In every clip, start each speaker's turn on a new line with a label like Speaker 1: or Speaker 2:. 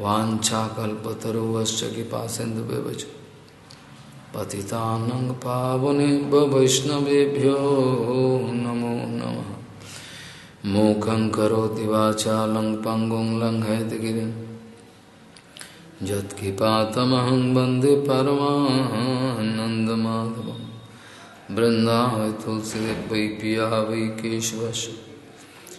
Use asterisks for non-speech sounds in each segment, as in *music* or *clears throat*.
Speaker 1: वाछाकल्पतरुवश्च कृपा सिंधु व्यवच पतितानंग पावने वैष्णवेभ्यो नमो नमः। मूकं करोति वाचालं पङ्गुं लङ्घयतगिरिं यत्किपातमहं वंदे परमानन्दमाधवं बृन्दावै तुलसीदेव वै पिया वै केशवस्य।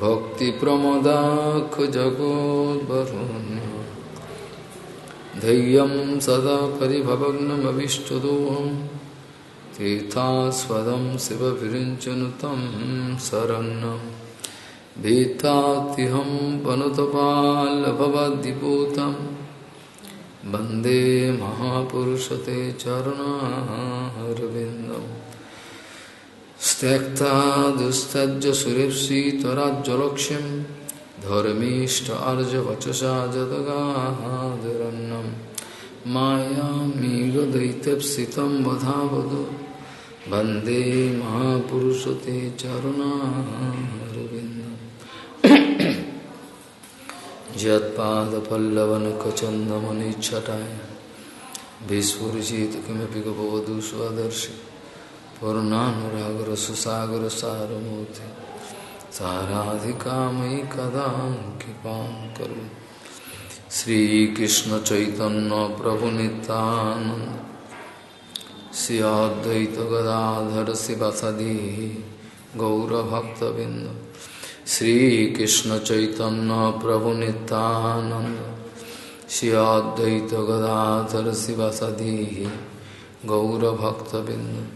Speaker 1: भक्तिप्रमदाखजगोद्वरुण्य धैर्यं सदा परिभवग्नमविष्टदोहं। तीर्थास्पदं शिवविरिञ्चन तं शरण्यं भीतात्यहं वनुतपाल्भवद्दिपूतं वंदे महापुरुषते चरणारविन्दम्। त्यक्ता दुस्तज्ज सुरेप्सि त्वराज्जलक्ष्यं धर्मीष्ट अर्जवचसा जदगादरन्नं मायामीगदैत्यप्सितं वधावधु वंदे महापुरुषते चरुणारविन्दम्। *coughs* यत्पादपल्लवनखचन्दमनिच्छटाय विस्फुरिजित किमपि गपवधू स्वदर्शि पूर्णानुरागर सुसागर सारमूर्ति। साराधिका मयि कदा कृपा करो श्रीकृष्ण चैतन्य प्रभु नित्यानंद। श्रियाद्वैत गदाधर शिवसदी गौरभक्तबिंद। श्रीकृष्ण चैतन्य प्रभु श्रियाद्वैत गदाधर शिवसदी गौरभक्तबिंद।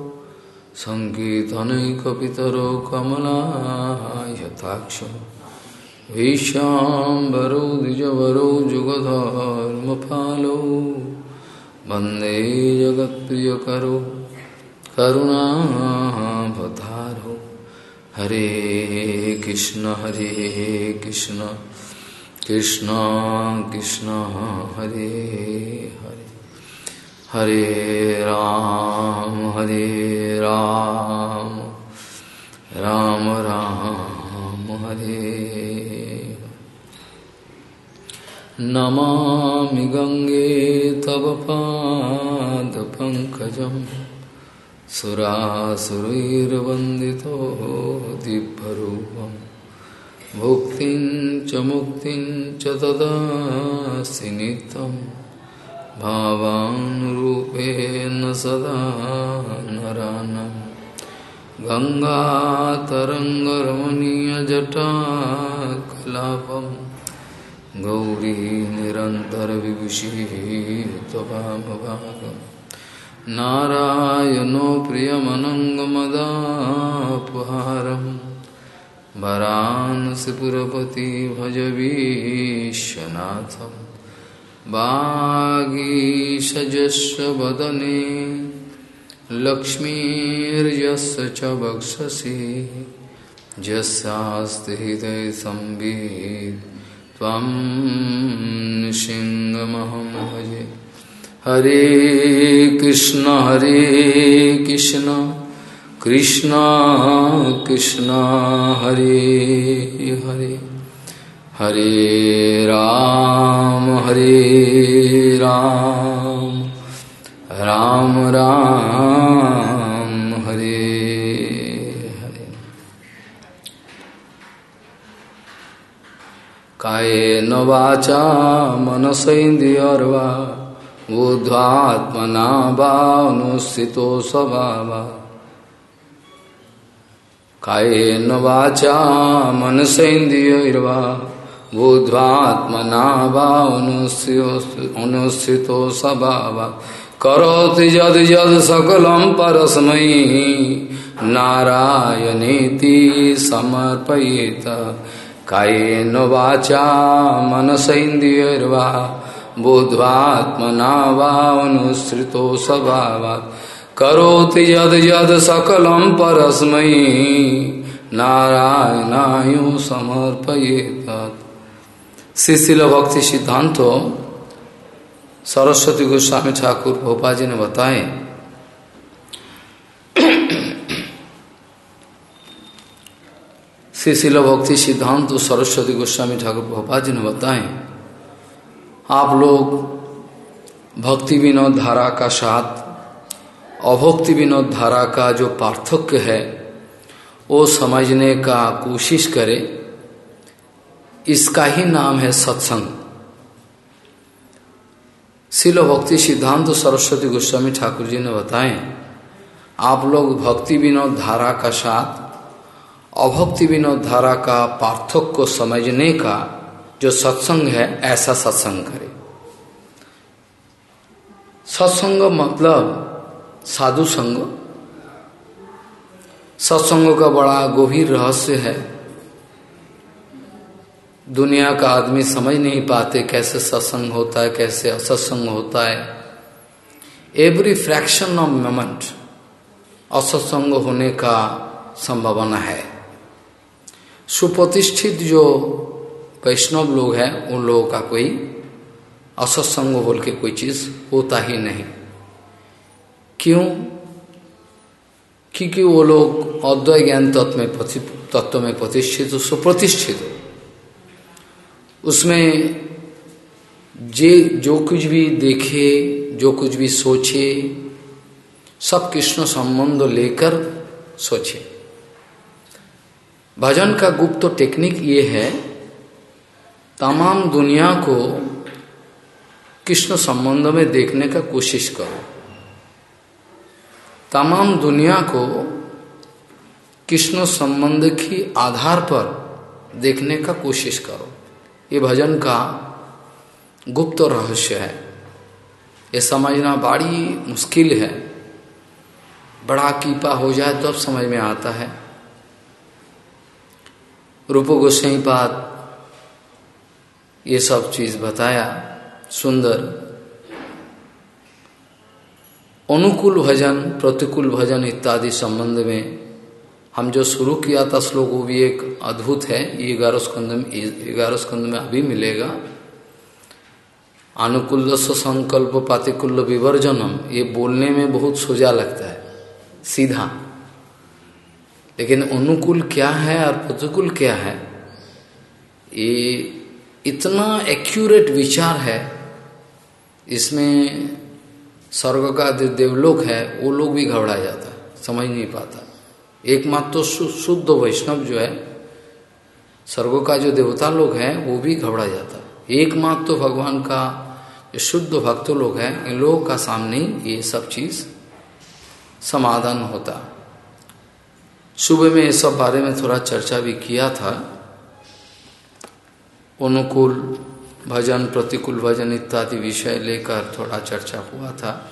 Speaker 1: सङ्कीर्तनैकपितरो कमलायताक्ष विश्वाम्बरो द्विजवरो जुगधर्मपालो वंदे जगत्प्रियकरो करुणावतारो। हरे कृष्ण हरे कृष्ण कृष्ण कृष्ण, हरे हरे। हरे राम हरे राम राम राम, हरे। नमामि गंगे तव पादपङ्कजं सुरासुरैर्वन्दितो दिव्यरूपं। भुक्तिं च मुक्तिं च नित्यम्। भावानुरूपेण सदा नरानं। गङ्गातरङ्गरमणीयजटाकलापं गौरी निरन्तरविभूषिः त्वभागं नारायणो प्रियमनङ्गमदापहारं। वरानसिपुरपति भजवीशनाथम्। वागीषजस्व वदने, लक्ष्मीर्यस्य च वक्षसि। यस्यास्ति हृदय संवित् त्वं भजे हरे कृष्ण हरे कृष्ण कृष्ण कृष्ण, हरे हरे। हरे राम हरे राम। राम राम, हरे हरे। कायेन वाचा मनसेन्द्रियर्वा बुद्ध्वात्मना वा अनुस्थितो स्वभावा। कायेन वाचा मनसेन्द्रियर्वा बुद्ध्वात्मना वा अनुस्थितो स्वभाव। करोति यद यद सकलं परस्मै। नारायणेति समर्पयेत। कायेन वाचा मनसैन्द्रियर्वा। बुद्ध्वात्मना वा अनुसृतो स्वभावात् करोति यद यद सकलं परस्मै। नारायणाय समर्पयेत। शिशिल भक्ति सिद्धांत सरस्वती गोस्वामी ठाकुर भोपाल जी ने बताए शिशिल भक्ति सिद्धांत सरस्वती गोस्वामी ठाकुर भोपाल जी ने बताए आप लोग भक्ति विनोद धारा का साथ, अभक्ति विनोद धारा का जो पार्थक्य है, वो समझने का कोशिश करें। इसका ही नाम है सत्संग। शिल भक्ति सिद्धांत तो सरस्वती गोस्वामी ठाकुर जी ने बताए, आप लोग भक्ति विनोद धारा का साथ, अभक्ति विनोद धारा का पार्थक्य को समझने का जो सत्संग है, ऐसा सत्संग करें। सत्संग मतलब साधु संग। सत्संग का बड़ा गंभीर रहस्य है दुनिया का आदमी समझ नहीं पाते कैसे सत्संग होता है, कैसे असत्संग होता है। एवरी फ्रैक्शन ऑफ़ मोमेंट असत्संग होने का संभावना है। सुप्रतिष्ठित जो वैष्णव लोग हैं, उन लोगों का कोई असत्संग बोल के कोई चीज़ होता ही नहीं। क्यों? क्योंकि वो लोग अद्वैय ज्ञान तत्व में तत्व में प्रतिष्ठित, सुप्रतिष्ठित। उसमें जे, जो कुछ भी देखे, जो कुछ भी सोचे, सब कृष्ण संबंध लेकर सोचे। भजन का गुप्त टेक्निक ये है, तमाम दुनिया को कृष्ण संबंध में देखने का कोशिश करो। तमाम दुनिया को कृष्ण संबंध की आधार पर देखने का कोशिश करो। ये भजन का गुप्त रहस्य है। ये समझना बड़ी मुश्किल है। बड़ा कीपा हो जाए तो समझ में आता है। रूप गोस्वाई पाद ये सब चीज़ बताया, सुंदर। अनुकूल भजन, प्रतिकूल भजन इत्यादि संबंध में हम जो शुरू किया था श्लोक, वो भी एक अद्भुत है। ये ग्यारह स्कंद में ग्यारह स्कंद में अभी मिलेगा। अनुकूल संकल्प पातिकुल्ल विवर्जनम। ये बोलने में बहुत सोजा लगता है। सीधा। लेकिन अनुकूल क्या है और प्रतिकूल क्या है? ये इतना एक्यूरेट विचार है। इसमें स्वर्ग का देवलोक है, वो लोग भी घबरा जाता है। समझ नहीं पाता। एकमात्र तो शुद्ध वैष्णव जो है, स्वर्गों का जो देवता लोग हैं, वो भी घबरा जाता एकमात्र तो भगवान का जो शुद्ध भक्त लोग हैं, इन लोगों का सामने ये सब चीज़ समाधान होता सुबह में इस सब बारे में थोड़ा चर्चा भी किया था। अनुकूल भजन, प्रतिकूल भजन इत्यादि विषय लेकर थोड़ा चर्चा हुआ था।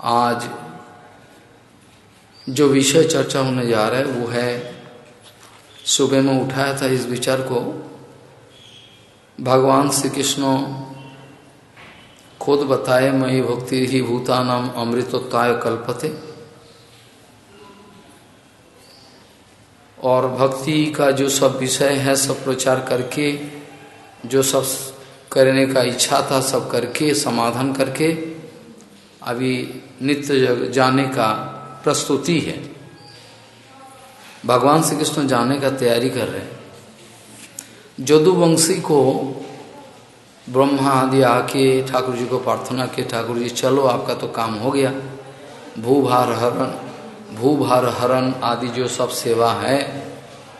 Speaker 1: आज जो विषय चर्चा होने जा रहा है, वो है, सुबह में उठाया था इस विचार को, भगवान श्री कृष्ण खुद बताए मई भक्ति ही भूतानाम अमृतोत्ताय कल्पते। और भक्ति का जो सब विषय है, सब प्रचार करके, जो सब करने का इच्छा था, सब करके, समाधान करके, अभी नित्य जाने का प्रस्तुति है। भगवान श्री कृष्ण जाने का तैयारी कर रहे हैं। जदुवंशी को ब्रह्मा आदि आके, ठाकुर जी को प्रार्थना के, ठाकुर जी, चलो, आपका तो काम हो गया। भूभार हरण भूभार हरण आदि जो सब सेवा है,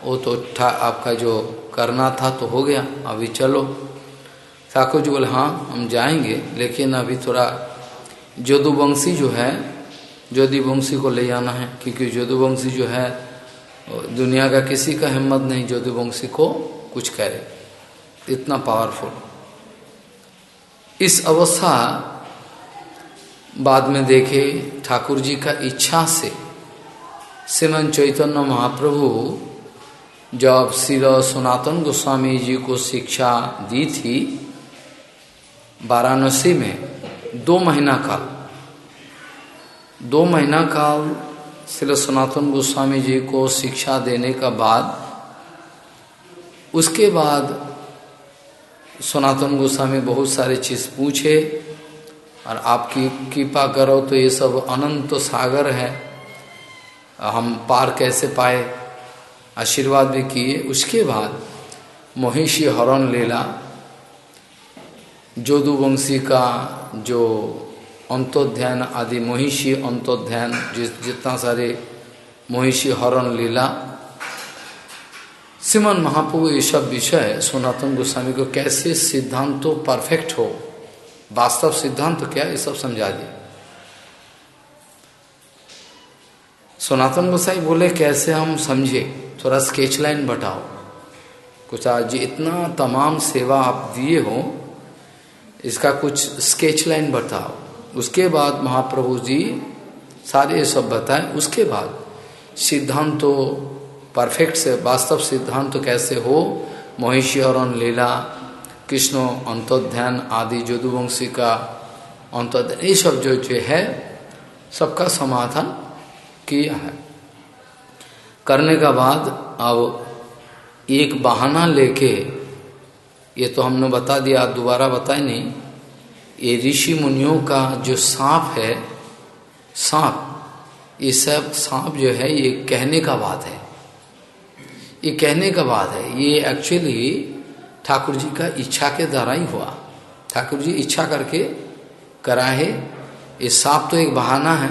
Speaker 1: वो तो आपका जो करना था तो हो गया। अभी चलो। ठाकुर जी बोले हाँ हम जाएँगे, लेकिन अभी थोड़ा जदुवंशी जो है ज्योतिवंशी को ले जाना है, क्योंकि ज्योतिवंशी जो है, दुनिया का किसी का हिम्मत नहीं ज्योतिवंशी को कुछ करे। इतना पावरफुल इस अवस्था बाद में देखे ठाकुर जी का इच्छा से श्रीमन चैतन्य महाप्रभु जब श्री सनातन गोस्वामी जी को शिक्षा दी थी, वाराणसी में दो महीना काल दो महीना काल श्री सनातन गोस्वामी जी को शिक्षा देने का बाद, उसके बाद सनातन गोस्वामी बहुत सारे चीज़ पूछे, और आपकी कृपा करो तो ये सब अनंत सागर है। हम पार कैसे पाए? आशीर्वाद भी किए। उसके बाद महिषी हरण लीला, जोदुवंशी का जो अंतोध्यान आदि, महिषी अंतोध्यान, जिस जितना सारे महिषी हरण लीला। सिमन महाप्रभु, ये सब विषय सनातन गोस्वामी को कैसे सिद्धांत तो परफेक्ट हो? वास्तव सिद्धांत तो क्या? ये सब समझा दिए सनातन गोसाई बोले, कैसे हम समझे? थोड़ा स्केच लाइन बताओ। कुछ आज इतना तमाम सेवा आप दिए हो, इसका कुछ स्केच लाइन बताओ। उसके बाद महाप्रभु जी सारे सब बताए। उसके बाद सिद्धांत तो परफेक्ट से, वास्तव सिद्धांत तो कैसे हो महिषी और लीला, कृष्ण अंतोध्यान आदि जदुवंशी का अंतोध्यान, ये सब जो जो है, सबका समाधान किया है। करने का बाद अब एक बहाना लेके, ये तो हमने बता दिया, दोबारा बताए नहीं ये ऋषि मुनियों का जो सांप है, सांप, ये सब सांप जो है, ये कहने का बात है। ये कहने का बात है। ये एक्चुअली ठाकुर जी का इच्छा के द्वारा ही हुआ। ठाकुर जी इच्छा करके कराए ये सांप तो एक बहाना है।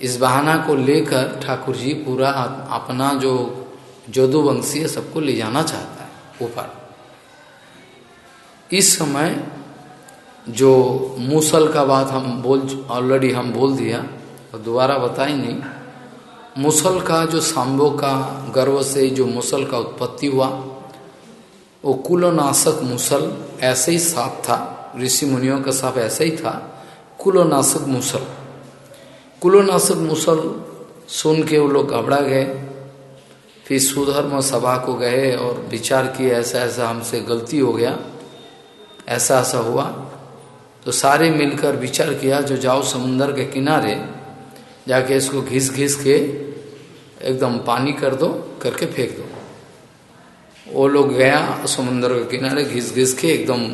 Speaker 1: इस बहाना को लेकर ठाकुर जी पूरा अपना जो जोदुवंशी है सबको ले जाना चाहता है ऊपर। इस समय जो मूसल का बात हम बोल ऑलरेडी हम बोल दिया और दोबारा बताए नहीं। मुसल का जो सांबो का गर्व से जो मुसल का उत्पत्ति हुआ, वो कुलोनाशक मुसल ऐसे ही साप था, ऋषि मुनियों का साप ऐसे ही था, कुलोनाशक मुसल। कुलोनाशक मुसल सुन के वो लोग घबरा गए, फिर सुधर्म सभा को गए और विचार किए ऐसा ऐसा हमसे गलती हो गया ऐसा ऐसा हुआ। तो सारे मिलकर विचार किया जो जाओ समुन्दर के किनारे, जाके इसको घिस घिस के एकदम पानी कर दो, करके फेंक दो। वो लोग गया समुन्द्र के किनारे घिस घिस के एकदम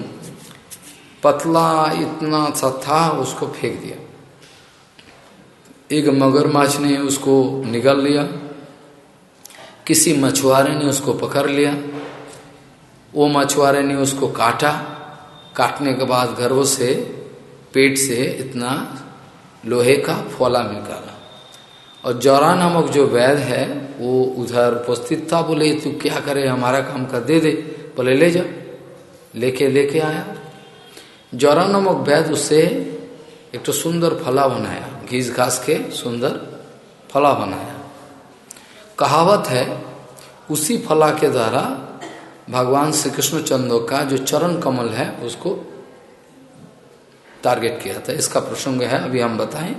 Speaker 1: पतला इतना सा था, उसको फेंक दिया। एक मगरमच्छ ने उसको निगल लिया। किसी मछुआरे ने उसको पकड़ लिया। वो मछुआरे ने उसको काटा। काटने के बाद गर्भ से, पेट से इतना लोहे का फोला निकाला। और जौरा नामक जो वैद है, वो उधर उपस्थित था, बोले, तू क्या करे, हमारा काम कर, दे दे, बोले, ले जा। लेके लेके आया। जौरा नामक वैद उससे एक तो सुंदर फला बनाया, घीस घास के सुंदर फला बनाया। कहावत है, उसी फला के द्वारा भगवान श्री कृष्ण चंद्र का जो चरण कमल है, उसको टारगेट किया था। इसका प्रसंग है, अभी हम बताएँ।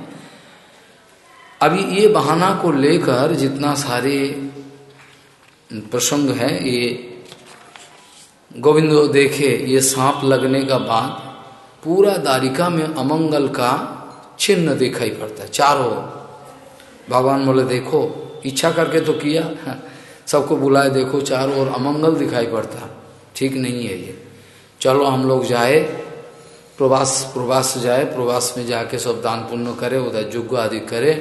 Speaker 1: अभी ये बहाना को लेकर जितना सारे प्रसंग है, ये गोविंदो देखे, ये सांप लगने का बाद पूरा दारिका में अमंगल का चिन्ह दिखाई पड़ता है, चारों। भगवान बोले, देखो, इच्छा करके तो किया सबको बुलाए, देखो चारों ओर अमंगल दिखाई पड़ता। ठीक नहीं है ये। चलो हम लोग जाए, प्रवास प्रवास जाए, प्रवास में जाके सब दान पुण्य करे, उधर युग आदि करे।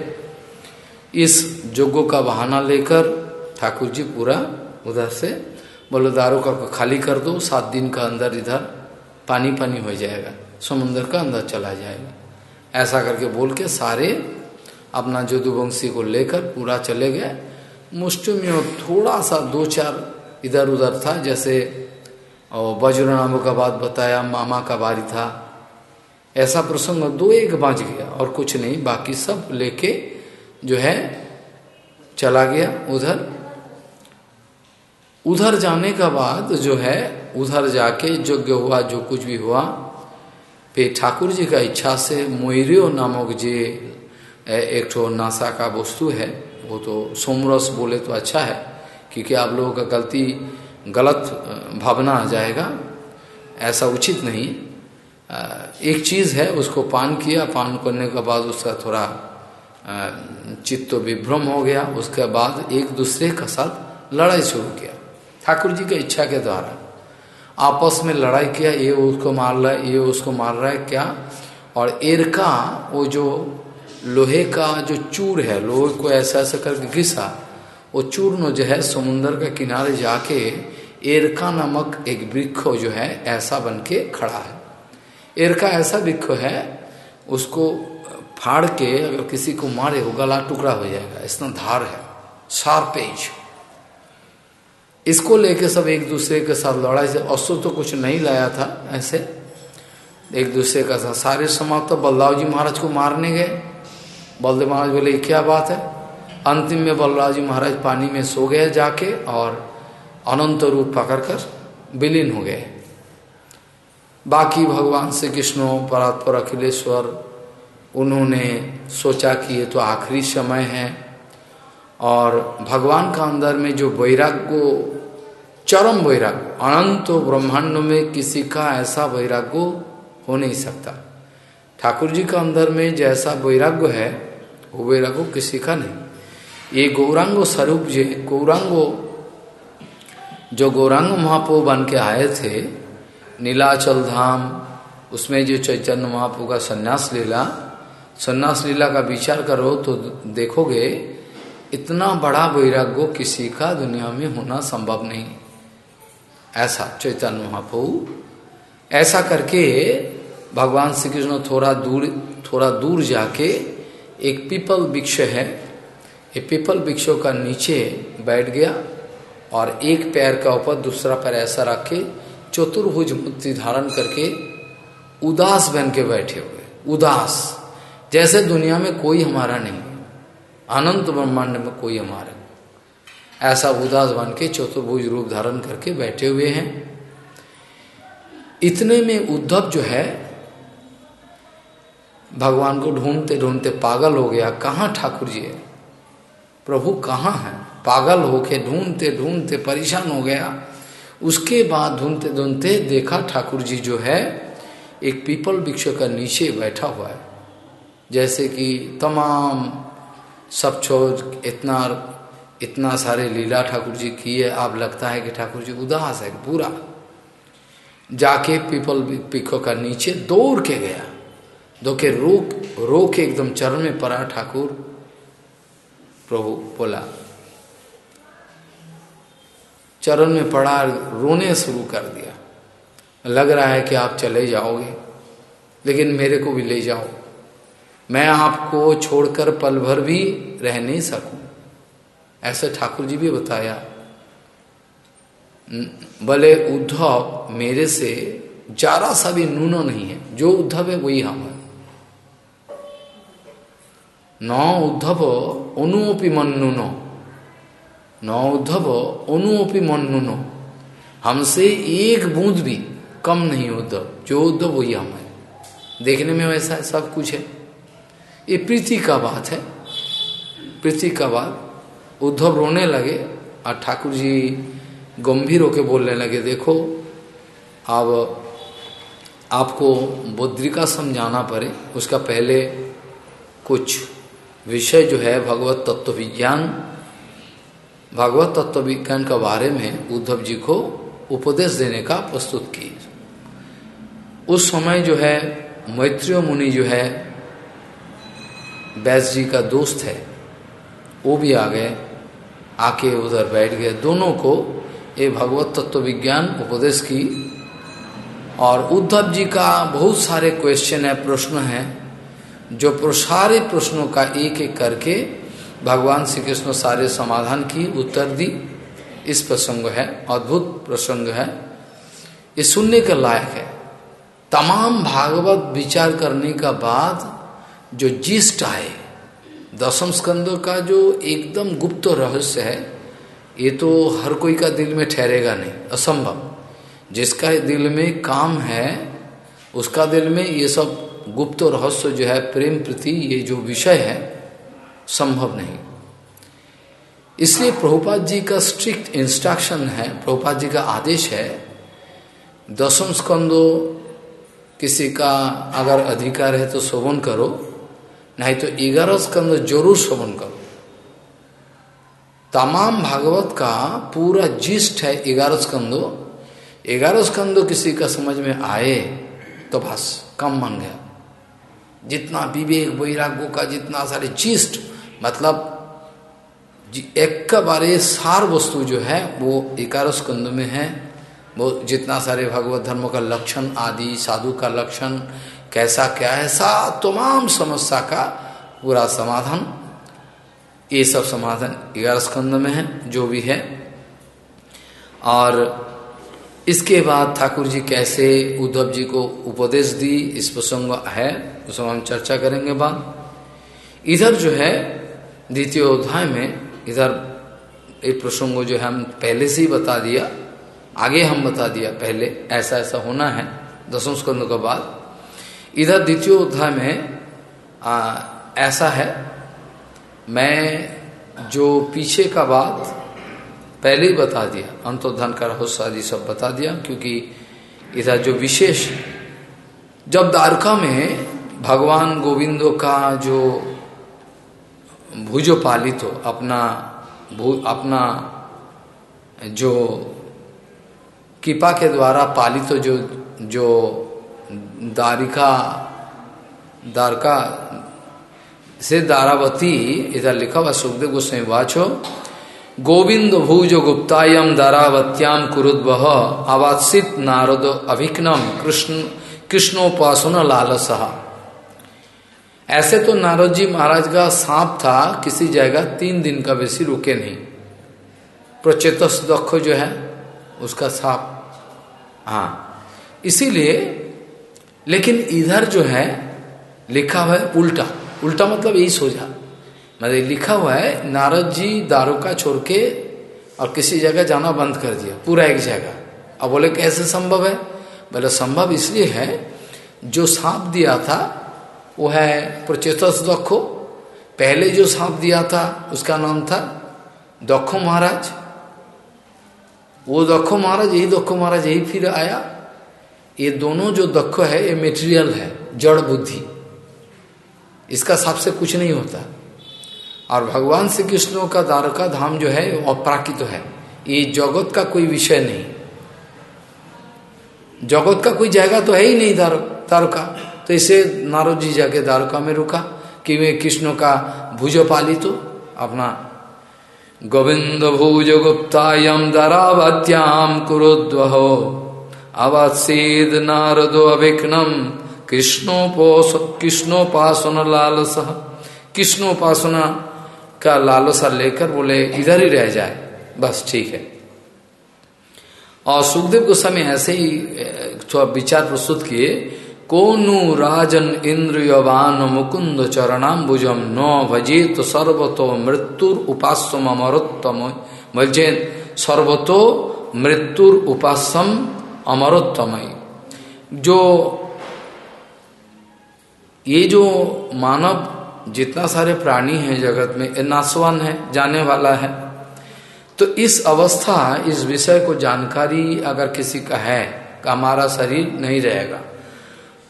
Speaker 1: इस युगो का बहाना लेकर ठाकुर जी पूरा उधर से बोलो दारू का खाली कर दो, सात दिन का अंदर इधर पानी पानी हो जाएगा समुन्द्र का अंदर चला जाएगा। ऐसा करके बोल के सारे अपना जदुवंशी को लेकर पूरा चले गए। मुष्टि में थोड़ा सा दो चार इधर उधर था, जैसे और वज्र नामों का बात बताया, मामा का बारी था। ऐसा प्रसंग दो एक बाज गया और कुछ नहीं, बाकी सब लेके जो है चला गया उधर। उधर जाने का बाद जो है, उधर जाके यज्ञ हुआ, जो कुछ भी हुआ, फिर ठाकुर जी का इच्छा से मोरियो नामक जे एक ठो नासा का वस्तु है वो तो सोमरस बोले तो अच्छा है, क्योंकि आप लोगों का गलती, गलत भावना आ जाएगा। ऐसा उचित नहीं। एक चीज़ है, उसको पान किया, पान करने के बाद उसका थोड़ा चित्त तो विभ्रम हो गया। उसके बाद एक दूसरे का साथ लड़ाई शुरू किया। ठाकुर जी की इच्छा के द्वारा। आपस में लड़ाई किया, ये उसको मार रहा है, ये उसको मार रहा है, क्या? और एरका, वो जो लोहे का जो चूर है, लोहे को ऐसा ऐसा करके घिसा, वो चूर्ण जो है समुन्द्र के किनारे जाके एरका नामक एक वृक्ष जो है, ऐसा बन के खड़ा है। एरका ऐसा वृक्ष है, उसको फाड़ के अगर किसी को मारे, वो गला टुकड़ा हो जाएगा इतना धार है शार्प एज इसको लेके सब एक दूसरे के साथ लड़ाई से अस्त्र तो कुछ नहीं लाया था, ऐसे। एक दूसरे का साथ सारे समाप्त तो बलदाव जी महाराज को मारने गए। बलदेव महाराज बोले क्या बात है? अंतिम में बलराज जी महाराज पानी में सो गए जाके और अनंत रूप पकड़कर विलीन हो गए। बाकी भगवान श्री कृष्ण, परात्पर, अखिलेश्वर, उन्होंने सोचा कि ये तो आखिरी समय है और भगवान का अंदर में जो वैराग्य चरम वैराग्य, अनंत ब्रह्मांड में किसी का ऐसा वैराग्य हो नहीं सकता। ठाकुर जी का अंदर में जैसा वैराग्य है, वो वैराग्य किसी का नहीं। ये गौरांग स्वरूप जी, गौरांगो जो गौरांग महापो बन के आए थे, नीलाचल धाम, उसमें जो चैतन्य महापो का संन्यास लीला संन्यास लीला का विचार करो तो देखोगे, इतना बड़ा वैराग्य किसी का दुनिया में होना संभव नहीं। ऐसा चैतन्य महाप्रभु ऐसा करके भगवान श्री कृष्ण थोड़ा दूर थोड़ा दूर जाके एक पीपल वृक्ष है। ये पीपल वृक्षों का नीचे बैठ गया और एक पैर का ऊपर दूसरा पैर ऐसा रख के चतुर्भुज मूर्ति धारण करके उदास बन के बैठे हुए। उदास। जैसे दुनिया में कोई हमारा नहीं अनंत ब्रह्मांड में कोई हमारा ऐसा उदास बन के चतुर्भुज रूप धारण करके बैठे हुए हैं। इतने में उद्धव जो है भगवान को ढूंढते ढूंढते पागल हो गया। कहाँ ठाकुर जी है? प्रभु कहाँ है? पागल होके ढूंढते ढूंढते परेशान हो गया। उसके बाद ढूंढते ढूंढते देखा ठाकुर जी जो है, एक पीपल वृक्ष का नीचे बैठा हुआ है। जैसे कि तमाम सब छोड़ इतना इतना सारे लीला ठाकुर जी किए आप लगता है कि ठाकुर जी उदास है, पूरा। जाके पीपल पिखो का नीचे दौड़ के गया। के रोक रो के एकदम चरण में पड़ा ठाकुर। प्रभु बोला, चरण में पड़ा, रोने शुरू कर दिया। लग रहा है कि आप चले जाओगे, लेकिन मेरे को भी ले जाओ। मैं आपको छोड़कर पल भर भी रह नहीं सकूँ। ऐसे ठाकुर जी भी बताया, भले उद्धव मेरे से, जरा सा भी नूनो नहीं है, जो उद्धव है वही हम है। न उद्धव अनुपि मनुनो न उद्धव अनुपि मनुनो हमसे एक बूंद भी कम नहीं उद्धव जो उद्धव वही हम है। देखने में वैसा है सब कुछ है। ये प्रीति का बात है। प्रीति का बात। उद्धव रोने लगे और ठाकुर जी गंभीर होके बोलने लगे, देखो, अब आपको बुद्रिका समझाना पड़े। उसका पहले कुछ विषय जो है भगवत तत्व विज्ञान, भगवत तत्व विज्ञान के बारे में उद्धव जी को उपदेश देने का प्रस्तुत की। उस समय जो है, मैत्रियो मुनि जो है, बैस जी का दोस्त है, वो भी आ गए, आके उधर बैठ गए। दोनों को ये भगवत तत्व विज्ञान उपदेश की। और उद्धव जी का बहुत सारे क्वेश्चन है, प्रश्न है। जो सारे प्रश्नों का एक एक करके भगवान श्री कृष्ण सारे समाधान की उत्तर दी, इस प्रसंग है, अद्भुत प्रसंग है। ये सुनने के लायक है। तमाम भागवत विचार करने का बाद जो जिस्ट आए, दसम स्कंद का जो एकदम गुप्त रहस्य है, ये तो हर कोई का दिल में ठहरेगा नहीं, असंभव। जिसका दिल में काम है, उसका दिल में ये सब गुप्त रहस्य जो है, प्रेम प्रति ये जो विषय है, संभव नहीं। इसलिए प्रभुपाद जी का स्ट्रिक्ट इंस्ट्रक्शन है, प्रभुपाद जी का आदेश है, दसम स्कंदो, किसी का अगर अधिकार है तो शोभन करो, नहीं तो ग्यारह स्कंद ज़रूर शोभन करो। तमाम भागवत का पूरा जिस्ट है ग्यारह स्कंदो। ग्यारह स्कंदो किसी का समझ में आए तो बस, कम मान गया। जितना विवेक वैराग्यों का जितना सारे जिस्ट मतलब एक का बारे सार वस्तु जो है, वो एकारो स्कंद में है। वो जितना सारे भगवत धर्म का लक्षण, आदि, साधु का लक्षण, कैसा क्या है, सा तमाम समस्या का पूरा समाधान, ये सब समाधान ग्यारह स्कंद में है, जो भी है। और इसके बाद ठाकुर जी कैसे उद्धव जी को उपदेश दी इस प्रसंग है उस हम चर्चा करेंगे बाद। इधर जो है द्वितीय अध्याय में इधर एक प्रसंग जो है हम पहले से ही बता दिया आगे हम बता दिया पहले ऐसा ऐसा होना है दसों स्कंद के बाद। इधर द्वितीय अध्याय में आ, ऐसा है मैं जो पीछे का बात पहले ही बता दिया। अंतोधन का रहस्य आदि सब बता दिया, क्योंकि इधर जो विशेष, जब द्वारका में भगवान गोविंदो का जो भुजो पालित हो, अपना भू, अपना जो कृपा के द्वारा पालित हो, जो जो दारिका दारका से दारावती इधर लिखा हुआ सुखदेव गोस्वामी वाचो गोविंद भुज गुप्तायम दारावत्याम कुरुद्वह आवासित नारद अभिकनम कृष्ण कृष्णोपासन लालसहा ऐसे तो नारद जी महाराज का सांप था, किसी जगह तीन दिन का वैसी रुके नहीं। प्रचेतस दक्ष जो है, उसका सांप। हाँ इसीलिए, लेकिन इधर जो है, लिखा हुआ है उल्टा। उल्टा मतलब यही सोझा। मतलब लिखा हुआ है, नारद जी दारू का छोड़ के और किसी जगह जाना बंद कर दिया, पूरा एक जगह। अब बोले, कैसे संभव है? बोले, संभव इसलिए है, जो सांप दिया था, वो है प्रचेतस दक्षो पहले जो सांप दिया था, उसका नाम था दक्षो महाराज। वो दक्षो महाराज, यही दक्षो महाराज, यही फिर आया। ये दोनों जो दक्ष है, ये मेटेरियल है, जड़ बुद्धि। इसका सांप से कुछ नहीं होता। और भगवान श्री कृष्ण का द्वारका धाम जो है अपराकित तो है। ये जगत का कोई विषय नहीं। जगत का कोई जगह तो है ही नहीं द्वारका। तो इसे नारद जी जाके द्वारका में रुका कि वे कृष्ण का भुज पाली तो अपना गोविंद भुज गुप्तायम दरावत्याम कुरुद्वहो। अवसीद नारदो अभिघ्नम कृष्णोपोस कृष्णोपासना लालसा कृष्णोपासना का लालसा लेकर बोले इधर ही रह जाए। बस ठीक है। और सुखदेव गोस्वामी ऐसे ही विचार प्रस्तुत किए, कोनु राजन इंद्रियवान मुकुंद चरणाम्बुजम न भजेत सर्वतो मृत्युर उपासम अमरोत्तम भजेत सर्वतो मृत्युर उपासम अमरोत्तमय। जो, ये जो मानव जितना सारे प्राणी हैं जगत में नासवान है, जाने वाला है। तो इस अवस्था, इस विषय को जानकारी अगर किसी का है का हमारा शरीर नहीं रहेगा।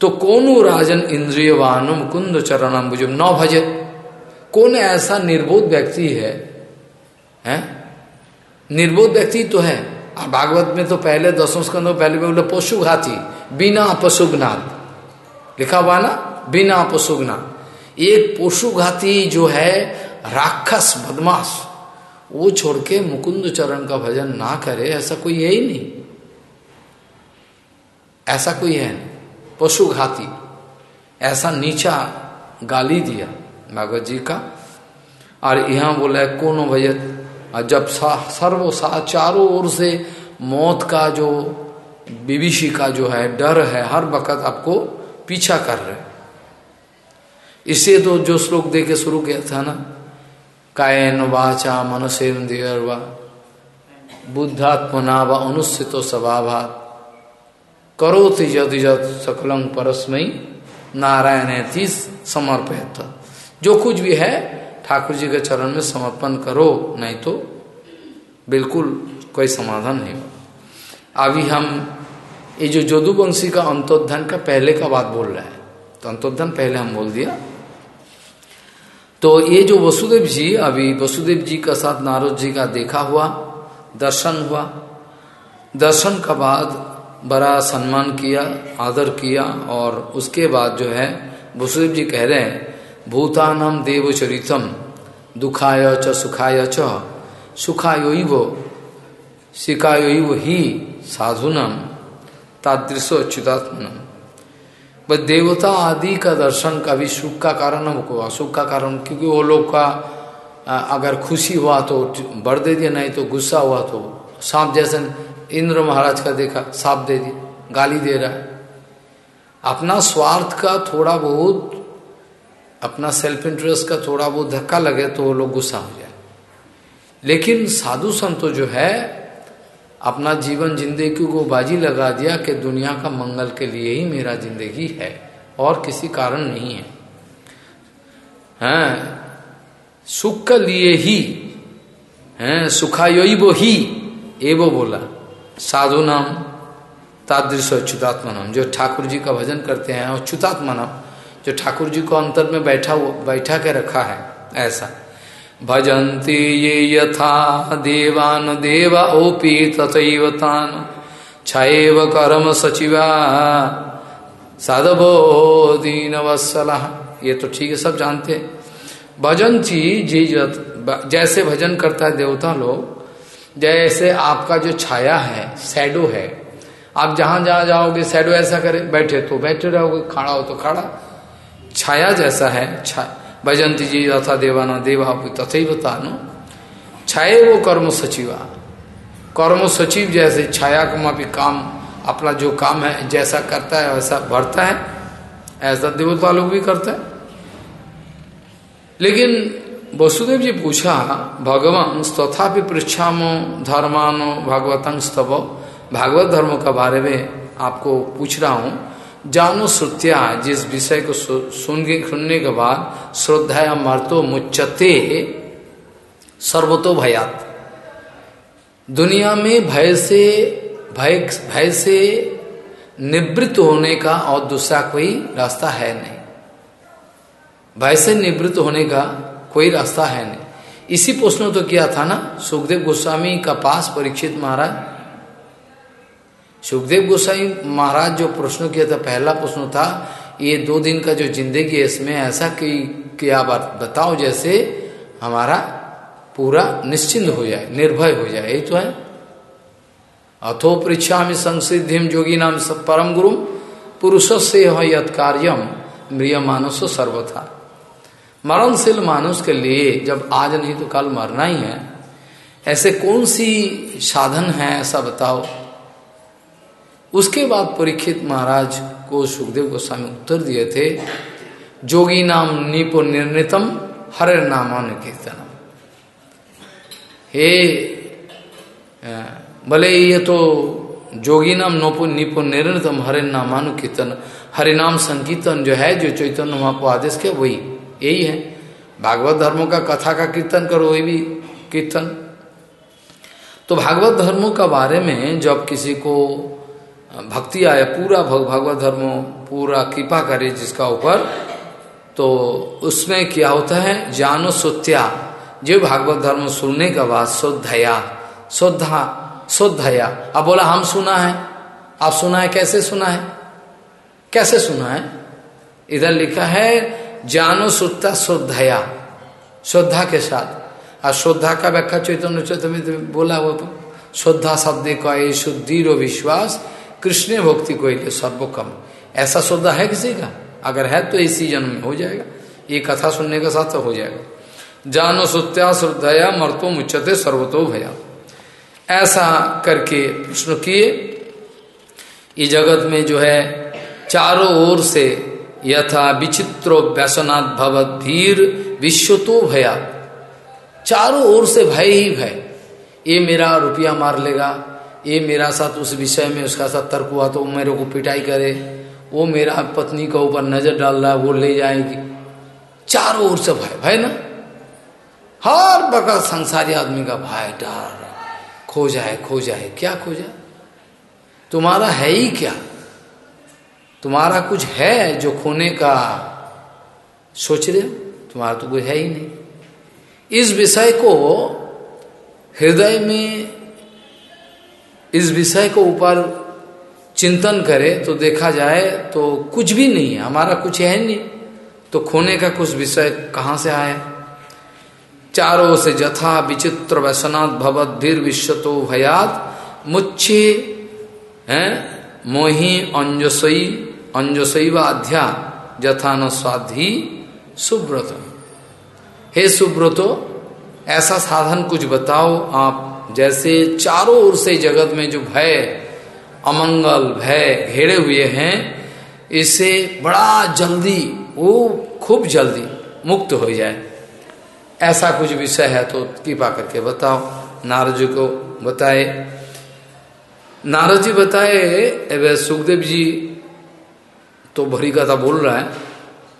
Speaker 1: तो कौन राजन इंद्रियवान मुकुंद चरणम बुजुम न भजत कौन ऐसा निर्बोध व्यक्ति है, हैं? निर्बोध व्यक्ति तो है। भागवत में तो पहले, दसों स्कंद पहले बोले पशु घाती बिना पशुघ्नाथ लिखा हुआ ना? बिना पशुघ्नाथ एक पशु घाती जो है, राक्षस बदमाश, वो छोड़ के मुकुंद चरण का भजन ना करे, ऐसा कोई है ही नहीं। ऐसा कोई है नहीं। पशु घाती ऐसा नीचा गाली दिया भागवत जी का। और यहाँ बोला है कौन भजत जब सर्व सा, चारों ओर से मौत का जो विभीषी का जो है, डर है, हर वक्त आपको पीछा कर रहे इसे तो जो श्लोक दे के शुरू किया था ना, कायन वाचा मनसेन्द्रियर व बुद्धात्मना व अनुस्थित स्वभावात करो तिजत जत सकलंग परस्मयी नारायण तीस समर्पित जो कुछ भी है ठाकुर जी के चरण में समर्पण करो, नहीं तो बिल्कुल कोई समाधान नहीं होगा। अभी हम, ये जो जोदुवंशी का अंतोधन का पहले का बात बोल रहे हैं तो अंतोधन पहले हम बोल दिया तो ये जो वसुदेव जी, अभी वसुदेव जी का साथ नारद जी का देखा हुआ, दर्शन हुआ। दर्शन का बाद बड़ा सम्मान किया, आदर किया और उसके बाद जो है, वसुदेव जी कह रहे हैं भूतानम देवचरितम दुखाय च, सुखाय च सुखायो शिकायो ही साधुनम तादृश अच्युतात्मनम बस देवता आदि का दर्शन कभी सुख का कारण हमको असुख का कारण, क्योंकि वो लोग का अगर खुशी हुआ तो बढ़ दे दिया, नहीं तो गुस्सा हुआ तो सांप जैसे इंद्र महाराज का देखा, सांप दे दी, गाली दे रहा है। अपना स्वार्थ का थोड़ा बहुत, अपना सेल्फ इंटरेस्ट का थोड़ा बहुत धक्का लगे तो वो लोग गुस्सा हो जाए। लेकिन साधु संतो जो है अपना जीवन ज़िंदगी को बाजी लगा दिया कि दुनिया का मंगल के लिए ही मेरा ज़िंदगी है, और किसी कारण नहीं है। हैं? सुख के लिए ही, हैं? सुखायोई वो ही, एवो बोला। साधु नाम, तादृश अच्युतात्मा नाम, जो ठाकुर जी का भजन करते हैं अच्युतात्मा नाम, जो ठाकुर जी को अंतर में बैठा बैठा के रखा है, ऐसा। भजन्ति ये यथा देवान देवा ओपी तथैव तान। छव कर्म सचिवा साधवो दीन वत्सला ये तो ठीक है, सब जानते हैं। भजन जी जैसे भजन करता है देवता लोग, जैसे आपका जो छाया है सैडो है, आप जहाँ जहाँ जाओगे सैडो ऐसा करे, बैठे तो बैठे रहोगे, खड़ा हो तो खड़ा। छाया जैसा है भजंती जी तथा देवाना देवा तथा ही बतानो छाए वो कर्म सचिवा। कर्म सचिव जैसे छाया भी काम, अपना जो काम है, जैसा करता है, वैसा भरता है। ऐसा देवता लोग भी करते हैं। लेकिन वसुदेव जी पूछा, भगवान, तथापि पृछामो धर्मानो भगवतं स्तव भागवत धर्म का बारे में आपको पूछ रहा हूँ। जानो श्रुत्या जिस विषय को सुन के सुनने के बाद श्रद्धा मर्तो मुच्चते सर्वतो भयात। दुनिया में भय से, भय भय से निवृत्त होने का और दूसरा कोई रास्ता है नहीं। भय से निवृत्त होने का कोई रास्ता है नहीं। इसी प्रश्न तो किया था ना, सुखदेव गोस्वामी का पास परीक्षित महाराज सुखदेव गोसाई महाराज जो प्रश्न किया था, पहला प्रश्न था, ये दो दिन का जो ज़िंदगी है इसमें, ऐसा कि क्या बात बताओ जैसे हमारा पूरा निश्चिंत हो जाए, निर्भय हो जाए यही तो है। अथो परीक्षा में संसिधिम जोगी नाम परम गुरु पुरुष से कार्यम मृिय मानस सर्वथा। मरणशील मानुष के लिए जब आज नहीं तो कल मरना ही है। ऐसे कौन सी साधन है, ऐसा बताओ। उसके बाद परीक्षित महाराज को सुखदेव गोस्वामी उत्तर दिए थे, जोगी नाम निपो निर्णितम हरे नामान कीर्तनम। हे भले ये तो जोगी नाम नोपो निपो निर्णितम हरे नामानु कीर्तन हरिनाम संकीर्तन जो है, जो चैतन्य को आदेश के वही, यही है। भागवत धर्मों का कथा का कीर्तन करो, वही भी कीर्तन। तो भागवत धर्मों का बारे में जब किसी को भक्ति आए पूरा भागवत धर्म, पूरा कृपा करे जिसका ऊपर। तो उसमें क्या होता है? जानो सुत्या। जो भागवत धर्म सुनने के बाद शुद्धया। शुद्धा, शुद्धया। अब बोला, हम सुना है। आप सुना है, कैसे सुना है? कैसे सुना है? इधर लिखा है, जानो सुत्ता श्रद्धया श्रद्धा के साथ। और श्रद्धा का व्याख्या चैतन्य चैतन्य बोला वो तो श्रद्धा शब्द का ये शुद्धि विश्वास। कृष्ण भक्ति को सर्वकम ऐसा श्रद्धा है किसी का? अगर है तो इसी जन्म में हो जाएगा। ये कथा सुनने के साथ तो हो जाएगा। जानो सुत्या श्रद्धया मरतो मुच्चते सर्वतो भया। ऐसा करके प्रश्न किए। ये जगत में जो है, चारों ओर से यथा विचित्र व्यसनाथ भवत धीर विश्व तो भया। चारों ओर से भय ही भय। ये मेरा रुपया मार लेगा। ये मेरा साथ उस विषय में उसका साथ तर्क हुआ तो मेरे को पिटाई करे। वो मेरा पत्नी के ऊपर नज़र डाल रहा है, वो ले जाएगी। चारों ओर से भय भय ना? हर बका संसारी आदमी का भय, डर, खो जाए खो जाए। क्या खो जाए? तुम्हारा है ही क्या? तुम्हारा कुछ है जो खोने का सोच रहे हो? तुम्हारा तो कुछ है ही नहीं। इस विषय को हृदय में इस विषय को ऊपर चिंतन करे तो देखा जाए तो कुछ भी नहीं है, हमारा कुछ है नहीं। तो खोने का कुछ विषय कहाँ से आया चारों से जथा विचित्र वैश्वनाथ भवत धीर विश्वतो भयात मुच्छे, हैं? मोही अंजसई अंजसई व अध्या जथा न स्वाधि सुब्रत हे सुब्रतो ऐसा साधन कुछ बताओ आप जैसे चारों ओर से जगत में जो भय, अमंगल, भय घेरे हुए हैं इससे बड़ा जल्दी, वो खूब जल्दी मुक्त हो जाए। ऐसा कुछ विषय है तो कृपा करके बताओ। नारद जी को बताए। नारद जी बताए सुखदेव जी तो भरी कथा बोल रहा है।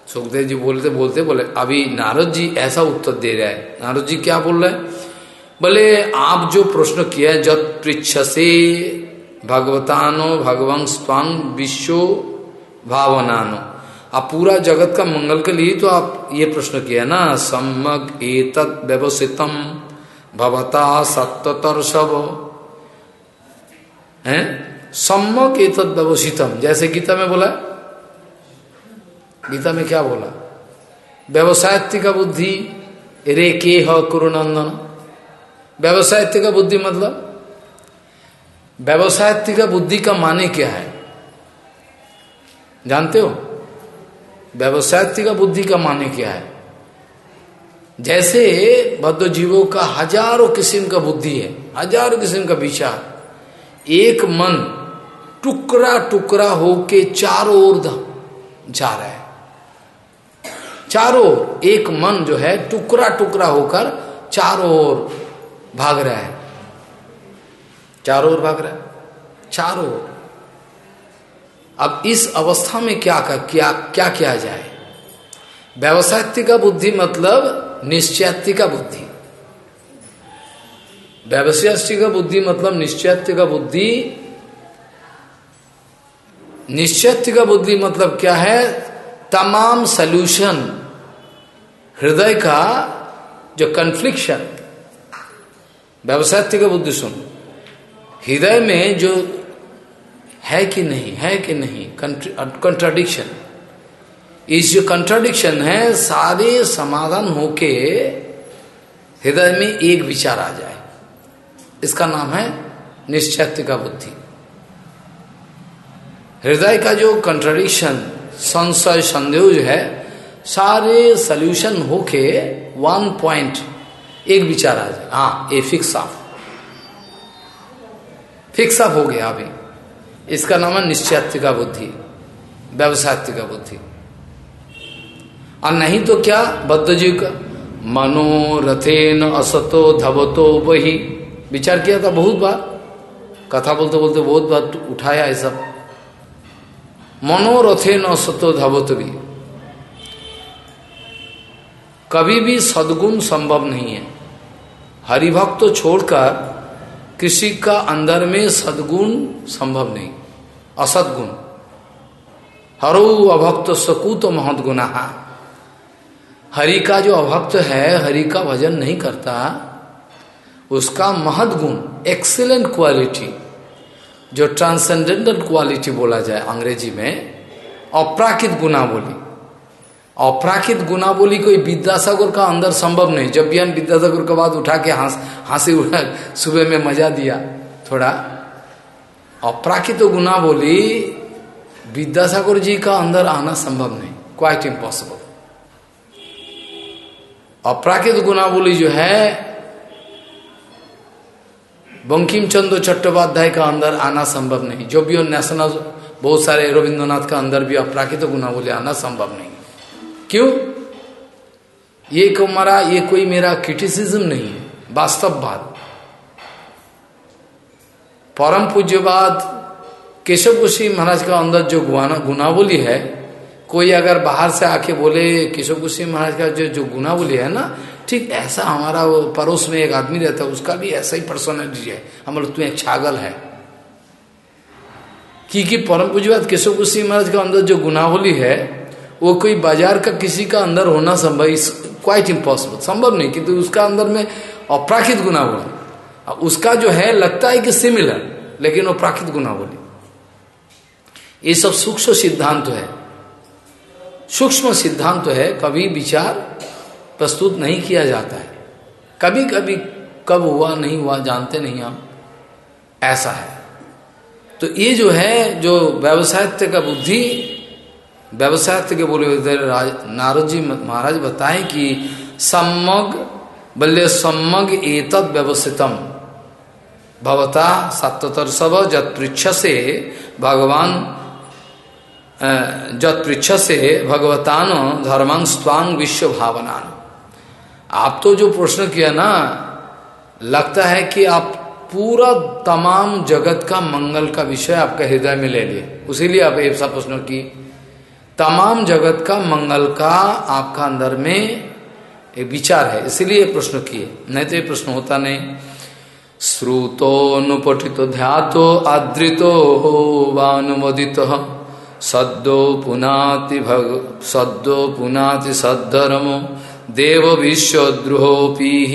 Speaker 1: सुखदेव जी बोलते बोलते बोले, अभी नारद जी ऐसा उत्तर दे रहा है। नारद जी क्या बोल रहे हैं? बोले आप जो प्रश्न किया जब पृछ से भगवतानो भगवं स्वांग विश्व भावनानो। आप पूरा जगत का मंगल के लिए तो आप ये प्रश्न किया ना, सम्यक एतत् व्यवसितम भवता सत्तर सब है? सम्यक एतत् व्यवसितम जैसे गीता में बोला गीता में क्या बोला? व्यवसायत्व का बुद्धि रे के ह कुरुनंदन। व्यवसायत्व का बुद्धि मतलब? व्यवसायत्व का बुद्धि का माने क्या है? जानते हो? व्यवसायत्व का बुद्धि का माने क्या है? जैसे बद्ध जीवों का हज़ारों किस्म का बुद्धि है, हज़ारों किस्म का विचार। एक मन टुकड़ा टुकड़ा होके चारों ओर जा रहा है। चारों, एक मन जो है टुकड़ा टुकड़ा होकर चारों ओर भाग रहा है। चारों ओर भाग रहा है। चारों ओर। अब इस अवस्था में क्या कर क्या क्या किया जाए? व्यवसायत्व का बुद्धि मतलब निश्चयात्व का बुद्धि। व्यवसाय का बुद्धि मतलब निश्चयात्व का बुद्धि। निश्चयत्व का बुद्धि मतलब क्या है? तमाम सल्यूशन हृदय का जो कन्फ्लिक्शन व्यवसाय का बुद्धि सुन। हृदय में जो है कि नहीं, है कि नहीं कंट्राडिक्शन इस जो कंट्राडिक्शन है, सारे समाधान होके हृदय में एक विचार आ जाए। इसका नाम है निश्चय का बुद्धि। हृदय का जो कंट्राडिक्शन संशय, संदेह है, सारे सोल्यूशन होके वन पॉइंट एक विचार आ जाए हाँ ये फिक्स ऑफ़ फिक्स ऑफ़ हो गया अभी। इसका नाम है निश्चयात्व का बुद्धि व्यवसायत्व का बुद्धि। और नहीं तो क्या बद्ध जी का, मनोरथेन असतो धवतो वही विचार किया था बहुत बार। कथा बोलते बोलते बहुत बार उठाया ऐसा मनोरथे न सतो धवत भी कभी भी सदगुण संभव नहीं है। हरिभक्त तो छोड़कर किसी का अंदर में सदगुण संभव नहीं। असदगुण। हरो अभक्त सकूत महत गुना हरि का जो अभक्त है, हरि का भजन नहीं करता, उसका महद गुण एक्सीलेंट क्वालिटी जो ट्रांसेंडेंटल क्वालिटी बोला जाए अंग्रेज़ी में, अपराकित गुनावली अपराकित गुनावली कोई विद्यासागर का अंदर संभव नहीं। जब भी विद्यासागर के बाद उठा के हंस, हँसी उड़ा सुबह में मज़ा दिया, थोड़ा। अपराकित गुना बोली विद्यासागर जी का अंदर आना संभव नहीं। क्वाइट इम्पॉसिबल अपराकित गुना बोली जो है बंकिम चंद्र चट्टोपाध्याय का अंदर आना संभव नहीं। जो भी नेशनल बहुत सारे रविंद्रनाथ का अंदर भी अपराकित गुना बोली आना संभव नहीं। क्यों? ये को मरा ये कोई मेरा क्रिटिसिज्म नहीं है, वास्तववाद। परम पूज्यवाद केशव गोस्वी महाराज का अंदर जो गुना गुनावली है, कोई अगर बाहर से आके बोले, केशव गोस्वी महाराज का जो जो गुनावली है ना, ठीक ऐसा हमारा वो पड़ोस में एक आदमी रहता है, उसका भी ऐसा ही पर्सनैलिटी है। हम लोग तुम्हें छागल है। क्योंकि परम पूज्यवाद केशव गोस्वी महाराज का अंदर जो गुनावली है वो कोई बाज़ार का किसी का अंदर होना संभव क्वाइट इम्पॉसिबल संभव नहीं, किंतु उसका अंदर में अपराखित गुनावली उसका जो है, लगता है कि सिमिलर लेकिन वो प्राकृत गुना बोली ये सब सूक्ष्म सिद्धांत है। सूक्ष्म सिद्धांत है, कभी विचार प्रस्तुत नहीं किया जाता है। कभी कभी कब हुआ, नहीं हुआ, जानते नहीं हम। ऐसा है। तो ये जो है, जो व्यवसायत्य का बुद्धि व्यवसायत्य के बोले नारद जी महाराज बताए कि सम्मग बल्ले सम्मग एतद व्यवस्थितम। भवता सत्तर सब जत पृछ से भगवान जत पृछ से भगवतान धर्मांग स्वांग विश्व भावनान आप तो जो प्रश्न किया ना, लगता है कि आप पूरा तमाम जगत का मंगल का विषय आपका हृदय में ले लिए। उसीलिए आप ऐसा प्रश्न की तमाम जगत का मंगल का आपका अंदर में एक विचार है। इसीलिए प्रश्न किए। नहीं तो ये प्रश्न होता नहीं। श्रुतोनुपठित ध्यातो आदृतो वानुमोदित। सद्दो पुनाति भग सद्दो पुनाति सद्धर्मो देव विश्वद्रोहोपी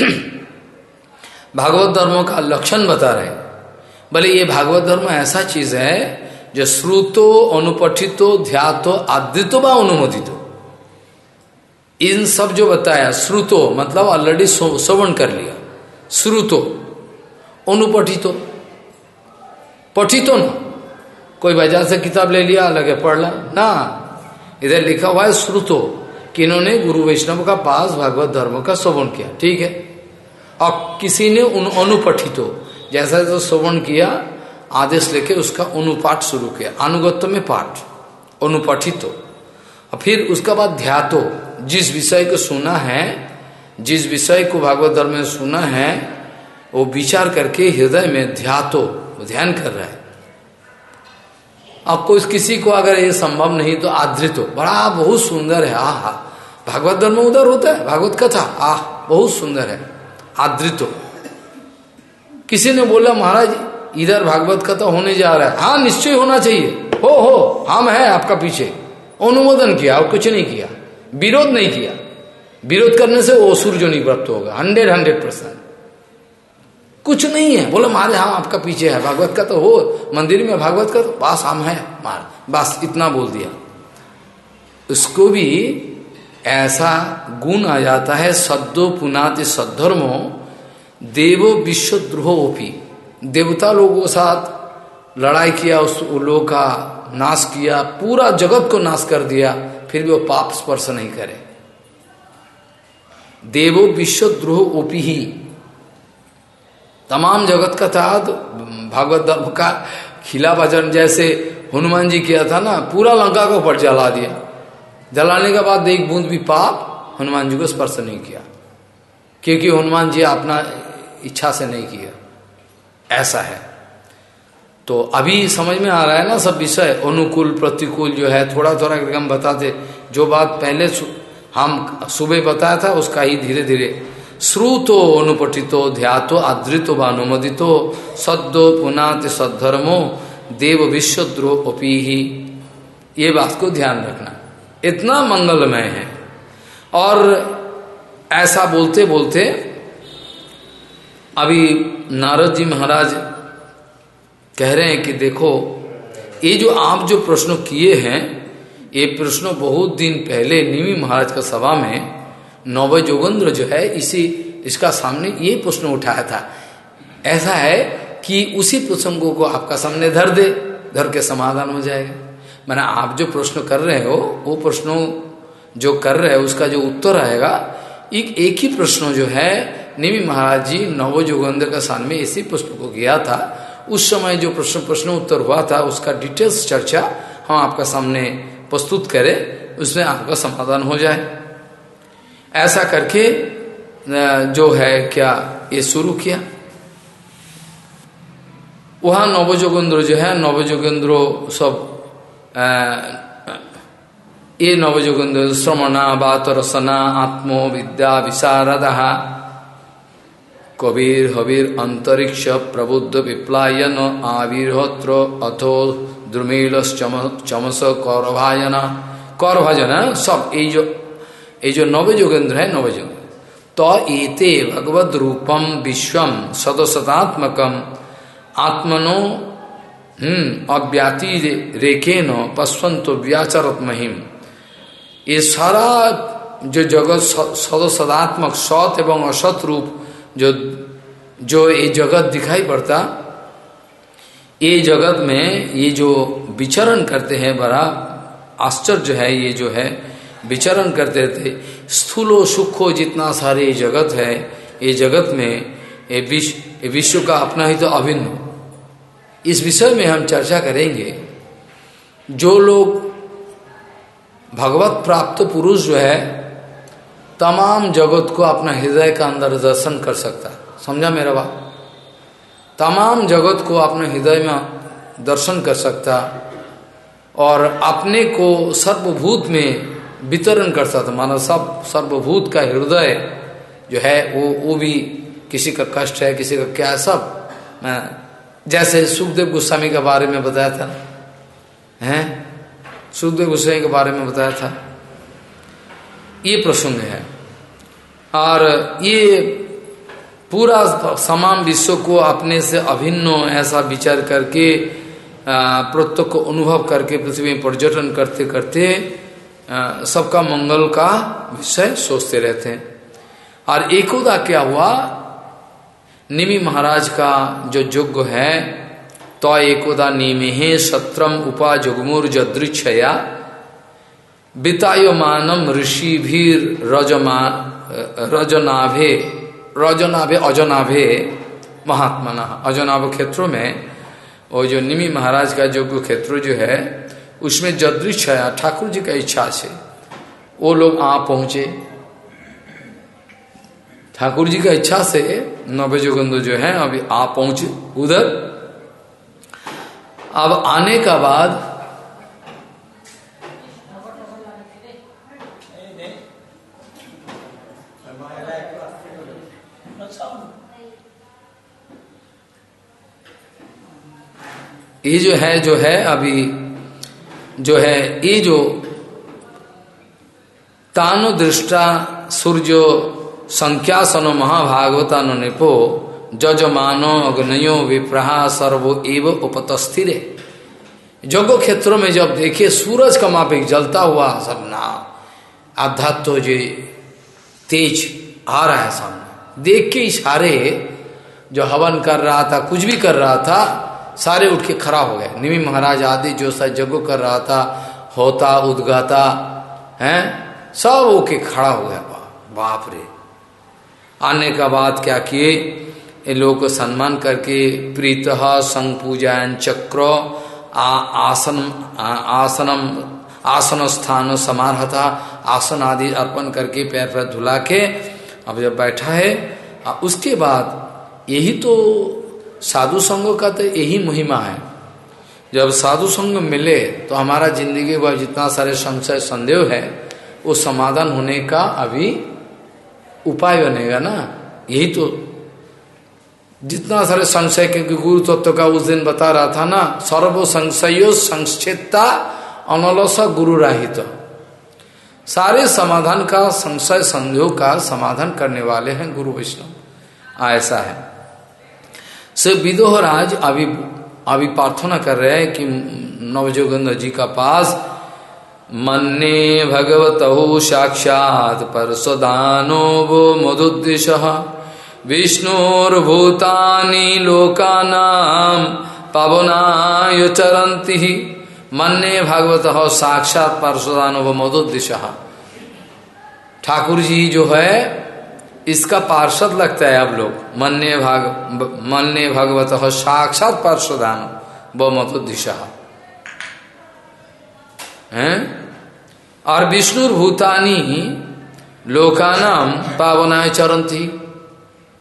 Speaker 1: *clears throat* भागवत धर्मों का लक्षण बता रहे बोले ये भागवत धर्म ऐसा चीज़ है जो श्रुतो अनुपठितो ध्यातो आदृतो व अनुमोदितो इन सब जो बताया, श्रुतो मतलब ऑलरेडी श्रवण कर लिया। श्रुतो, अनुपठितो। पठितो ना। कोई बाज़ार से किताब ले लिया लगे पढ़ ला। ना। इधर लिखा हुआ है श्रुतो, कि इन्होंने गुरु वैष्णव का पास भागवत धर्म का श्रवण किया। ठीक है? और किसी ने उन अनुपठितो, जैसा जैसा श्रवण किया आदेश लेके उसका अनुपाठ शुरू किया। अनुगत्य में पाठ, अनुपठितो। और फिर उसका बाद ध्यातो। जिस विषय को सुना है, जिस विषय को भागवत धर्म में सुना है, वो विचार करके हृदय में ध्यातो ध्यान कर रहा है। अब कोई किसी को अगर ये संभव नहीं तो आदृत। बड़ा बहुत सुंदर है, आह। भागवत धर्म उधर होता है, भागवत कथा, आह, बहुत सुंदर है, आदृत। किसी ने बोला, महाराज इधर भागवत कथा होने जा रहा है। हाँ निश्चय होना चाहिए। हो हो, हम है आपका पीछे। अनुमोदन किया, और कुछ नहीं किया। विरोध नहीं किया। विरोध करने से वो असुर जो नहीं होगा। Hundred hundred percent. कुछ नहीं है। बोलो, मारे, हम आपका पीछे है। भागवत का तो हो, मंदिर में भागवत का तो पास हम है, मार। बस इतना बोल दिया। उसको भी ऐसा गुण आ जाता है सद्दो पुनाति सद्धर्मो, देवो विश्वद्रोहोपी। देवता लोगों के साथ लड़ाई किया, उस लोगों का नाश किया, पूरा जगत को नाश कर दिया, फिर भी वो पाप स्पर्श नहीं करे। देवो विश्वद्रोह ओपी ही। तमाम जगत का था भागवत धर्म का खिला भजन जैसे हनुमान जी किया था ना, पूरा लंका को पर जला दिया। जलाने के बाद एक बूंद भी पाप हनुमान जी को स्पर्श नहीं किया, क्योंकि हनुमान जी अपना इच्छा से नहीं किया। ऐसा है। तो अभी समझ में आ रहा है ना सब विषय, अनुकूल, प्रतिकूल जो है थोड़ा थोड़ा करके हम बताते। जो बात पहले हम सुबह बताया था, उसका ही धीरे धीरे श्रुतो अनुपटितो ध्यातो आदृतो व अनुमोदितो, सद्दो पुनात सद्धर्मो, देव विश्वद्रोह अपी ही ये बात को ध्यान रखना। इतना मंगलमय है। और ऐसा बोलते बोलते अभी नारद जी महाराज कह रहे हैं कि देखो, ये जो आप जो प्रश्न किए हैं, ये प्रश्न बहुत दिन पहले निमी महाराज का सभा में नव जोगेंद्र जो है, इसी, इसका सामने ये प्रश्न उठाया था। ऐसा है कि उसी प्रसंगों को आपका सामने धर दे, धर के समाधान हो जाएगा। मैंने आप जो प्रश्न कर रहे हो, वो प्रश्नों जो कर रहे हो, उसका जो उत्तर आएगा, एक एक ही प्रश्न जो है निमी महाराज जी नवो का में इसी प्रश्न को किया था। उस समय जो प्रश्न प्रश्न उत्तर हुआ था, उसका डिटेल्स चर्चा हम आपका सामने प्रस्तुत करें, उसमें आपका समाधान हो जाए। ऐसा करके जो है, क्या ये शुरू किया? वहाँ नवजोगेंद्र जो है नवजोगेंद्र सब ये नवजोगेंद्र श्रमणा बात रसना आत्मो विद्या विशारद कबीर हबीर अंतरिक्ष प्रबुद्ध विप्लायन आविर्होत्र अथो द्रुमिल चमस कौरभायन कौरभाजन, सब, ये जो ये जो नवजोगेंद्र है नवजोगेंद्र तो एते भगवद रूपम विश्वम सदसदात्मकम आत्मनो हम्म अव्याति रेखे न पश्वंत व्याचरत महिम। ये सारा जो जगत सदसदात्मक सत एवं असत रूप जो जो ये जगत दिखाई पड़ता, ये जगत में ये जो विचरण करते हैं, बड़ा आश्चर्य है ये जो है, विचरण करते थे स्थूलो सुखो जितना सारे जगत है, ये जगत में ये विश्व विश्व का अपना ही तो अभिन्न इस विषय में हम चर्चा करेंगे, जो लोग भगवत प्राप्त पुरुष जो है तमाम जगत को अपना हृदय का अंदर दर्शन कर सकता है। समझा मेरा बात? तमाम जगत को अपने हृदय में दर्शन कर सकता और अपने को सर्वभूत में वितरण कर सकता। माना सब सर्वभूत का हृदय जो है, वो वो भी किसी का कष्ट है, किसी का क्या है, सब। जैसे सुखदेव गोस्वामी के बारे में बताया था हैं? सुखदेव गोस्वामी के बारे में बताया था। ये प्रसंग है। और ये पूरा समान विश्व को अपने से अभिन्न ऐसा विचार करके प्रत्यक्ष अनुभव करके पृथ्वी में पर्यटन करते करते सबका मंगल का विषय सोचते रहते हैं। और एकोदा क्या हुआ? निमि महाराज का जो यज्ञ है तो एकोदा निमे सत्रम उपा जुगमुर जदृक्षया वितायमानम ऋषि भीर रजनाभे रजनाभे, अजनाभे महात्मा अजनाभ क्षेत्रों में वो जो निमी महाराज का जो क्षेत्र जो है, उसमें जदृक्षया ठाकुर जी का इच्छा से वो लोग आ पहुँचे। ठाकुर जी का इच्छा से नवे जोगंदो जो है, अभी आ पहुँचे उधर। अब आने का बाद ये जो है जो है अभी, जो है, ये जो तानु दृष्टा सूर्यो संख्यासनो महाभागवतानो निपो जजमानो अग्नयो विप्रहा सर्वो एव उपतस्थिर। जगो क्षेत्रों में जब देखे सूरज का मापिक जलता हुआ सब ना आध्यात्म जो तेज आ रहा है सामने। देख के इशारे, जो हवन कर रहा था, कुछ भी कर रहा था सारे उठ के खड़ा हो गए। निमी महाराज आदि जो सा जगो कर रहा था, होता, उदगाता, हैं, सब ओके खड़ा हो गया। बाप रे। आने का बाद क्या किए? इन लोगों को सम्मान करके प्रीत संग पूजायन चक्र आसन आसनम आसन स्थान समारहता, आसन आदि अर्पण करके पैर पैर धुला के अब जब बैठा है उसके बाद यही तो साधु संघ का तो यही महिमा है। जब साधु संघ मिले तो हमारा ज़िंदगी का जितना सारे संशय, संदेह है, वो समाधान होने का अभी उपाय बनेगा ना? यही तो। जितना सारे संशय, क्योंकि गुरु तत्व का उस दिन बता रहा था ना, सर्व संशयो संक्षेता अनलस गुरु राहित। सारे समाधान का, संशय, संदेह का समाधान करने वाले हैं गुरु वैष्णव। ऐसा है। से विदोहराज अभी अभी प्रार्थना कर रहे हैं कि नवजोगेंद्र जी का पास मन्ने भगवत हो साक्षात परसदानो वो मधुद्दिश। विष्णुर्भूतानि लोकानाम पवनाय चरंती मन्ने भागवत साक्षात परशुदान वो मधुद्दिश। ठाकुर जी जो है इसका पार्षद लगता है अब लोग। मन्ने भाग, मन्ने भगवत साक्षात पार्षदान व मधुदिशा है? और विष्णु भूतानी लोकानाम पावनाय चरंती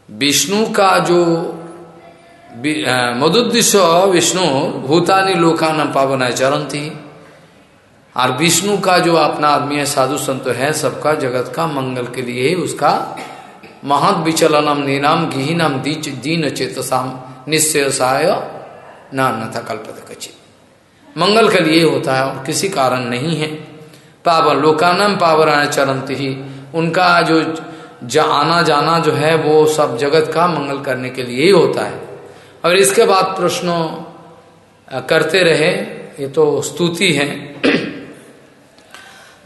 Speaker 1: विष्णु का जो मधुदिश विष्णु भूतानी लोकानाम पावनाय चरंती और विष्णु का जो अपना आदमी है, साधु संत है, सबका जगत का मंगल के लिए ही उसका महद विचलनम नीनाम गिहीनम दीन चेतसाम निश्चय न था कल्पत कचित। मंगल के लिए होता है, और किसी कारण नहीं है। पावर लोकानम पावरायण चरंत ही, उनका जो जा आना जाना जो है, वो सब जगत का मंगल करने के लिए ही होता है। और इसके बाद प्रश्नों करते रहे, ये तो स्तुति है।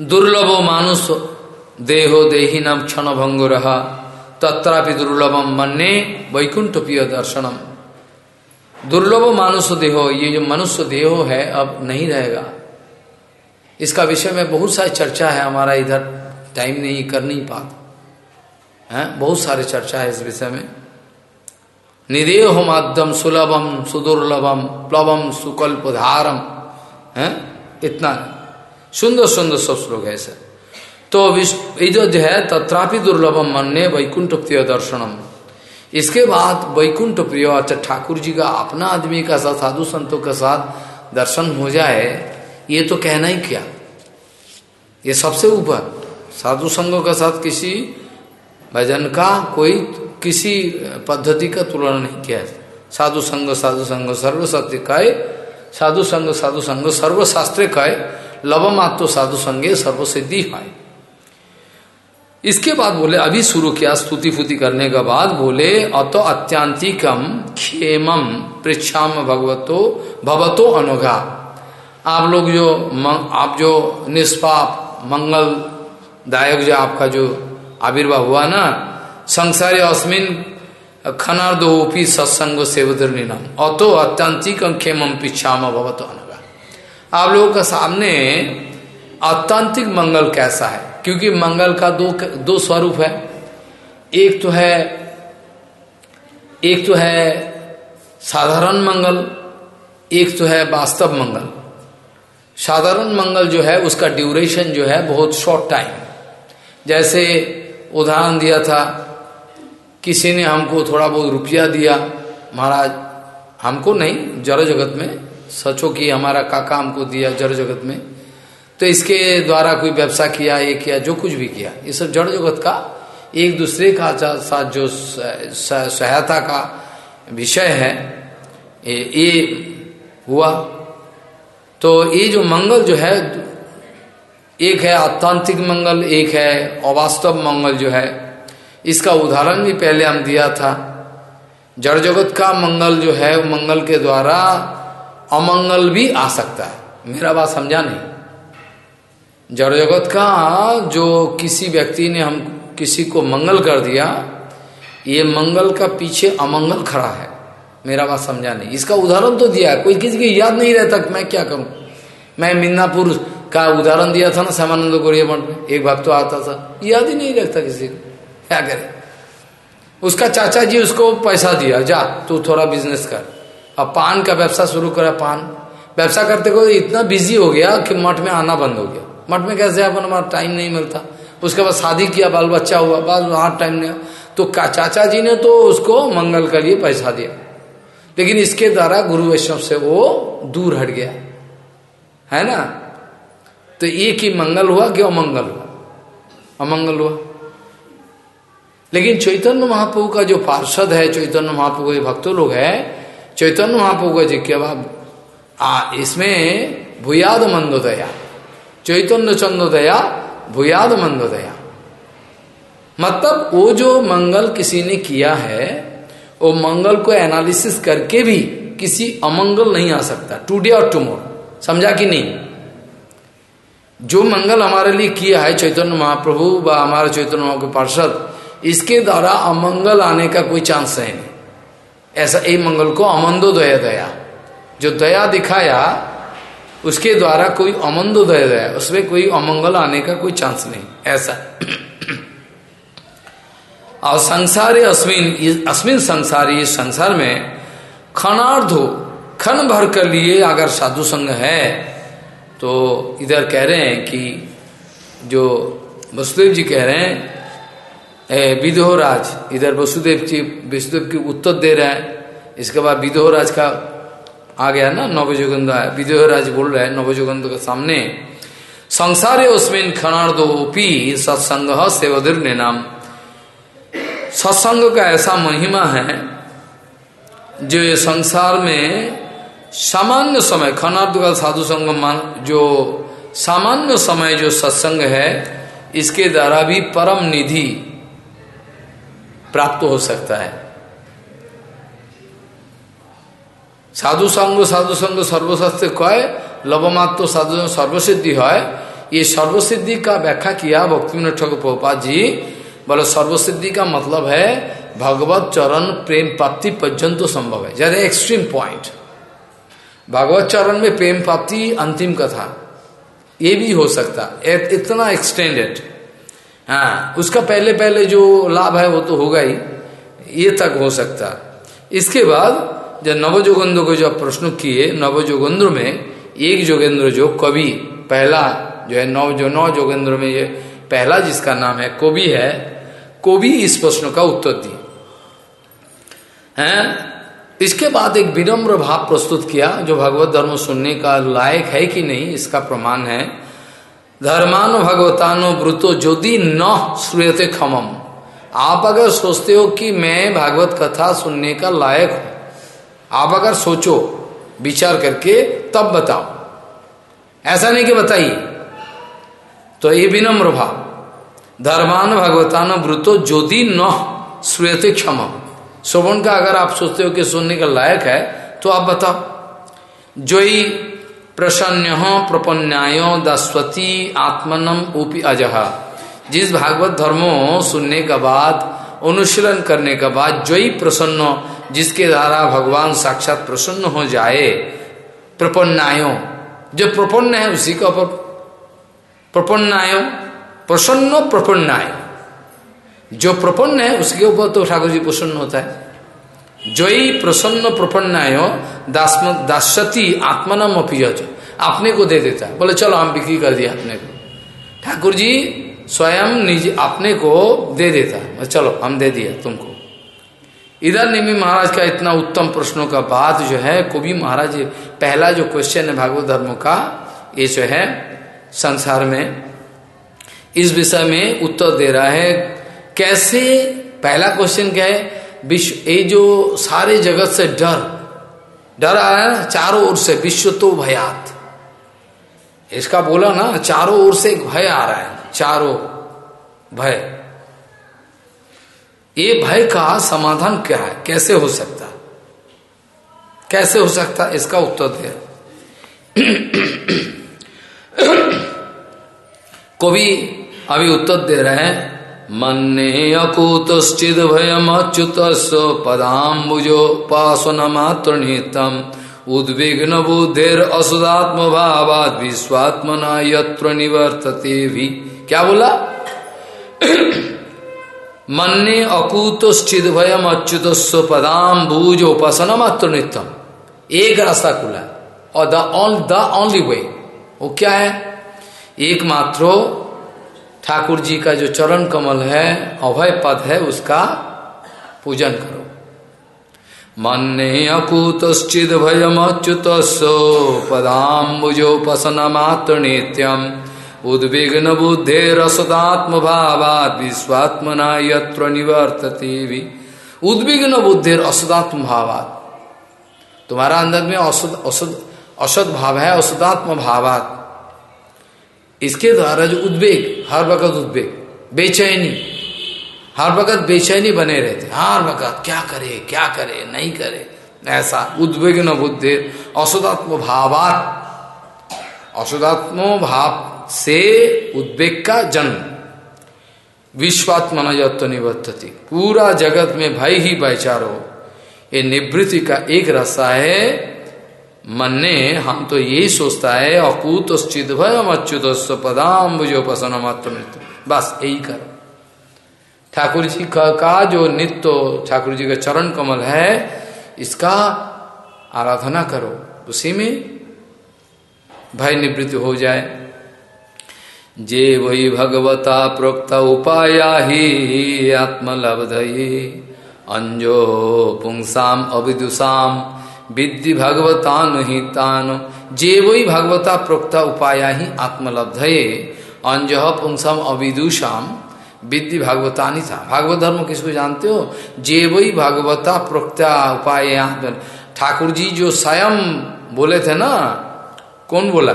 Speaker 1: दुर्लभो मानुष, देहो देही नम क्षण भंगु रहा तत्रापि दुर्लभम मन्ने वैकुंठ प्रिय दर्शनम। दुर्लभ मानुष देहो, ये जो मनुष्य देहो है, अब नहीं रहेगा। इसका विषय में बहुत सारी चर्चा है, हमारा इधर टाइम नहीं, कर नहीं पाता। है? बहुत सारे चर्चा है इस विषय में। निदेह माध्यम सुलभम सुदुर्लभम प्लवम सुकल्प धारम है? इतना। सुंदर सुंदर सब श्लोक है ऐसा तो इधर जो है तथापि दुर्लभम मन ने वैकुंठ प्रिय दर्शनम। इसके बाद वैकुंठ प्रिय अच्छा ठाकुर जी का अपना आदमी का साथ, साधु संतों के साथ दर्शन हो जाए, ये तो कहना ही क्या? ये सबसे ऊपर, साधु संघों के साथ किसी भजन का कोई, किसी पद्धति का तुलना नहीं किया साधु संघ साधु संघ, सर्व सत्य कहे साधु संघ साधु संघ, सर्वशास्त्र कहे लवमात्व साधु संगे सर्वसिद्धि पाए इसके बाद बोले, अभी शुरू किया स्तुति फुति करने के बाद बोले, अतो अत्यंतिकम क्षेमम पृछाम भगवतो, भवतो अनुगा। आप लोग जो आप जो निष्पाप मंगल दायक जो आपका जो आविर्भाव हुआ ना, संसारी अस्मिन खनार्दोपी सत्संग सेवदर्निनम अतो अत्यंतिकम क्षेमम पृछाम भगवतो अनुगा। आप लोगों का सामने अत्यंतिक मंगल कैसा है? क्योंकि मंगल का दो दो स्वरूप है। एक तो है, एक तो है साधारण मंगल, एक तो है वास्तव मंगल। साधारण मंगल जो है, उसका ड्यूरेशन जो है बहुत शॉर्ट टाइम जैसे उदाहरण दिया था, किसी ने हमको थोड़ा बहुत रुपया दिया, महाराज, हमको नहीं, जड़ जगत में, सचो कि हमारा काका हमको दिया जड़ जगत में। तो इसके द्वारा कोई व्यवसाय किया ये किया जो कुछ भी किया ये सब जड़ जगत का एक दूसरे का साथ जो सहायता का विषय है ये, ये हुआ। तो ये जो मंगल जो है एक है आत्तांतिक मंगल एक है अवास्तव मंगल जो है इसका उदाहरण भी पहले हम दिया था। जड़ जगत का मंगल जो है मंगल के द्वारा अमंगल भी आ सकता है। मेरा बात समझा नहीं। जड़ जगत का जो किसी व्यक्ति ने हम किसी को मंगल कर दिया, ये मंगल का पीछे अमंगल खड़ा है। मेरा बात समझा नहीं। इसका उदाहरण तो दिया है। कोई किसी की याद नहीं रहता मैं क्या करूँ। मैं मिन्नापुर का उदाहरण दिया था ना श्यामानंद गोरिया मठ में एक भक्त तो आता था। याद ही नहीं रखता किसी को। क्या करे? उसका चाचा जी उसको पैसा दिया। जा, तू थोड़ा बिज़नेस कर। अब पान का व्यवसाय शुरू करा पान। व्यवसाय करते को इतना बिज़ी हो गया कि मठ में आना बंद हो गया। मठ में कैसे अपन हमारा टाइम नहीं मिलता। उसके बाद शादी किया, बाल बच्चा हुआ, बाल वहाँ टाइम नहीं तो चाचा जी ने तो उसको मंगल के लिए पैसा दिया। लेकिन इसके द्वारा गुरु वैष्णव से वो दूर हट गया। है ना? तो एक ही मंगल हुआ कि अमंगल हुआ? अमंगल हुआ। लेकिन चैतन्य महाप्रभु का जो पार्षद है, चैतन्य महाप्रभु के भक्तों लोग है, चैतन्य महाप्रभु का जिज्ञा आ, इसमें भूयाद मंदोदया। चैतन्य चंदोदया भूयाद मंदोदया मतलब वो जो मंगल किसी ने किया है, वो मंगल को एनालिसिस करके भी किसी अमंगल नहीं आ सकता टुडे और टुमोर समझा कि नहीं? जो मंगल हमारे लिए किया है, चैतन्य महाप्रभु व हमारे चैतन्य महाप्रभु पार्षद इसके द्वारा अमंगल आने का कोई चांस है नहीं। ऐसा एक मंगल को अमंदो दया दया। जो दया दिखाया उसके द्वारा कोई अमंदो दया दया उसमें कोई अमंगल आने का कोई चांस नहीं। ऐसा। और संसार अस्मिन अस्मिन संसार ये संसार में खनार्धो खन भर कर लिए अगर साधु संग है तो इधर कह रहे हैं कि जो वसुदेव जी कह रहे हैं विदोहराज इधर वसुदेव जी, वसुदेव की उत्तर दे रहे हैं। इसके बाद विदोहराज का आ गया ना नवजोगंध विदोहराज बोल रहे हैं नवजोगंध के सामने, संसारे उसमें खनार्दोपी सत्संग सेवधुर नाम। सत्संग का ऐसा महिमा है, जो ये संसार में सामान्य समय खनार्द का साधु संग जो सामान्य समय जो सत्संग है, इसके द्वारा भी परम निधि प्राप्त हो सकता है। साधु संग साधु संग सर्वशास्त्र कय लवमात्म साधु सर्वसिद्धि है। ये सर्वसिद्धि का व्याख्या किया भक्ति ठग पोपा जी बोले, सर्वसिद्धि का मतलब है, भगवत चरण प्रेम प्राप्ति पर्यंत संभव है। जैसे एक्सट्रीम पॉइंट भगवत चरण में प्रेम प्राप्ति अंतिम कथा। ये भी हो सकता। इतना एक्सटेंडेड हाँ उसका पहले पहले जो लाभ है वो तो होगा ही। ये तक हो सकता। इसके बाद जब नवजोगेंद्र को जब प्रश्न किए नवजोगेंद्र में एक जोगेंद्र जो कवि, पहला जो है नव जो नौ जोगेंद्र में ये पहला जिसका नाम है कवि है को भी इस प्रश्न का उत्तर दिए। हैं? इसके बाद एक विनम्र भाव प्रस्तुत किया, जो भगवत धर्म सुनने का लायक है कि नहीं, इसका प्रमाण है, धर्मान भगवतानो ब्रुतो ज्योति न श्रूयते खमम। आप अगर सोचते हो कि मैं भागवत कथा सुनने का लायक हूँ आप अगर सोचो, विचार करके, तब बताओ। ऐसा नहीं कि बताइए। तो ये विनम्र भाव। धर्मान भगवतान वृतो ज्योति न श्रूयते क्षमा। श्रवण का अगर आप सोचते हो कि सुनने का लायक है तो आप बताओ। जोई प्रसन्न प्रपन्याय दस्वती आत्मनम उपी अजहा जिस भागवत धर्मो सुनने का बाद, अनुशीलन करने के बाद जोई प्रसन्न जिसके द्वारा भगवान साक्षात प्रसन्न हो जाए, प्रपन्नायो। जो प्रपन्न है, उसी का प्रपन्नायो। प्रसन्न प्रपन्नाय। जो प्रपन्न है, उसके ऊपर तो ठाकुर जी प्रसन्न होता है। जो ही प्रसन्न प्रपन्नाय दासती आत्मनम अपियज अपने को दे देता है। बोले, चलो हम बिक्री कर दिया अपने को। ठाकुर जी स्वयं निज अपने को दे देता है। चलो, हम दे दिया तुमको। इधर निमी महाराज का इतना उत्तम प्रश्नों का बात जो है कवि महाराज पहला जो क्वेश्चन है भागवत धर्म का, ये जो है संसार में, इस विषय में उत्तर दे रहा है, कैसे, पहला क्वेश्चन क्या है, विश्व, ये जो सारे जगत से डर डर आ रहा है ना, चारों ओर से, विश्व तो भयात। इसका बोला ना, चारों ओर से भय आ रहा है, चारों, भय। ये भय का समाधान क्या है? कैसे हो सकता? कैसे हो सकता? इसका उत्तर दे। कवि अभी उत्तर दे रहे हैं, मन्ने अकूतश्चिद भयम अच्युत पदाम्बुजोपासन मात्र नितम उद्विग्न बुद्धेर असुदात्म भावाद विश्वात्मना यत्र निवर्तते भी। क्या बोला? मन्ने अकूतश्चिद भयम अच्युत पदाम्बुज उपासना मात्र नित्यम एक रास्ता खुला है। और the on the only way वो क्या है? एकमात्र ठाकुर जी का जो चरण कमल है, अभय पद है, उसका पूजन करो। मन्ने अकूतश्चिद भयमच्युत पदाम्बुजोपसन मात्र नित्यम उद्विग्न बुद्धे रसदात्म भावाद विश्वात्मना यत्र निवर्तते भी उद्विग्न बुद्धि असदात्म भावाद तुम्हारा अंदर में औसद औसद औसद भाव है औसदात्म भावात इसके द्वारा जो उद्वेग, हर वक्त उद्वेग, बेचैनी, हर वक्त बेचैनी बने रहते हर वक्त, क्या करे क्या करे, नहीं करे, ऐसा उद्वेगन बुद्धि असुदात्म भावात असुदात्म भाव से उद्वेग का जन्म विश्वात्मना यत्व निवर्तती। पूरा जगत में भय ही बैचारो ये निवृत्ति का एक रसा है। मन ने हम तो यही सोचता है अकूत भय अच्युत पदाम बुझो मृत्यु बस यही करो। ठाकुर जी का, का जो नित्य ठाकुर जी का चरण कमल है इसका आराधना करो। उसी में भय निवृत्ति हो जाए। जे वही भगवता प्रोक्त उपाया ही आत्मलब्धये अंजो पुंसाम अविदुषाम विद्धि भगवतान ही तान जे वही भगवता प्रोक्ता उपाया ही आत्मलब्धये अंज पुंसम अविदुषाम विद्धि भागवतानी था भागवत धर्म किसको जानते हो? जे वही भागवता प्रोक्ता उपाय ठाकुर जी जो स्वयं बोले थे ना, कौन बोला?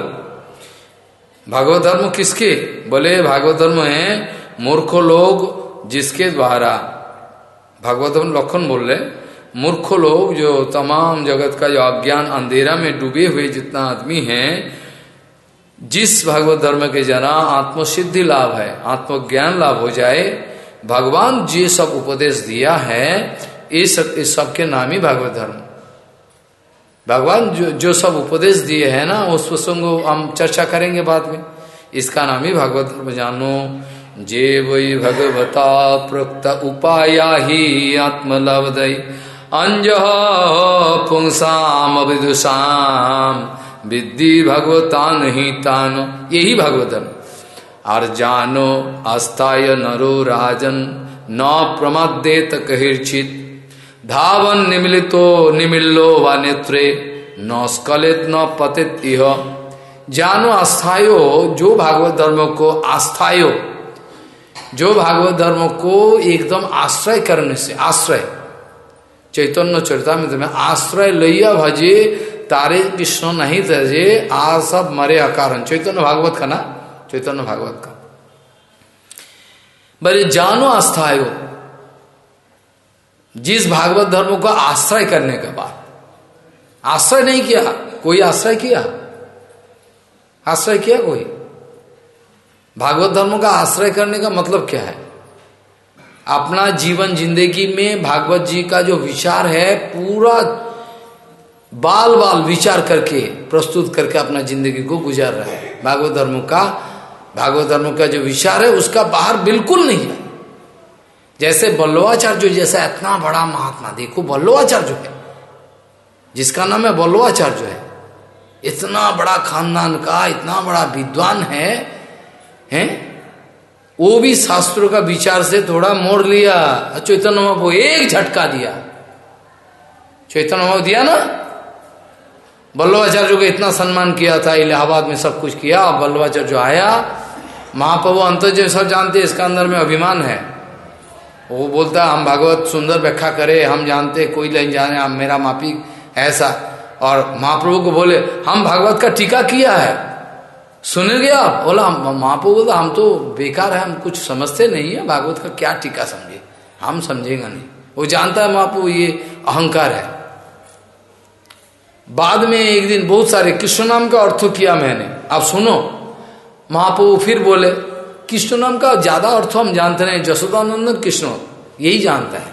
Speaker 1: भागवत धर्म किसके? बोले भागवत धर्म है मूर्ख लोग जिसके द्वारा। भागवत धर्म लक्षण बोल रहे मूर्ख लोग जो तमाम जगत का जो अज्ञान अंधेरा में डूबे हुए जितना आदमी है, जिस भागवत धर्म के जना आत्मसिद्धि लाभ है, आत्मज्ञान लाभ हो जाए, भगवान जी सब उपदेश दिया है, इस सब इस सब के नाम ही भागवत धर्म भगवान जो जो सब उपदेश दिए है ना, उस प्रसंग हम चर्चा करेंगे बाद में। इसका नाम ही भगवत धर्म जानो। जे वही भगवता प्रोक्त उपाया ही आत्मलवदय अंज पुंसाम विदुषाम विद्धि भगवतान ही तान। यही भगवतन और जानो अस्ताय नरो राजन। न प्रमादेत कहिर्चित। धावन निमिलितो निमिल्लो व नेत्रे न स्कलित न पतित इह। जानो आस्थायो जो भागवत धर्म को आस्थायो जो भागवत धर्म को एकदम आश्रय करने से, आश्रय। चैतन्य चरिता में आश्रय लैया भजे, तारे कृष्ण नहीं तजे, आ सब मरे अकारण। चैतन्य भागवत का ना? चैतन्य भागवत का। बड़े जानो आस्थायो जिस भागवत धर्म को आश्रय करने के बाद। आश्रय नहीं किया। कोई आश्रय किया? आश्रय किया कोई? भागवत धर्म का आश्रय करने का मतलब क्या है? अपना जीवन ज़िंदगी में भागवत जी का जो विचार है, पूरा बाल बाल विचार करके, प्रस्तुत करके अपना ज़िंदगी को गुजार रहा है। भागवत धर्म का, भागवत धर्म का जो विचार है, उसका बाहर बिल्कुल नहीं है। जैसे बल्लवाचार्य जैसा इतना बड़ा महात्मा, देखो बल्लवाचार्य है जिसका नाम है बल्लवाचार्य है। इतना बड़ा खानदान का, इतना बड़ा विद्वान है, हैं? वो भी शास्त्रों का विचार से थोड़ा मोड़ लिया, चैतन्य को एक झटका दिया। चैतन्य दिया ना? बल्लभाचार्य को इतना सम्मान किया था, इलाहाबाद में सब कुछ किया अब बल्लभाचार्य आया, महाप्रभु अंतर जो सब जानते इसका अंदर में अभिमान है। वो बोलता, हम भागवत सुंदर व्याख्या करे, हम जानते कोई नहीं जाने हम मेरा मापी ऐसा। और महाप्रभु को बोले, हम भागवत का टीका किया है। सुन गया बोला महाप्रभु बोला हम तो बेकार है, हम कुछ समझते नहीं है, भागवत का क्या टीका समझे? हम समझेगा नहीं। वो जानता है महाप्रभु, ये अहंकार है। बाद में एक दिन बहुत सारे कृष्ण नाम का अर्थ किया मैंने। आप सुनो, महाप्रभु फिर बोले कृष्ण नाम का ज़्यादा अर्थ हम जानते नहीं, जसोदानंदन कृष्ण, यही जानता है।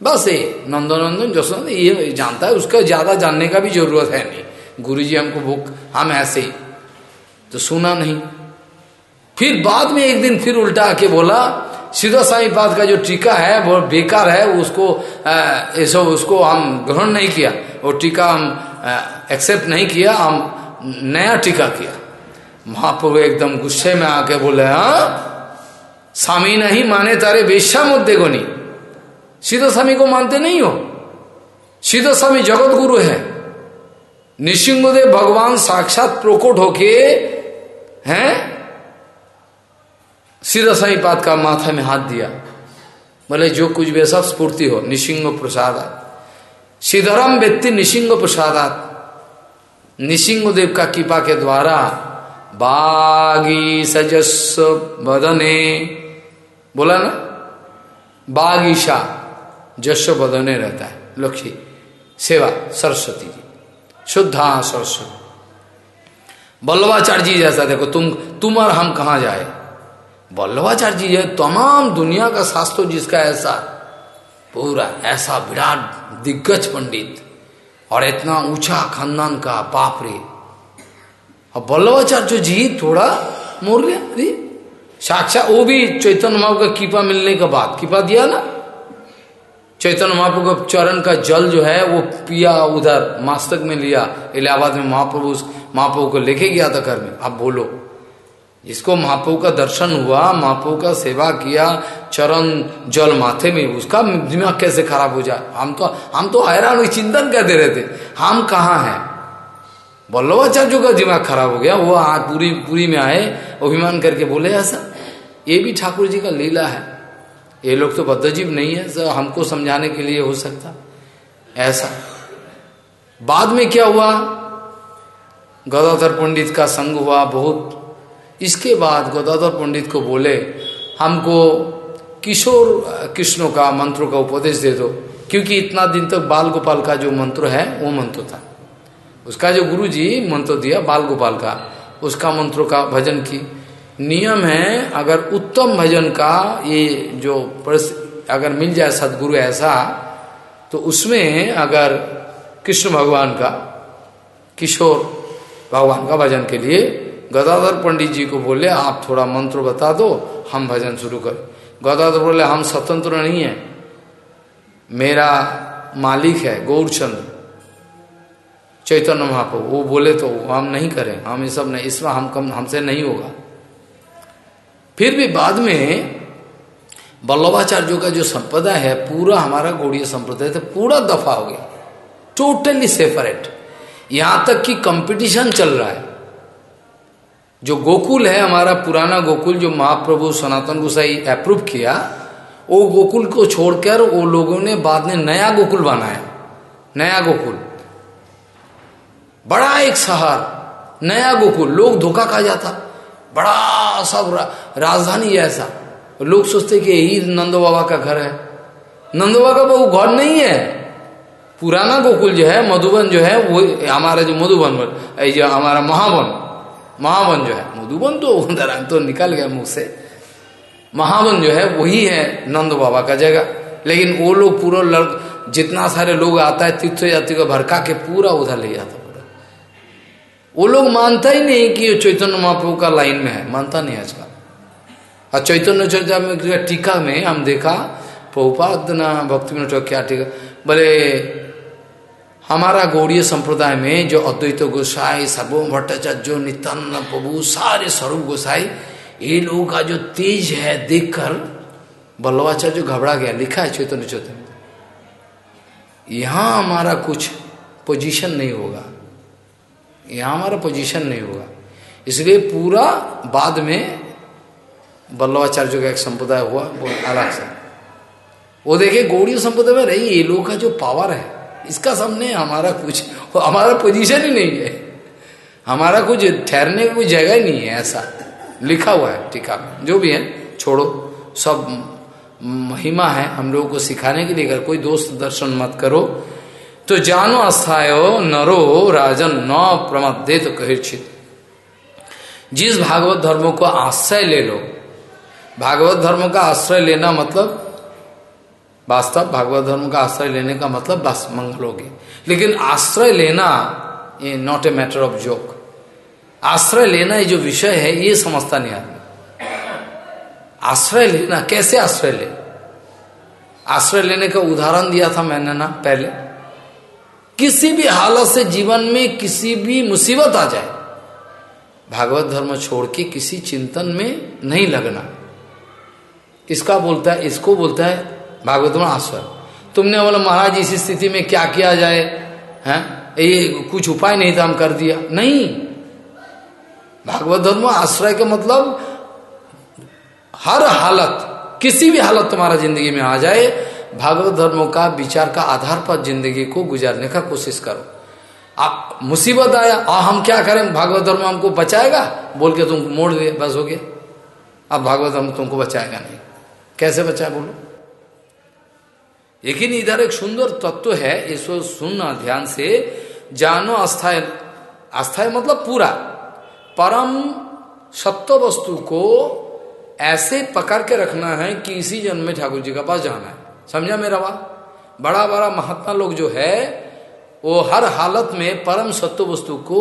Speaker 1: बस ये, नंदनंदन जसोदानंद ये जानता है, उसका ज़्यादा जानने का भी ज़रूरत है नहीं। गुरु जी हमको भूख, हम ऐसे तो सुना नहीं। फिर बाद में एक दिन फिर उल्टा आके बोला, सीधा साई पाद का जो टीका है, वो बेकार है, उसको ये सब उसको हम ग्रहण नहीं किया। वो टीका हम एक्सेप्ट नहीं किया, हम नया टीका किया। महाप्रभु एकदम गुस्से में आके बोले, हा? स्वामी नहीं माने तारे मुद्दे को नहीं। सीधा स्वामी को मानते नहीं हो? सीधा स्वामी जगत गुरु है। निशिंगदेव भगवान साक्षात प्रकोट होके, हैं? सीधा साई पात का माथा में हाथ दिया। बोले, जो कुछ भी सब स्फूर्ति हो। निशिंग प्रसाद सीधरम व्यक्ति निशिंग प्रसादात निशिंग देव का कृपा के द्वारा बागी सजस्व बदने। बोला ना? बाग ईशा जश्व बदने रहता है। लक्ष्मी, सेवा, सरस्वती जी। शुद्धा सरस्वती। वल्लभाचार्य जी जैसा, देखो, तुम तुम और हम कहा जाए? वल्लभाचार्य जी है तमाम दुनिया का शास्त्र जिसका ऐसा पूरा, ऐसा विराट, दिग्गज पंडित, और इतना ऊँचा खानदान का बाप रे और वल्लभाचार्य जी थोड़ा मोर गया साक्षात वो भी चैतन्य महाप्रभु का कीपा मिलने के बाद, कीपा दिया ना? चैतन्य महाप्रभु का चरण का जल जो है, वो पिया, उधर मास्तक में लिया, इलाहाबाद में महाप्रभु महाप्रभु को लेके गया था घर में। आप बोलो, जिसको महाप्रभु का दर्शन हुआ, महाप्रभु का सेवा किया, चरण जल माथे में, उसका दिमाग कैसे खराब हो जाए? हम तो हम तो हैरान चिंतन कर दे रहे थे हम कहाँ हैं? वल्लभाचार्य का दिमाग खराब हो गया, वो आज पूरी पूरी में आए, अभिमान करके बोले, ऐसा, ये भी ठाकुर जी का लीला है। ये लोग तो बद्धजीव नहीं है सर हमको समझाने के लिए हो सकता। ऐसा। बाद में क्या हुआ? गदाधर पंडित का संग हुआ बहुत। इसके बाद गदाधर पंडित को बोले, हमको किशोर, कृष्णों का मंत्रों का उपदेश दे दो, क्योंकि इतना दिन तक तो बाल गोपाल का जो मंत्र है, वो मंत्र था। उसका जो गुरु जी मंत्र दिया बाल गोपाल का, उसका मंत्रों का भजन की। नियम है, अगर उत्तम भजन का ये जो अगर मिल जाए सदगुरु ऐसा तो उसमें अगर कृष्ण भगवान का, किशोर भगवान का भजन के लिए गदाधर पंडित जी को बोले, आप थोड़ा मंत्र बता दो, हम भजन शुरू करें। गदाधर बोले, हम स्वतंत्र नहीं है। मेरा मालिक है, गौरचंद्र। चैतन्य महाप्रभु, वो बोले तो हम नहीं करें, हम ये सब नहीं, इसमें हम कम, हमसे नहीं होगा। फिर भी बाद में वल्लभाचार्यों का जो संप्रदाय है, पूरा हमारा गौड़ीय संप्रदाय था पूरा दफ़ा हो गया। टोटली सेपरेट यहाँ तक कि कंपटीशन चल रहा है। जो गोकुल है, हमारा पुराना गोकुल जो महाप्रभु सनातन गोसाई अप्रूव किया, वो गोकुल को छोड़कर वो लोगों ने बाद में नया गोकुल बनाया। नया गोकुल। बड़ा एक शहर नया गोकुल लोग धोखा खा जाता। बड़ा सब रा, राजधानी ऐसा। लोग सोचते कि यही नंदो बाबा का घर है। नंदो बाबा का वो घर नहीं है। पुराना गोकुल जो है मधुबन जो है वो हमारा जो मधुबन जो हमारा महावन महावन जो है। मधुबन तो उधर तो निकल गया मुख से। महावन जो है वही है नंद बाबा का जगह। लेकिन वो लोग पूरा जितना सारे लोग आता है तीर्थ यात्री को भरका के पूरा उधर ले जाता। वो लोग मानता ही नहीं कि चैतन्य महाप्रभु का लाइन में है। मानता नहीं आजकल। और चैतन्य चर्चा में टीका में हम देखा, प्रभुपाद ना भक्ति में क्या टीका, बोले, हमारा गौड़ीय संप्रदाय में जो अद्वैत गोसाई सर्वम भट्टाचार्य, नित्यानंद प्रभु, सारे स्वरूप गोसाई, ये लोगों का जो तेज है देखकर बल्लवाचार्य घबरा गया, लिखा है चैतन्य चैतन्य यहाँ हमारा कुछ पोजीशन नहीं होगा। यहाँ हमारा पोजीशन नहीं होगा। इसलिए पूरा बाद में बल्लवाचार्य का एक संप्रदाय हुआ, वो अलग से। वो देखे गौड़ी संप्रदाय में रही ये लोग का जो पावर है, इसका सामने हमारा कुछ, हमारा पोजीशन ही नहीं है। हमारा कुछ ठहरने की कोई जगह ही नहीं है, ऐसा। लिखा हुआ है, टीका जो भी है, छोड़ो। सब महिमा है, हम लोगों को सिखाने के लिए, अगर कोई दोस्त दर्शन मत करो तो जानो अस्थायो नरो राजन न प्रमदे तो कहिर्चित। जिस भागवत धर्मों को आश्रय ले लो, भागवत धर्म का आश्रय लेना मतलब वास्तव भागवत धर्म का आश्रय लेने का मतलब बस मंगल लेकिन आश्रय लेना ये not a matter of joke आश्रय लेना ये जो विषय है, ये समझता नहीं आदमी आश्रय लेना, कैसे आश्रय ले? आश्रय लेने का उदाहरण दिया था मैंने ना पहले। किसी भी हालत से जीवन में किसी भी मुसीबत आ जाए, भागवत धर्म छोड़ के किसी चिंतन में नहीं लगना। इसका बोलता है, इसको बोलता है भागवत में आश्रय। तुमने बोला, महाराज, इस स्थिति में क्या किया जाए? हैं? ये कुछ उपाय नहीं था, हम कर दिया। नहीं। भागवत धर्म आश्रय का मतलब हर हालत, किसी भी हालत तुम्हारा ज़िंदगी में आ जाए भागवत धर्म का विचार का आधार पर ज़िंदगी को गुजारने का कोशिश करो। आप मुसीबत आया, आ, हम क्या करें? भागवत धर्म हमको बचाएगा? बोल के तुमको मोड़ दे बस हो गया। अब भागवत धर्म तुमको बचाएगा नहीं। कैसे बचाए बोलो? लेकिन इधर एक सुंदर तत्व है, इसको सुनना ध्यान से जानो अस्थाय। अस्थाय मतलब पूरा। परम सत्य वस्तु को ऐसे पकड़ के रखना है कि इसी जन्म में ठाकुर जी का पास जाना है। समझा मेरा बात? बड़ा बड़ा महात्मा लोग जो है, वो हर हालत में परम सत्य वस्तु को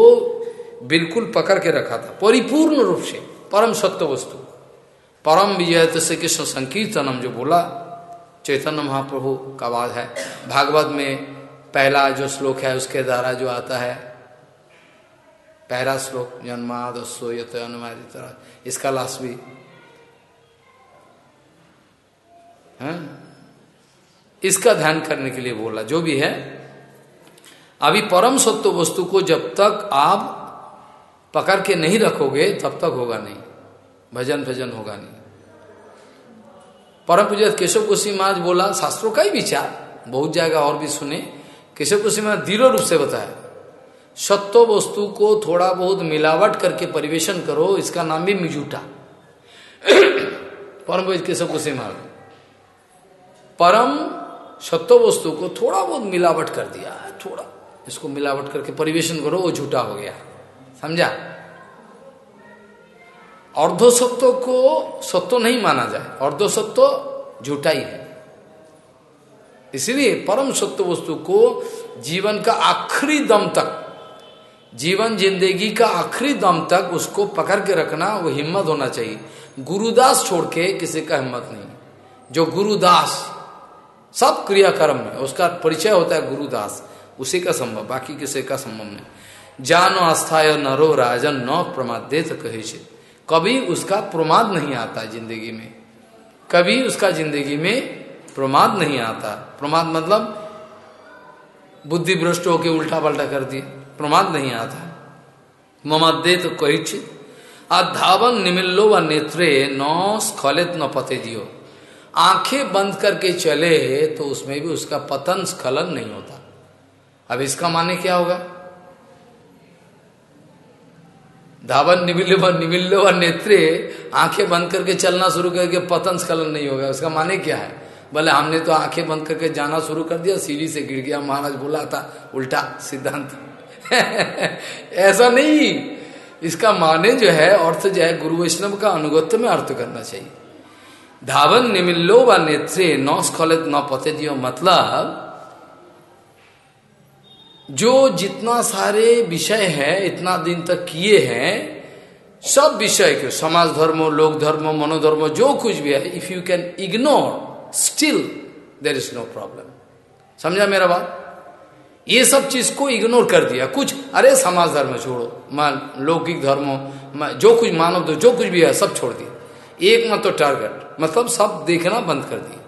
Speaker 1: बिल्कुल पकड़ के रखा था, परिपूर्ण रूप से परम सत्य वस्तु। परम विजय से कृष्ण संकीर्तनम जो बोला, चैतन्य महाप्रभु का बात है। भागवत में पहला जो श्लोक है, उसके द्वारा जो आता है, पहला श्लोक, जन्मादस्सो यत अनुमादित इसका लाश भी। है? इसका ध्यान करने के लिए बोला, जो भी है। अभी परम सत्व वस्तु को जब तक आप पकड़ के नहीं रखोगे, तब तक होगा नहीं। भजन भजन होगा नहीं। परम पूजा केशव कुशी महाराज बोला, शास्त्रों का ही विचार, बहुत जगह और भी सुने। केशव कुशी महाराज दृढ़ रूप से बताया सत्व वस्तु को थोड़ा बहुत मिलावट करके परिवेशन करो, इसका नाम भी मिजूटा। परम केशव कुशी महाराज, परम सत्व वस्तु को थोड़ा बहुत मिलावट कर दिया है, थोड़ा। इसको मिलावट करके परिवेशन करो, वो झूठा हो गया। समझा? अर्धोसत्व को सत्व नहीं माना जाए। अर्धोसत्व झूठा ही है। इसलिए परम सत्य वस्तु को जीवन का आखिरी दम तक, जीवन ज़िंदगी का आखिरी दम तक उसको पकड़ के रखना, वो हिम्मत होना चाहिए। गुरुदास छोड़ के किसी का हिम्मत नहीं। जो गुरुदास सब क्रियाक्रम में उसका परिचय होता है गुरुदास। उसी का संभव बाकी किसी का संभव नहीं। जानो आस्थाय नरो राजन, न प्रमाद तो कहे कभी उसका प्रमाद नहीं आता ज़िंदगी में। कभी उसका ज़िंदगी में प्रमाद नहीं आता। प्रमाद मतलब बुद्धि भ्रष्ट होकर उल्टा पल्टा कर दिए, प्रमाद नहीं आता। ममादे तो कही अधावन निमिल्लो व नेत्रे, नौ स्खलित न पते दियो आँखें बंद करके चले तो उसमें भी उसका पतन स्खलन नहीं होता। अब इसका माने क्या होगा? धावन निमिल्ल व नेत्रे, आँखें बंद करके चलना शुरू करके पतन स्खलन नहीं होगा। उसका माने क्या है? बोले, हमने तो आँखें बंद करके जाना शुरू कर दिया, सीढ़ी से गिर गया, महाराज बोला था, उल्टा सिद्धांत। *laughs* ऐसा नहीं। इसका माने जो है, अर्थ जो है, गुरु वैष्णव का अनुगत्य में अर्थ करना चाहिए। धावन निमिल्लो व नेत्रे नौ स्खलित न पते दियो मतलब जो जितना सारे विषय है, इतना दिन तक किए हैं, सब विषय के, समाज धर्म, लोक धर्म, मनोधर्म, जो कुछ भी है if you can ignore still there is no problem समझा मेरा बात? ये सब चीज़ को इग्नोर कर दिया। कुछ, अरे समाज धर्म छोड़ो, मान, लौकिक धर्म जो कुछ मानव तो जो कुछ भी है, सब छोड़ दिया। एक मत तो टारगेट मतलब सब देखना बंद कर दिया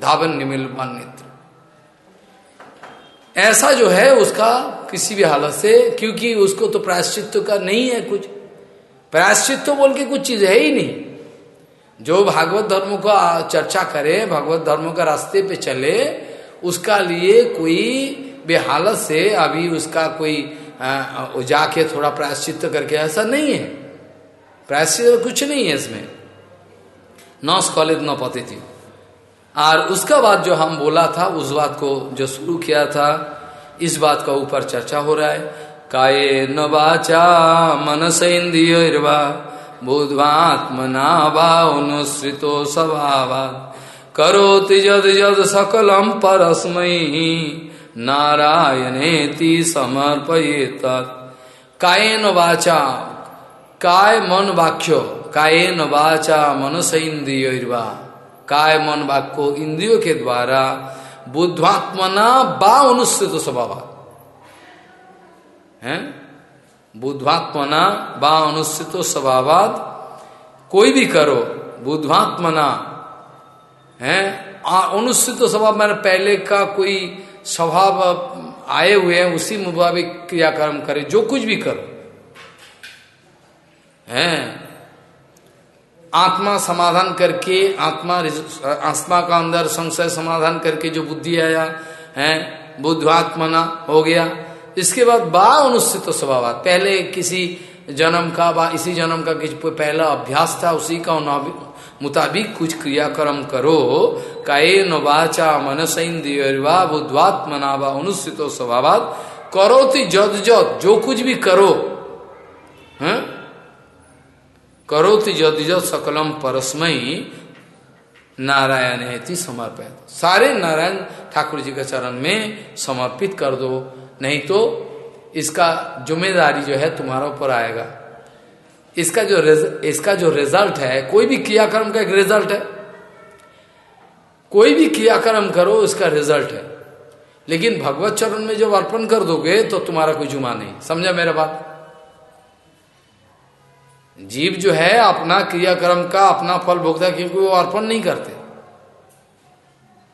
Speaker 1: धावन, निमिल नेत्र ऐसा जो है उसका किसी भी हालत से, क्योंकि उसको तो प्रायश्चित्व का नहीं है कुछ। प्रायश्चित्व बोल के कुछ चीज़ है ही नहीं। जो भागवत धर्म को चर्चा करे, भागवत धर्म का रास्ते पे चले, उसका लिए कोई बेहालत से अभी उसका कोई जाके थोड़ा प्रायश्चित करके, ऐसा नहीं है। प्रायश्चित कुछ नहीं है इसमें। नौ स्कॉलेज न पते थी। और उसका बाद जो हम बोला था, उस बात को जो शुरू किया था, इस बात का ऊपर चर्चा हो रहा है। काये न बाचा मनस इंद्रियवा बुद्धात्मना भावनुश्रितो स्वभाव। करोति जद जद सकलम परस्मयी, नारायणे समर्पयेत। कायेन वाचा काय मन वाक्य कायेन वाचा मनस काय मन वाक्य इंद्रियों के द्वारा बुद्धात्मना बा अनुसृत स्वभाव। है? बुद्धात्मना बा अनुसृत स्वभाव कोई भी करो बुद्धात्मना है? अनुसृत स्वभाव मैंने पहले का कोई स्वभाव आए हुए हैं, उसी मुताबिक क्रियाक्रम करे, जो कुछ भी करो। हैं? आत्मा समाधान करके, आत्मा आत्मा का अंदर संशय समाधान करके जो बुद्धि आया, है बुद्धात्मना हो गया। इसके बाद बा अनुस्थित स्वभाव पहले किसी जन्म का, बा इसी जन्म का किसी पहला अभ्यास था, उसी का मुताबिक कुछ क्रियाक्रम करो। काये नवाचा मनस इंद्रियवा बुद्वात्मना व अनुस्थित स्वभाव करो तो जद जद, जो कुछ भी करो, है करो तो जद जद सकलम परस्मयी नारायण है समर्पित सारे नारायण ठाकुर जी के चरण में समर्पित कर दो, नहीं तो इसका ज़िम्मेदारी जो है तुम्हारा ऊपर आएगा। इसका जो इसका जो रिज़ल्ट है, कोई भी क्रियाक्रम का एक रिज़ल्ट है। कोई भी क्रियाक्रम करो इसका रिज़ल्ट है। लेकिन भगवत चरण में जब अर्पण कर दोगे तो तुम्हारा कोई जुमा नहीं। समझा मेरा बात? जीव जो है अपना क्रियाक्रम का, अपना फल भोगता क्योंकि वो अर्पण नहीं करते।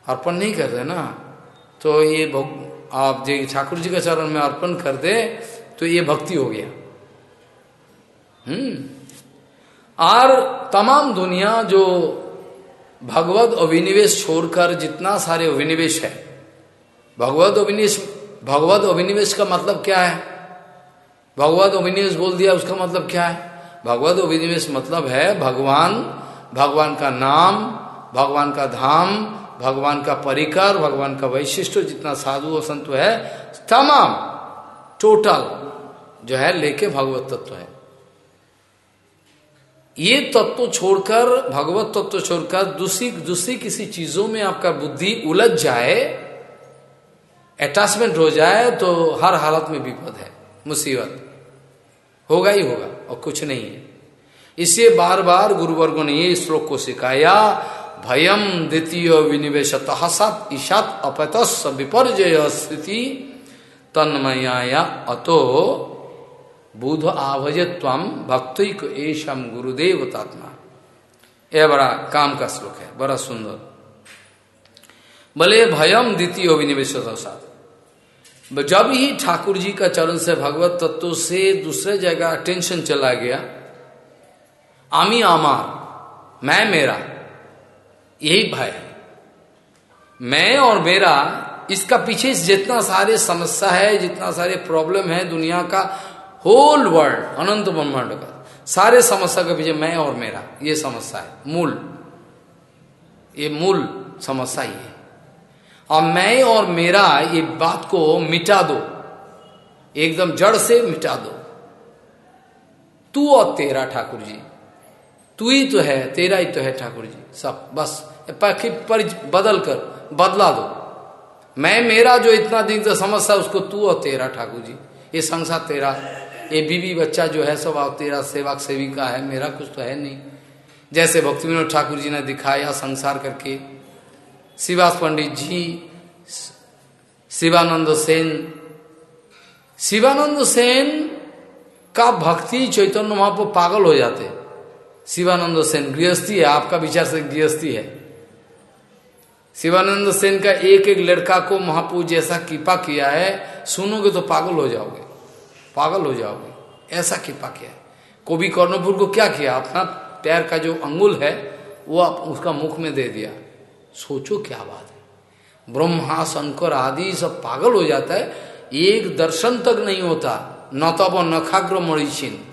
Speaker 1: अर्पण नहीं करते ना। तो ये आप जो ठाकुर जी के चरण में अर्पण कर दे तो ये भक्ति हो गया। हम्म। और तमाम दुनिया जो भगवत अभिनिवेश छोड़कर जितना सारे अभिनिवेश है, भगवत अभिनिवेश भगवत अभिनिवेश का मतलब क्या है? भगवत अभिनिवेश बोल दिया, उसका मतलब क्या है? भगवत अभिनिवेश मतलब है भगवान भगवान का नाम, भगवान का धाम, भगवान का परिकर, भगवान का वैशिष्ट जितना साधु और संत है, तमाम टोटल जो है, लेके भगवत तत्व है। ये तत्व छोड़कर, भगवत तत्व छोड़कर दूसरी दूसरी किसी चीज़ों में आपका बुद्धि उलझ जाए अटैचमेंट हो जाए तो हर हालत में विपद है, मुसीबत। होगा ही होगा। और कुछ नहीं है। इसे बार बार गुरुवर्गो ने ये श्लोक को सिखाया भयम द्वितीय विनिवेश सत ईशात अपतस विपर्जय स्थिति तन्मया अतो बुध आवज तम भक्तिक एशम गुरुदेव तात्मा यह बड़ा काम का श्लोक है, बड़ा सुंदर। भले भयम द्वितीय विनिवेश जब ही ठाकुर जी का चरण से भगवत तत्व से दूसरे जगह टेंशन चला गया, आमी आमार, मैं मेरा, यही भय है। मैं और मेरा, इसका पीछे जितना सारे समस्या है, जितना सारे प्रॉब्लम है दुनिया का होल वर्ल्ड अनंत ब्रह्मांड का, सारे समस्या के पीछे मैं और मेरा, ये समस्या है, मूल। ये मूल समस्या ही है। और मैं और मेरा ये बात को मिटा दो। एकदम जड़ से मिटा दो। तू और तेरा ठाकुर जी तू ही तो है, तेरा ही तो है ठाकुर जी सब, बस पर बदल कर, बदला दो। मैं, मेरा जो इतना दिन से समस्या उसको तू और तेरा ठाकुर जी ये संसार तेरा, ये बीवी बच्चा जो है, सब तेरा सेवक सेविका है, मेरा कुछ तो है नहीं। जैसे भक्ति विनोद ठाकुर जी ने दिखाया संसार करके शिवास पंडित जी शिवानंद सेन शिवानंद सेन का भक्ति चैतन्य महापो पागल हो जाते शिवानंद सेन गृहस्थी है, आपका विचार से गृहस्थी है। शिवानंद सेन का एक एक लड़का को महापू जैसा कृपा किया है, सुनोगे तो पागल हो जाओगे। पागल हो जाओगे, ऐसा कृपा किया है। कर्णपुर को क्या किया? अपना पैर का जो अंगुल है, वो आप उसका मुख में दे दिया। सोचो क्या बात है। ब्रह्मा शंकर आदि सब पागल हो जाता है। एक दर्शन तक नहीं होता। न तब नखाग्र मरीचिन।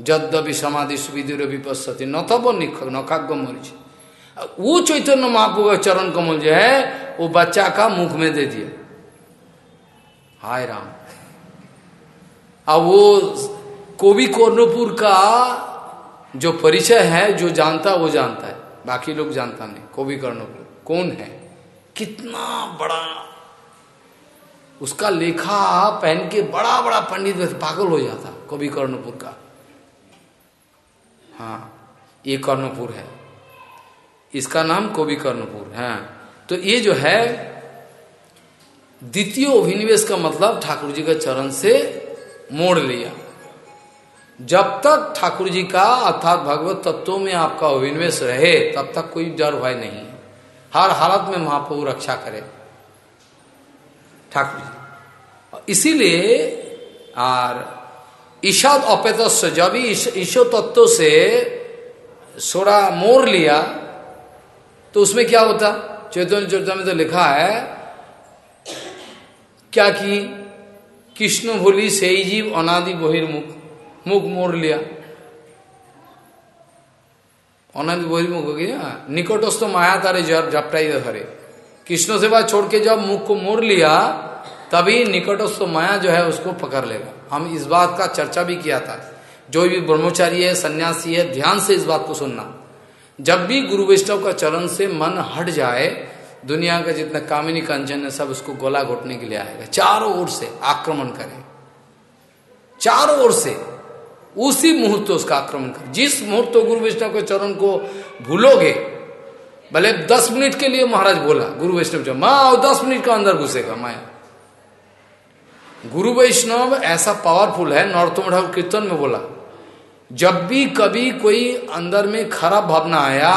Speaker 1: जद्यपि समाधि सुविधि विपस्ती न तब नखाग्र मरीचिन। वो चैतन्य महाप्रभु का चरण कमल जो है, वो बच्चा का मुख में दे दिया। हाय राम। अब वो कोबी कोर्नपुर का जो परिचय है, जो जानता है, वो जानता है। बाकी लोग जानता नहीं कोबी कर्णपुर कौन है? कितना बड़ा। उसका लेखा पहन के बड़ा बड़ा पंडित पागल हो जाता कवि कर्णपुर का। हाँ ये कर्णपुर है। इसका नाम कवि कर्णपुर है तो ये जो है, द्वितीय अभिनिवेश का मतलब ठाकुर जी के चरण से मोड़ लिया। जब तक ठाकुर जी का अर्थात भगवत तत्व में आपका अभिनिवेश रहे, तब तक कोई डर भय नहीं। हर हालत में महाप्रभु रक्षा करे। ठाकुर जी। इसीलिए और ईशाद अपेतस्व जब ईशो तत्व से सोरा मोर लिया तो उसमें क्या होता? चैतन्य चर्चा में तो लिखा है, क्या कि कृष्ण भोली से जीव अनादि बहिर्मुख। मुख मोड़ लिया अनंत बहिर्मुख हो गया। निकटस्थ माया तारे जब जपटाई धरे कृष्ण सेवा छोड़ के जब मुख को मोड़ लिया, तभी निकटस्थ माया जो है उसको पकड़ लेगा। हम इस बात का चर्चा भी किया था। जो भी ब्रह्मचारी है, सन्यासी है, ध्यान से इस बात को सुनना। जब भी गुरु वैष्णव का चरण से मन हट जाए, दुनिया का जितना कामिनी कंचन है, सब उसको गोला घोटने के लिए आएगा। चारों ओर से आक्रमण करें। चारों ओर से। उसी मुहूर्त उसका आक्रमण कर। जिस मुहूर्त गुरु वैष्णव के चरण को भूलोगे, भले दस मिनट के लिए महाराज बोला, गुरु वैष्णव माँ दस मिनट का अंदर घुसेगा माया गुरु वैष्णव ऐसा पावरफुल है नौरतम ठाकुर कीर्तन में बोला, जब भी कभी कोई अंदर में खराब भावना आया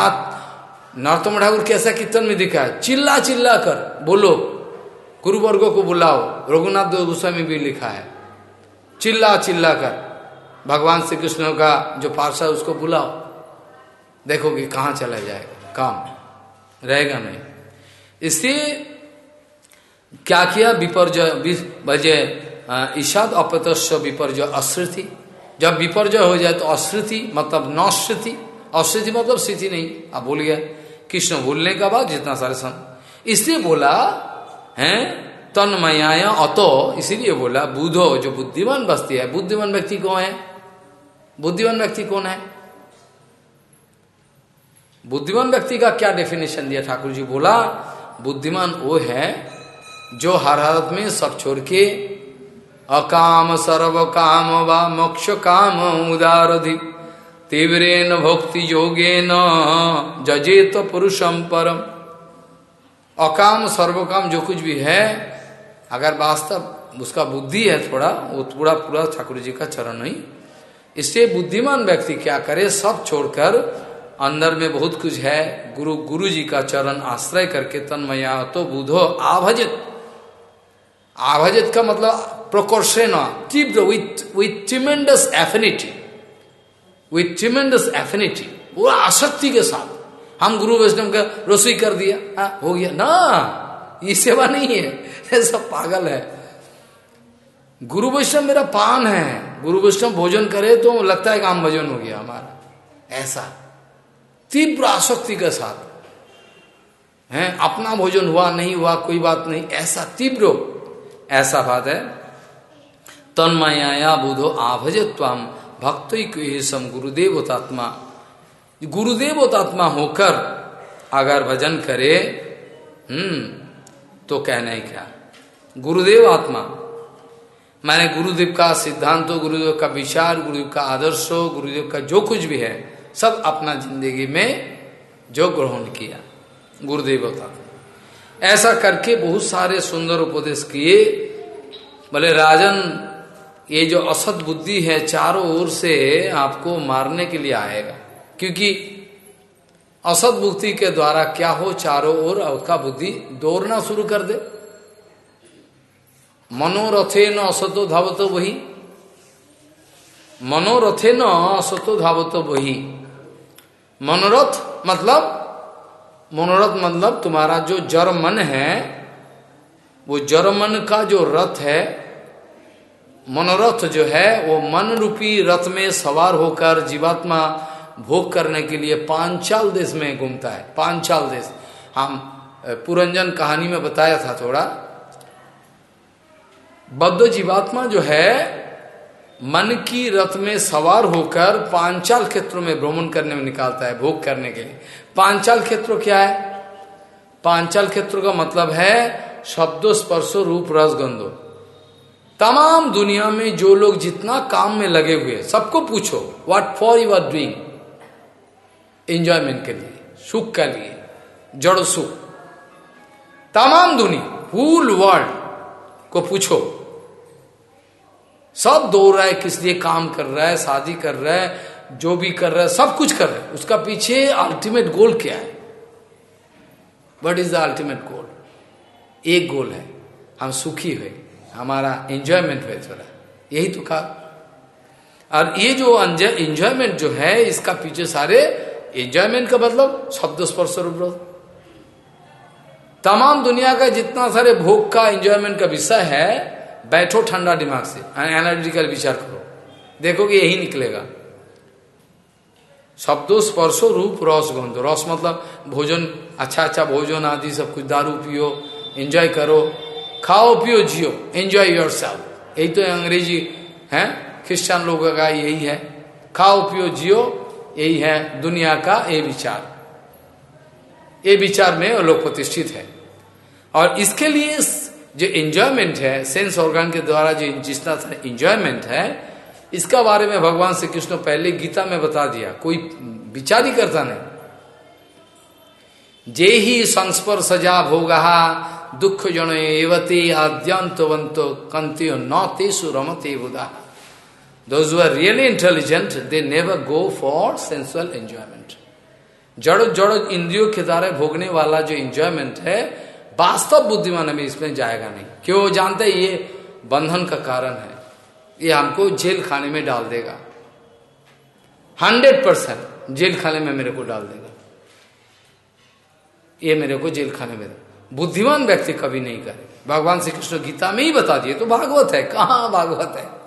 Speaker 1: नौतम ठाकुर कैसा कीर्तन में दिखा है चिल्ला चिल्ला कर, बोलो। गुरुवर्गो को बुलाओ, रघुनाथ गोस्वामी भी लिखा है, चिल्ला चिल्ला कर। भगवान श्री कृष्ण का जो पार्षद उसको बुलाओ। देखोगे कहाँ चला जाएगा काम। रहेगा नहीं। इसलिए क्या किया? विपर्जय बजे ईशाद अपतस्व विपर्जय अश्रुति। जब विपर्जय हो जाए तो अश्रुति मतलब नौश्रुति। अश्रुति मतलब स्थिति नहीं। आप बोल गया। कृष्ण भूलने का बाद जितना सारे सम। इसलिए बोला, है तन्मया अतो। इसीलिए बोला, बुधो, जो बुद्धिमान बस्ती है। बुद्धिमान व्यक्ति कौन है? बुद्धिमान व्यक्ति कौन है? बुद्धिमान व्यक्ति का क्या डेफिनेशन दिया ठाकुर जी बोला, बुद्धिमान वो है जो हर हालत में सब छोड़ के अकाम सर्व काम व मोक्ष काम उदारधि तीव्रेन भक्ति योगे न जजे तो पुरुषम परम। अकाम सर्वकाम जो कुछ भी है, अगर वास्तव उसका बुद्धि है थोड़ा, वो पूरा पूरा ठाकुर जी का चरण नहीं। इससे बुद्धिमान व्यक्ति क्या करे? सब छोड़कर अंदर में बहुत कुछ है। गुरु गुरु जी का चरण आश्रय करके तन्मया तो बुधो आभजित। आभजित का मतलब प्रकोर्षण तीव्र with with tremendous affinity with tremendous affinity पूरा आसक्ति के साथ। हम गुरु वैष्णव का रसोई कर दिया। आ, हाँ, हो गया। ना ये सेवा नहीं है। ये *laughs* सब पागल है। गुरु वैष्णव मेरा पान है। गुरु वैष्णव भोजन करे तो लगता है काम भजन हो गया हमारा। ऐसा। तीव्र आसक्ति के साथ। है, अपना भोजन हुआ, नहीं हुआ, कोई बात नहीं, ऐसा तीव्र। ऐसा बात है। तन्मया बुधो आभजत्वाम, भक्त सम गुरुदेवतात्मा। गुरुदेवतात्मा होकर अगर भजन करे हम्म तो कहना ही क्या? गुरुदेव आत्मा। मैंने गुरुदेव का सिद्धांत, गुरुदेव का विचार, गुरुदेव का आदर्श, गुरुदेव का जो कुछ भी है, सब अपना ज़िंदगी में जो ग्रहण किया। गुरुदेवता ऐसा करके बहुत सारे सुंदर उपदेश किए। बोले राजन, ये जो असत बुद्धि है, चारों ओर से आपको मारने के लिए आएगा। क्योंकि असत बुद्धि के द्वारा क्या हो, चारों ओर आपका बुद्धि दौड़ना शुरू कर दे। मनोरथे न असतो धावतो वही मनोरथे न असतो धावतो वही मनोरथ मतलब मनोरथ मतलब तुम्हारा जो जड़ मन है, वो जड़ मन का जो रथ है, मनोरथ जो है, वो मन रूपी रथ में सवार होकर जीवात्मा भोग करने के लिए पांचाल देश में घूमता है। पांचाल देश। हम पुरंजन कहानी में बताया था थोड़ा। बद्ध जीवात्मा जो है, मन की रथ में सवार होकर पांचाल क्षेत्रों में भ्रमण करने में निकालता है, भोग करने के लिए। पांचाल क्षेत्र क्या है? पांचाल क्षेत्र का मतलब है शब्दो, स्पर्शो, रूप, रस, गंधो। तमाम दुनिया में जो लोग जितना काम में लगे हुए सबको पूछो what for you are doing enjoyment के लिए, सुख के लिए, जड़ सुख। तमाम दुनिया फुल वर्ल्ड को पूछो सब दौड़ रहा है, किस लिए काम कर रहा है, शादी कर रहा है, जो भी कर रहा है, सब कुछ कर रहा है। उसका पीछे अल्टीमेट गोल क्या है? What is the ultimate goal एक गोल है। हम सुखी हुए, हमारा एंजॉयमेंट हुए थोड़ा यही तो कहा। और ये जो एंजॉयमेंट जो है, इसका पीछे सारे एंजॉयमेंट का मतलब शब्द स्पर्श रूप तमाम दुनिया का जितना सारे भोग का एंजॉयमेंट का विषय है बैठो ठंडा दिमाग से एनालिटिकल विचार करो। देखो कि यही निकलेगा। शब्दों, स्पर्शो, रूप, रस, गंध। रस मतलब भोजन अच्छा अच्छा भोजन आदि, सब कुछ। दारू पियो एंजॉय करो। खाओ, पियो, जियो। एंजॉय योर सेल्फ यही तो अंग्रेज़ी है क्रिश्चियन लोगों का यही है। खाओ, पियो, जियो, यही है दुनिया का ये विचार। ये विचार में लोग प्रतिष्ठित है। और इसके लिए जो एंजॉयमेंट है सेंस ऑर्गन के द्वारा जो जितना इंजॉयमेंट है, इसका बारे में भगवान श्री कृष्ण पहले गीता में बता दिया। कोई विचार ही करता नहीं। जे ही संस्पर सजा भोगा, दुख जन एवते आद्यंतवंतो कंत्यो न तेसु रमते बुधा। Those really intelligent they never go for sensual enjoyment जड़ जड़ इंद्रियों के द्वारा भोगने वाला जो इंजॉयमेंट है वास्तव बुद्धिमान हमें इसमें जाएगा नहीं। क्यों? जानते ये बंधन का कारण है। ये हमको जेल खाने में डाल देगा। हंड्रेड परसेंट जेल खाने में मेरे को डाल देगा। ये मेरे को जेल खाने में बुद्धिमान व्यक्ति कभी नहीं करे। भगवान श्री कृष्ण गीता में ही बता दिए तो भागवत है। कहा भागवत है?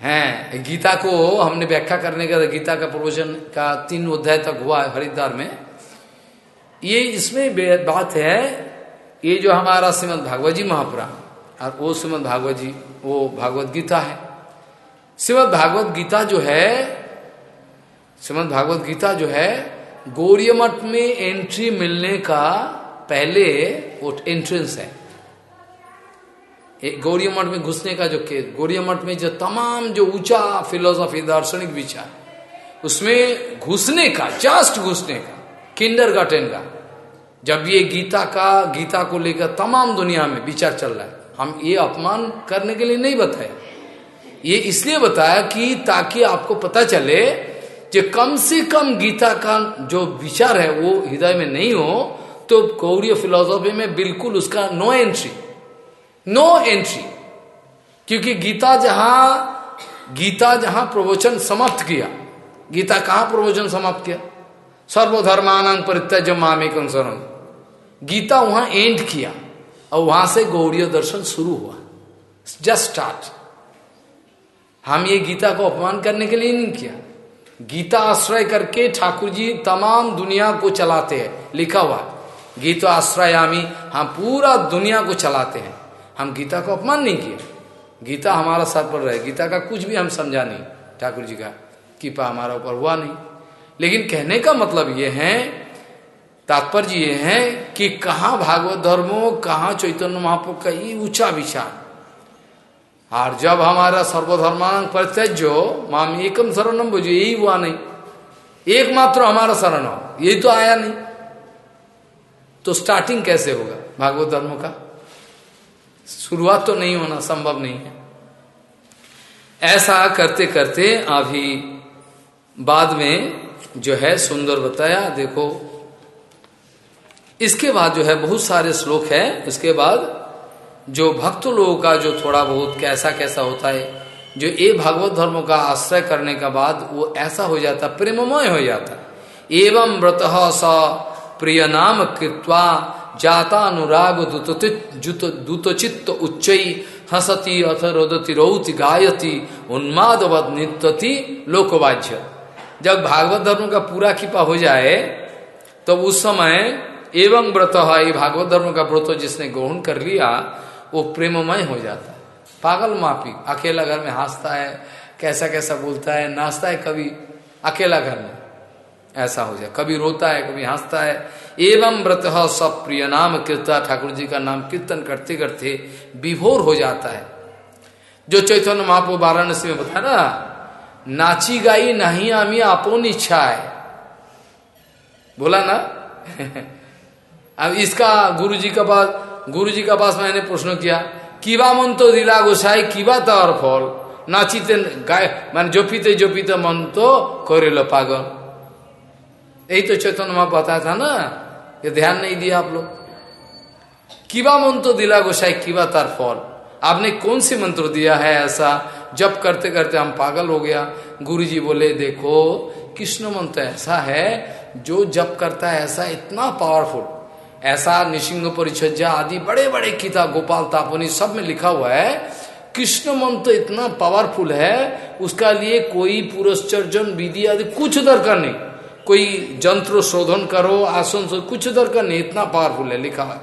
Speaker 1: हैं, गीता को हमने व्याख्या करने का गीता का प्रवचन का तीन अध्याय तक हुआ है हरिद्वार में। ये इसमें बात है, ये जो हमारा श्रीमद भागवत जी महापुराण, और वो श्रीमद भागवत जी, वो भागवत गीता है। श्रीमद भागवत गीता जो है, श्रीमद भागवत गीता जो है, गौरी मठ में एंट्री मिलने का पहले वो एंट्रेंस है। गौरी मठ में घुसने का जो केस गौरी मठ में जो तमाम जो ऊँचा फिलोसॉफी दार्शनिक विचार, उसमें घुसने का जस्ट घुसने का। किंडर गार्टन का। जब ये गीता का, गीता को लेकर तमाम दुनिया में विचार चल रहा है, हम ये अपमान करने के लिए नहीं बताया ये इसलिए बताया कि ताकि आपको पता चले कि कम से कम गीता का जो विचार है, वो हृदय में नहीं हो तो गौरी फिलोसॉफी में बिल्कुल उसका नो एंट्री नो एंट्री क्योंकि गीता जहाँ गीता जहाँ प्रवचन समाप्त किया, गीता कहाँ प्रवचन समाप्त किया? सर्वधर्मान परित्यज मामे कंसरम गीता वहाँ एंड किया और वहाँ से गौड़ीय दर्शन शुरू हुआ। जस्ट स्टार्ट हम ये गीता को अपमान करने के लिए नहीं किया। गीता आश्रय करके ठाकुर जी तमाम दुनिया को चलाते हैं, लिखा हुआ। गीता आश्रयामी, हम पूरा दुनिया को चलाते हैं। हम गीता को अपमान नहीं किए गीता हमारा सर पर रहे। गीता का कुछ भी हम समझा नहीं। ठाकुर जी का, कृपा हमारा ऊपर हुआ नहीं। लेकिन कहने का मतलब ये है, तात्पर्य ये है कि कहा भागवत धर्मो, कहा चैतन्य महाप्रभु का ये ऊँचा विचार। और जब हमारा सर्वधर्मान परित्यजो माम एकम शरणम बुझो यही हुआ नहीं। एकमात्र हमारा शरण हो, यही तो आया नहीं। तो स्टार्टिंग कैसे होगा भागवत धर्म का? शुरुआत तो नहीं होना, संभव नहीं है। ऐसा करते करते अभी बाद में जो है सुंदर बताया, देखो। इसके बाद जो है बहुत सारे श्लोक है। इसके बाद जो भक्त लोगों का जो थोड़ा बहुत कैसा कैसा होता है, जो ये भागवत धर्म का आश्रय करने का बाद वो ऐसा हो जाता, प्रेममय हो जाता। एवं व्रत स प्रिय नाम कृत्वा जाता अनुराग दूतचित्त उच्च हसती अथ रोदती रौति गायती उन्मादवत नृत्यति लोकवाज्य। जब भागवत धर्म का पूरा कृपा हो जाए तब तो उस समय एवं व्रत है भागवत धर्म का व्रत जिसने ग्रहण कर लिया, वो प्रेममय हो जाता है। पागल माफ़ी अकेला घर में हंसता है कैसा कैसा बोलता है, नाचता है कभी, अकेला घर में। ऐसा हो जाए, कभी रोता है, कभी हंसता है। एवं व्रत सब प्रिय नाम कीर्ता ठाकुर जी का नाम कीर्तन करते करते विभोर हो जाता है। जो चैतन्य महापो वाराणसी में बताया ना नाची गाई नहीं, आमी आपोन इच्छा है। बोला ना? *laughs* अब इसका गुरु जी का पास गुरु जी का पास मैंने प्रश्न किया तो दिला गोसाई, किवा तर फल? नाचीते गाय, मान जोपीते मन तो करे लो पागल। यही तो चैतन्य माँ बताया था ना, ये ध्यान नहीं दिया आप लोग। किवा तो दिला गोसाई, किवा तार फल? आपने कौन सी मंत्र दिया है ऐसा? जब करते करते हम पागल हो गया। गुरु जी बोले, देखो, कृष्ण मंत्र ऐसा है, जो जब करता है, ऐसा इतना पावरफुल ऐसा निशिंग परिचर्या आदि बड़े बड़े किताब, गोपाल तापनी सब में लिखा हुआ है। कृष्ण मंत्र इतना पावरफुल है, उसका लिए कोई पुरस्चर्जन, विधि आदि कुछ दरकार नहीं। कोई जंत्र शोधन करो, आसन शोध कुछ दरकार नहीं, इतना पावरफुल है, लिखा है।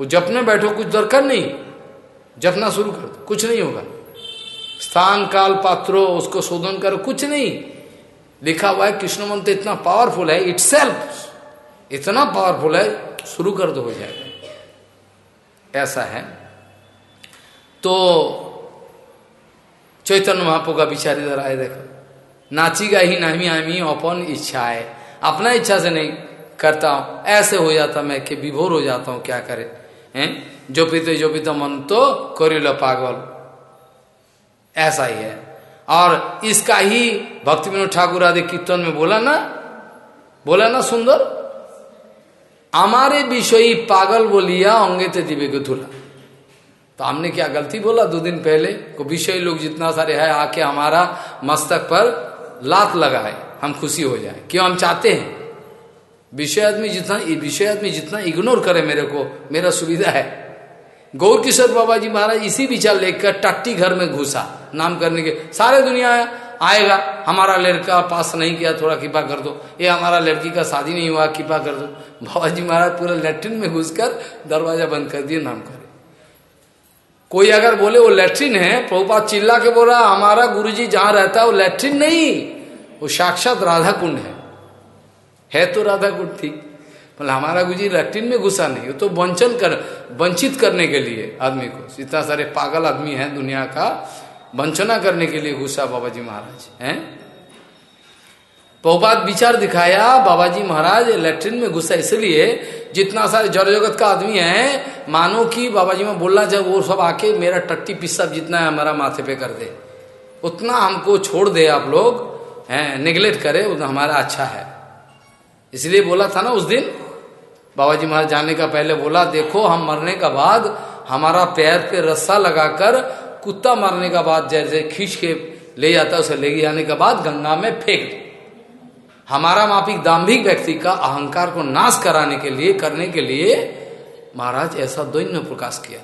Speaker 1: वो जपने बैठो, कुछ दरकार नहीं। जपना शुरू कर कुछ नहीं होगा। स्थान काल पात्रो, उसको शोधन करो, कुछ नहीं। लिखा हुआ है, कृष्ण मंत्र इतना पावरफुल है इट्स इतना पावरफुल है, शुरू कर दो हो जाएगा ऐसा है। तो चैतन्य महापो का विचार इधर आए, देखो। नाचीगा ही नामी आमी, अपन इच्छा है अपना इच्छा से नहीं, करता हूँ। ऐसे हो जाता मैं कि विभोर हो जाता हूँ, क्या करे? हैं? जो पीते जो पीते मन तो लो पागल। ऐसा ही है। और इसका ही भक्ति विनोद ठाकुर आदि कीर्तन में बोला ना बोला ना सुंदर? हमारे विषयी पागल बोलिया होंगे थे दिव्य गुथुला तो हमने क्या गलती बोला दो दिन पहले? को विषय लोग जितना सारे है आके हमारा मस्तक पर लात लगाए, हम खुशी हो जाए। क्यों? हम चाहते हैं। विषय आदमी जितना, विषय आदमी जितना इग्नोर करे मेरे को, मेरा सुविधा है। गौर किशोर बाबा जी महाराज इसी विचार लेकर टट्टी घर में घुसा। नाम करने के सारे दुनिया आएगा, हमारा लड़का पास नहीं किया, थोड़ा कृपा कर दो। ये हमारा लड़की का शादी नहीं हुआ, कृपा कर दो। बाबा जी महाराज पूरा लेट्रिन में घुसकर दरवाज़ा बंद कर दिए, नाम करे। कोई अगर बोले, वो लेट्रिन है प्रभुपात चिल्ला के बोल, हमारा गुरुजी जहाँ रहता है, वो लेट्रिन नहीं, वो साक्षात राधा कुंड है। है तो राधा कुंड ठीक बोले, हमारा गुरुजी लैट्रिन में घुसा नहीं, वो तो वंचन कर वंचित करने के लिए आदमी को। इतना सारे पागल आदमी है दुनिया का, वंचना करने के लिए घुसा बाबा जी महाराज, हैं? बहुपात विचार दिखाया बाबा जी महाराज लेट्रिन में घुसा, इसलिए जितना सारे जड़ जगत का आदमी है, मानो कि बाबा जी में बोलना जब वो सब आके मेरा टट्टी पिस्सा जितना है हमारा माथे पे कर दे। उतना हमको छोड़ दे आप लोग, हैं निगलेक्ट करे, उतना हमारा अच्छा है। इसलिए बोला था ना उस दिन बाबा जी महाराज जाने का पहले बोला, देखो, हम मरने का बाद हमारा पैर पे रस्सा लगाकर कुत्ता मारने का बाद जैसे खींच के ले जाता उसे ले जाने के बाद गंगा में फेंक दो। हमारा मापिक दाम्भिक व्यक्ति का अहंकार को नाश कराने के लिए, करने के लिए महाराज ऐसा दैन्य प्रकाश किया।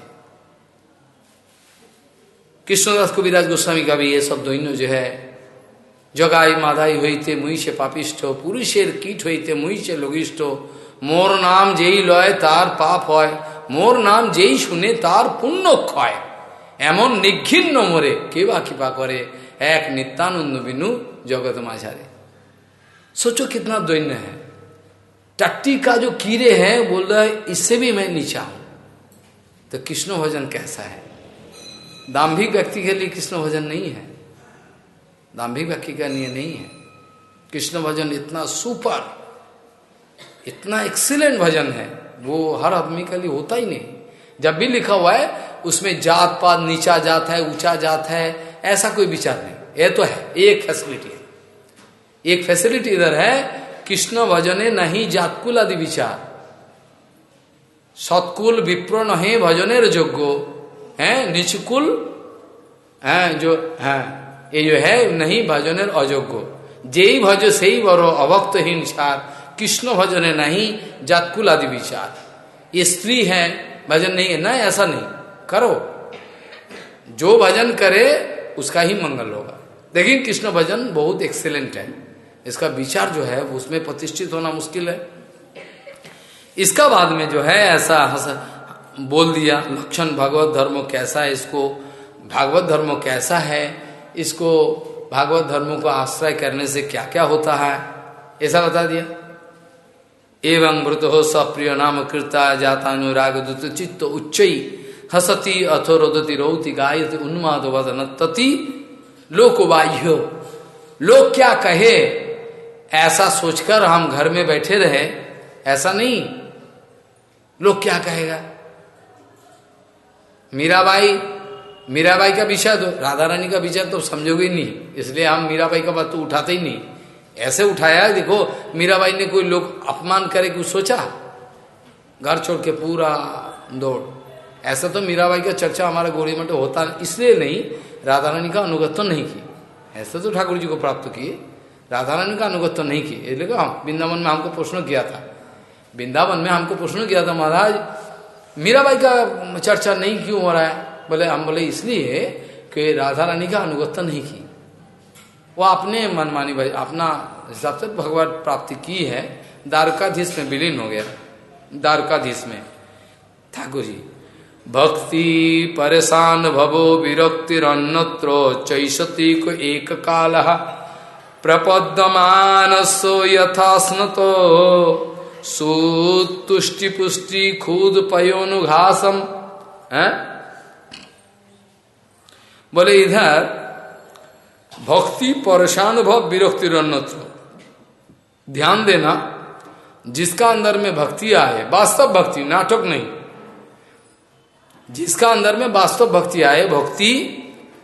Speaker 1: कृष्णदास कविराज गोस्वामी का भी ये सब दैन्य जो है जगाई माधाई হইতে মুইছে পাপিষ্ঠ পুরুষের কীট হইতে মুইছে লঘিষ্ঠ মোর নাম যেই লয় তার পাপ হয় মোর নাম যেই শুনে তার পুণ্য ক্ষয় এমন নিঘিন্ন মোরে কে বা কৃপা করে এক নিত্যানন্দ বিনু জগৎ মাঝারে सोचो कितना दैन्य है टट्टी का जो कीड़े हैं बोल रहा है इससे भी मैं नीचा हूं तो कृष्ण भजन कैसा है दाम्भिक व्यक्ति के लिए कृष्ण भजन नहीं है दाम्भिक व्यक्ति का नहीं है। कृष्ण भजन इतना सुपर, इतना एक्सीलेंट भजन है, वो हर आदमी के लिए होता ही नहीं। जब भी लिखा हुआ है, उसमें जात पात, नीचा जात है, ऊँचा जात है, ऐसा कोई विचार नहीं। ये तो है, एक फैसिलिटी है। एक फैसिलिटी इधर है, कृष्ण भजने नहीं जातकुल आदि विचार। सतकुल विप्र नहीं भजने योग्य है, निचकुल, है, जो, है ये जो है, नहीं भजने अयोग्य। जेई भज से ही बरो अभक्तहीन छार कृष्ण भजने नहीं जातकुल आदि विचार। ये स्त्री है, भजन नहीं है ना, ऐसा नहीं। करो। जो भजन करे, उसका ही मंगल होगा। लेकिन कृष्ण भजन बहुत एक्सेलेंट है। इसका विचार जो है उसमें प्रतिष्ठित होना मुश्किल है। इसका बाद में जो है, ऐसा बोल दिया, लक्षण भगवत धर्म कैसा है इसको? भागवत धर्म कैसा है? इसको भागवत धर्म को आश्रय करने से क्या क्या होता है? ऐसा बता दिया। एवं मृत हो सप्रिय नाम कृता जाता अनुराग दुत चित्त उच्च हसती अथो रोदती रोती गायती उन्माद वदन तति लोक बाह्यो लोग क्या कहे? ऐसा सोचकर हम घर में बैठे रहे। ऐसा नहीं। लोग क्या कहेगा? मीराबाई मीराबाई का विषय तो राधा रानी का विषय तो समझोगे नहीं। इसलिए हम मीराबाई का बात तो उठाते ही नहीं। ऐसे उठाया देखो, मीराबाई ने कोई लोग अपमान करे कुछ सोचा? घर छोड़ के पूरा दौड़। ऐसा तो मीराबाई का चर्चा हमारे गोड़ी मटे होता इसलिए नहीं राधा रानी का अनुगत तो नहीं की ऐसा तो ठाकुर जी को प्राप्त किए। राधा रानी का अनुगत तो नहीं किए। इसलिए हाँ वृंदावन में हमको प्रश्न किया था। वृंदावन में हमको प्रश्न किया था, महाराज, मीराबाई का चर्चा नहीं क्यों हो रहा है? बोले, हम बोले, इसलिए कि राधा रानी का अनुगत्य नहीं की। वो अपने मनमानी भाई, अपना हिसाब से भगवत प्राप्ति की है। द्वारकाधीश में विलीन हो गया। द्वारकाधीश में। ठाकुर जी, भक्ति परेशान भवो विरक्तिरन्नत्र चैषति को एक काल प्रपद्यमानसो यथा स्नतो सुतुष्टि पुष्टि खुद पयोनुघासम। है? बोले इधर भक्ति परेशान भव विरक्ति रन्नत्र ध्यान देना जिसका अंदर में भक्ति आए वास्तव भक्ति नाटक नहीं जिसका अंदर में वास्तव भक्ति आए भक्ति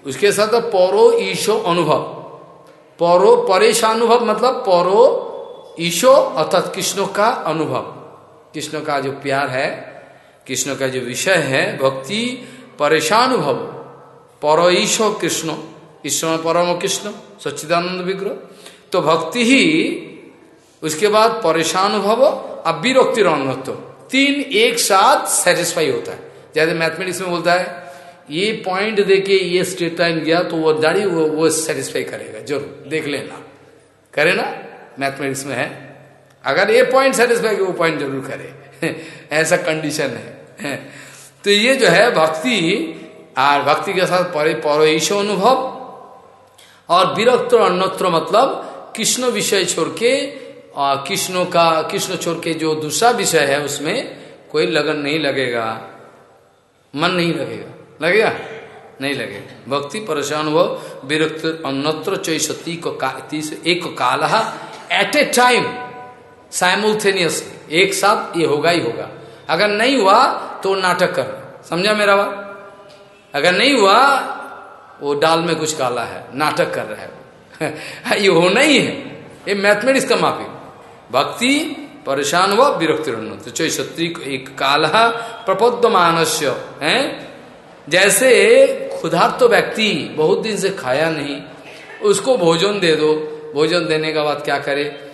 Speaker 1: उसके साथ पौरो ईशो अनुभव पौरो परेशानुभव मतलब पौरो ईशो अर्थात कृष्ण का अनुभव कृष्ण का जो प्यार है कृष्ण का जो विषय है भक्ति परेशानुभव पौरो ईशो कृष्ण, ईश्वर परम कृष्ण, सच्चिदानंद विग्रह। तो भक्ति ही, उसके बाद परेशानुभव, अब विरक्ति रौनत्व तीन एक साथ सेटिस्फाई होता है। जैसे मैथमेटिक्स में बोलता है, ये पॉइंट देके ये स्टेट लाइन गया तो वो दाढ़ी वो वो सेटिस्फाई करेगा। ज़रूर, देख लेना। करे ना? मैथमेटिक्स में है। अगर ये पॉइंट सेटिस्फाई वो पॉइंट ज़रूर करे। *laughs* ऐसा कंडीशन है। *laughs* तो ये जो है, भक्ति और भक्ति के साथ परे परो अनुभव। और विरक्त अन्यत्र मतलब कृष्ण विषय छोड़ के कृष्ण का, कृष्ण छोड़ के जो दूसरा विषय है उसमें कोई लगन नहीं लगेगा। मन नहीं लगेगा। लगेगा? नहीं लगेगा। भक्ति परेशान हो विरक्त अन्यत्र चैसती को एक काल एट ए टाइम साइमल्टेनियस एक साथ ये होगा ही होगा। अगर नहीं हुआ तो नाटक कर समझा मेरा बात? अगर नहीं हुआ, वो डाल में कुछ काला है, नाटक कर रहा है *laughs* ये होना ही है। ये मैथमेटिक्स का माफ़ी भक्ति, परेशान हुआ, विरक्ति तो चैसत्री एक काला प्रपोद्ध मानस्य है? जैसे खुदार तो व्यक्ति बहुत दिन से खाया नहीं, उसको भोजन दे दो। भोजन देने के बाद क्या करे?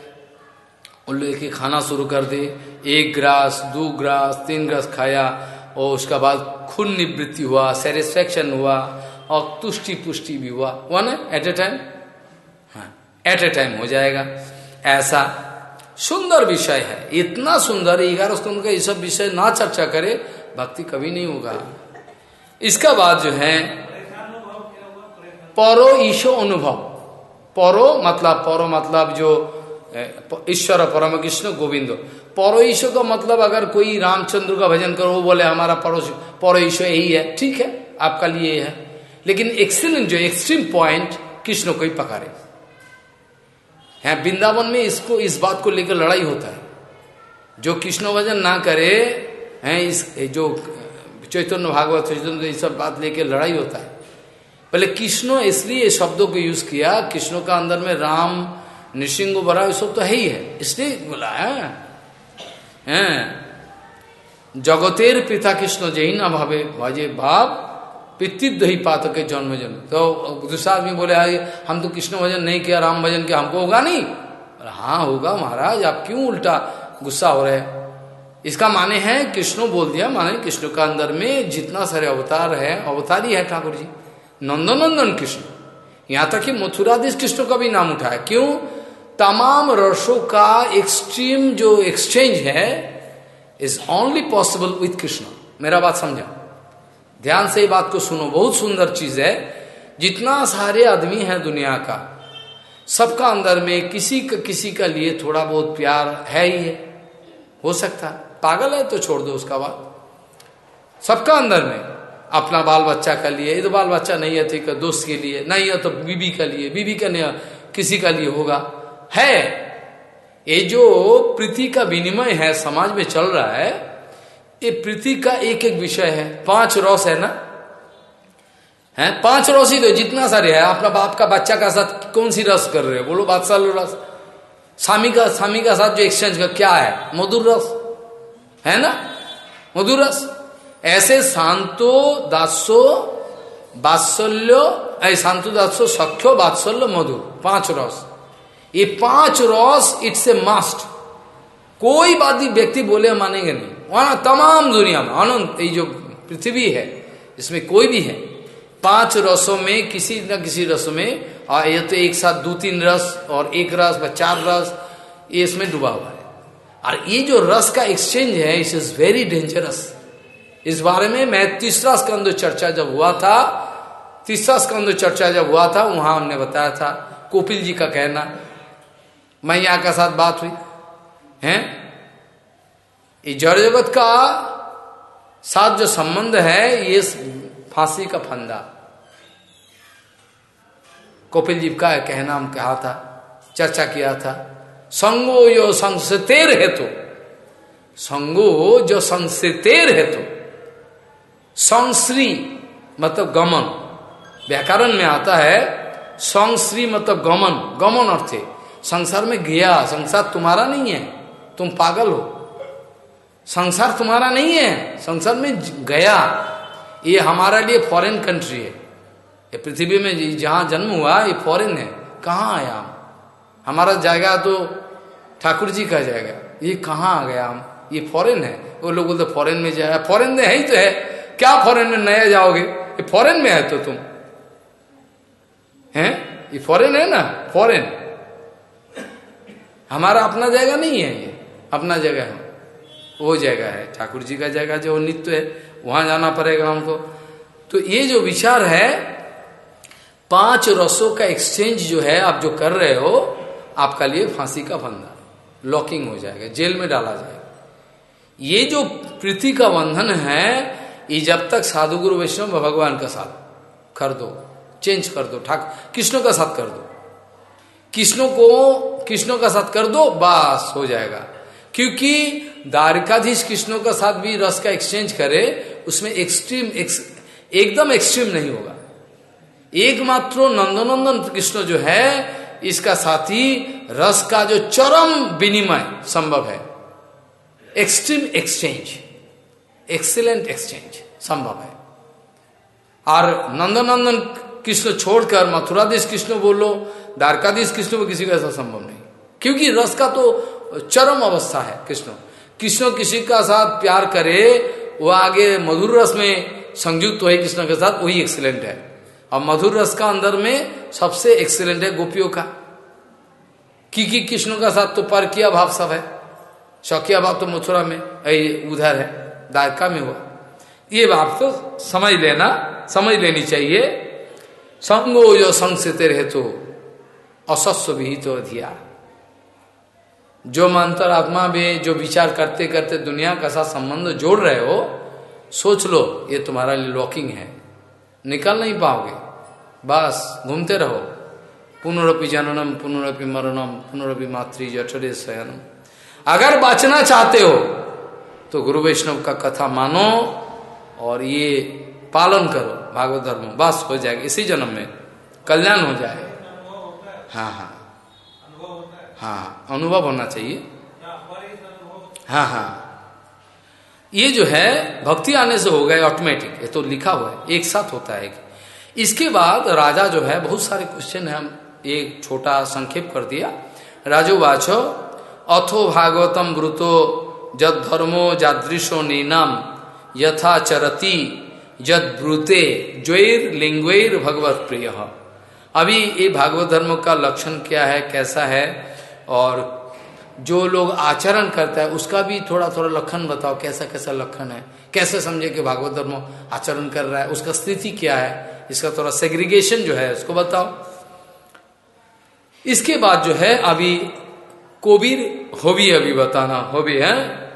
Speaker 1: उन लेके खाना शुरू कर दे। एक ग्रास, दो ग्रास, तीन ग्रास खाया। और उसका बाद खून निवृत्ति हुआ सेटिस्फेक्शन हुआ और तुष्टि पुष्टि भी हुआ। हुआ ना? एट ए टाइम हाँ। एट ए टाइम हो जाएगा। ऐसा सुंदर विषय है। इतना सुंदर ग्यारह स्तंभ का ये सब विषय ना चर्चा करे, भक्ति कभी नहीं होगा। इसका बाद जो है, परो ईशो अनुभव। परो मतलब परो मतलब जो ईश्वर परम कृष्ण गोविंद। परो का मतलब अगर कोई रामचंद्र का भजन करो, वो बोले, हमारा पड़ोस परो ईशो यही है। ठीक है, आपका लिए है। लेकिन एक्सीलेंट जो एक्सट्रीम पॉइंट कृष्ण को ही पकड़े है, वृंदावन में इसको, इस बात को लेकर लड़ाई होता है। जो कृष्ण भजन ना करे, हैं, इस जो, चैतन्य भागवत, चैतन्य सब बात लेकर लड़ाई होता है। पहले कृष्ण इसलिए शब्दों को यूज़ किया, कृष्ण का अंदर में राम नृसिंह बरा ये सब तो है ही है। इसलिए बोला है। जगतेर पिता कृष्ण जही ना भावे भाजे भाव पितृद्ध ही पात के जन्म जन्म तो दूसरा आदमी बोले हम तो कृष्ण भजन नहीं किया, राम भजन किया, हमको होगा नहीं? हाँ होगा महाराज, आप क्यों उल्टा गुस्सा हो रहे हैं? इसका माने है, कृष्ण बोल दिया, माने कृष्ण का अंदर में जितना सारे अवतार है, अवतार ही है ठाकुर जी। नंदनंदन कृष्ण। यहाँ तक कि मथुराधीश कृष्ण का भी नाम उठाया। क्यों? तमाम रसों का एक्सट्रीम जो एक्सचेंज है is only possible with Krishna मेरा बात समझा? ध्यान से बात को सुनो, बहुत सुंदर चीज़ है। जितना सारे आदमी है दुनिया का, सबका अंदर में किसी का किसी का लिए थोड़ा बहुत प्यार है ही है। हो सकता पागल है तो छोड़ दो उसका बात। सबका अंदर में अपना बाल बच्चा का लिए, ये तो बाल बच्चा नहीं है है दोस्त के लिए, नहीं है तो बीबी का लिए, बीबी का नहीं किसी का लिए होगा। है। ये जो पृथ्वी का विनिमय है, समाज में चल रहा है, ये पृथ्वी का एक एक विषय है। पाँच रस है ना? है? पाँच रस ही तो जितना सारे है। अपना बाप का बच्चा का साथ कौन सी रस कर रहे हो? बोलो, बादशाह रस। स्वामी का स्वामी का साथ जो एक्सचेंज का क्या है? मधुर रस। है ना? मधुर रस। ऐसे शांतो दासो बात्सल्य शांतो दासो सख्यो बात्सल्य मधुर। पाँच रस। ये पाँच रस इट्स ए मास्ट। कोई बात व्यक्ति बोले मानेंगे नहीं। वहाँ तमाम दुनिया में, अनंत, ये जो पृथ्वी है, इसमें कोई भी है, पाँच रसों में, किसी न किसी रस में और ये तो एक साथ दो तीन रस और एक रस व चार रस ये इसमें डूबा हुआ है। और ये जो रस का एक्सचेंज है इट इज़ वेरी डेंजरस इस बारे में मैं तीसरा स्कंद चर्चा जब हुआ था, तीसरा स्कंद चर्चा जब हुआ था, वहाँ हमने बताया था, कोपिल जी का कहना मैया का साथ बात हुई, है? ये जड़ जगत का साथ जो संबंध है, ये फांसी का फंदा। कपिल जी का कहना हम कहा था, चर्चा किया था, संगो जो संस्तेर है तो संगो जो संस्तेर है तो संश्री मतलब गमन। व्याकरण में आता है संश्री मतलब गमन गमन अर्थ संसार में गया, संसार तुम्हारा नहीं है, तुम पागल हो। संसार तुम्हारा नहीं है, संसार में गया। ये हमारा लिए फॉरेन कंट्री है। ये पृथ्वी में जहाँ जन्म हुआ, ये फॉरेन है। कहाँ आया हम? हमारा जाएगा तो ठाकुर जी का जाएगा। ये कहाँ आ गया हम? ये फॉरेन है। वो लोग बोलते फॉरेन में जाए फॉरेन में है ही तो है। क्या फॉरेन में नया जाओगे? ये फॉरेन में है तो तुम। हैं? ये फॉरेन है ना? फॉरेन हमारा अपना जगह नहीं है ये। अपना जगह है। वो जगह है। ठाकुर जी का जगह जो नित्य है, वहाँ जाना पड़ेगा हमको। तो ये जो विचार है, पाँच रसों का एक्सचेंज जो है, आप जो कर रहे हो, आपका लिए फांसी का फंदा लॉकिंग हो जाएगा, जेल में डाला जाएगा। ये जो पृथ्वी का बंधन है, ये जब तक साधु गुरु वैष्णव भगवान का साथ कर दो। चेंज कर दो। ठाक कृष्ण का साथ कर दो। कृष्णों को कृष्णों का साथ कर दो बस हो जाएगा। क्योंकि द्वारकाधीश कृष्णों का साथ भी रस का एक्सचेंज करे उसमें एक्सट्रीम एक्स, एकदम एक्सट्रीम नहीं होगा। एकमात्र नंदनंदन कृष्ण जो है इसका साथी रस का जो चरम विनिमय संभव है। एक्सट्रीम एक्सचेंज एक्सीलेंट एक्सचेंज संभव है। और नंदनंदन कृष्ण छोड़कर मथुराधीश कृष्ण बोलो द्वारकाधीश कृष्ण में किसी का ऐसा संभव नहीं। क्योंकि रस का तो चरम अवस्था है कृष्ण। कृष्ण किसी का साथ प्यार करे वो आगे मधुर रस में संयुक्त हुए कृष्ण के साथ वही एक्सीलेंट है। और मधुर रस का अंदर में सबसे एक्सीलेंट है गोपियों का। क्योंकि कृष्ण का साथ तो पर किया भाव सब है। शौकिया भाव तो मथुरा में उधर है दायका में हुआ। ये बात तो समझ लेना, समझ लेनी चाहिए। संगो जो संग से तेरे तो असस्व भी तो अधिया जो मंत्र आत्मा में जो विचार करते करते दुनिया का साथ संबंध जोड़ रहे हो, सोच लो, ये तुम्हारा लिए लॉकिंग है। निकल नहीं पाओगे। बस, घूमते रहो। पुनरपि जननम, पुनरपि मरणम, पुनरपि मातृ जठरे शयनम। अगर बचना चाहते हो तो गुरु वैष्णव का कथा मानो और ये पालन करो, भागवत धर्म। बस, हो जाएगा। इसी जन्म में कल्याण हो जाए हाँ हाँ। हाँ। अनुभव होना चाहिए। हाँ हाँ। ये जो है भक्ति आने से हो गए ऑटोमेटिक ये तो लिखा हुआ है। एक साथ होता है इसके बाद राजा जो है बहुत सारे क्वेश्चन है। हम एक छोटा संक्षेप कर दिया। राजो वाचो अथो भागवतम ब्रुतो जद धर्मो जादृशो नीनम यथा चरती जद ब्रुते ज्वैर लिंगवैर भगवत प्रिय अभी ये भागवत धर्म का लक्षण क्या है, कैसा है, और जो लोग आचरण करता है, उसका भी थोड़ा थोड़ा लक्षण बताओ कैसा कैसा लक्षण है? कैसे समझे कि भागवत धर्म आचरण कर रहा है? उसका स्थिति क्या है? इसका थोड़ा सेग्रीगेशन जो है, उसको बताओ। इसके बाद जो है, अभी कोबीर, हो भी अभी बताना, हो भी, है?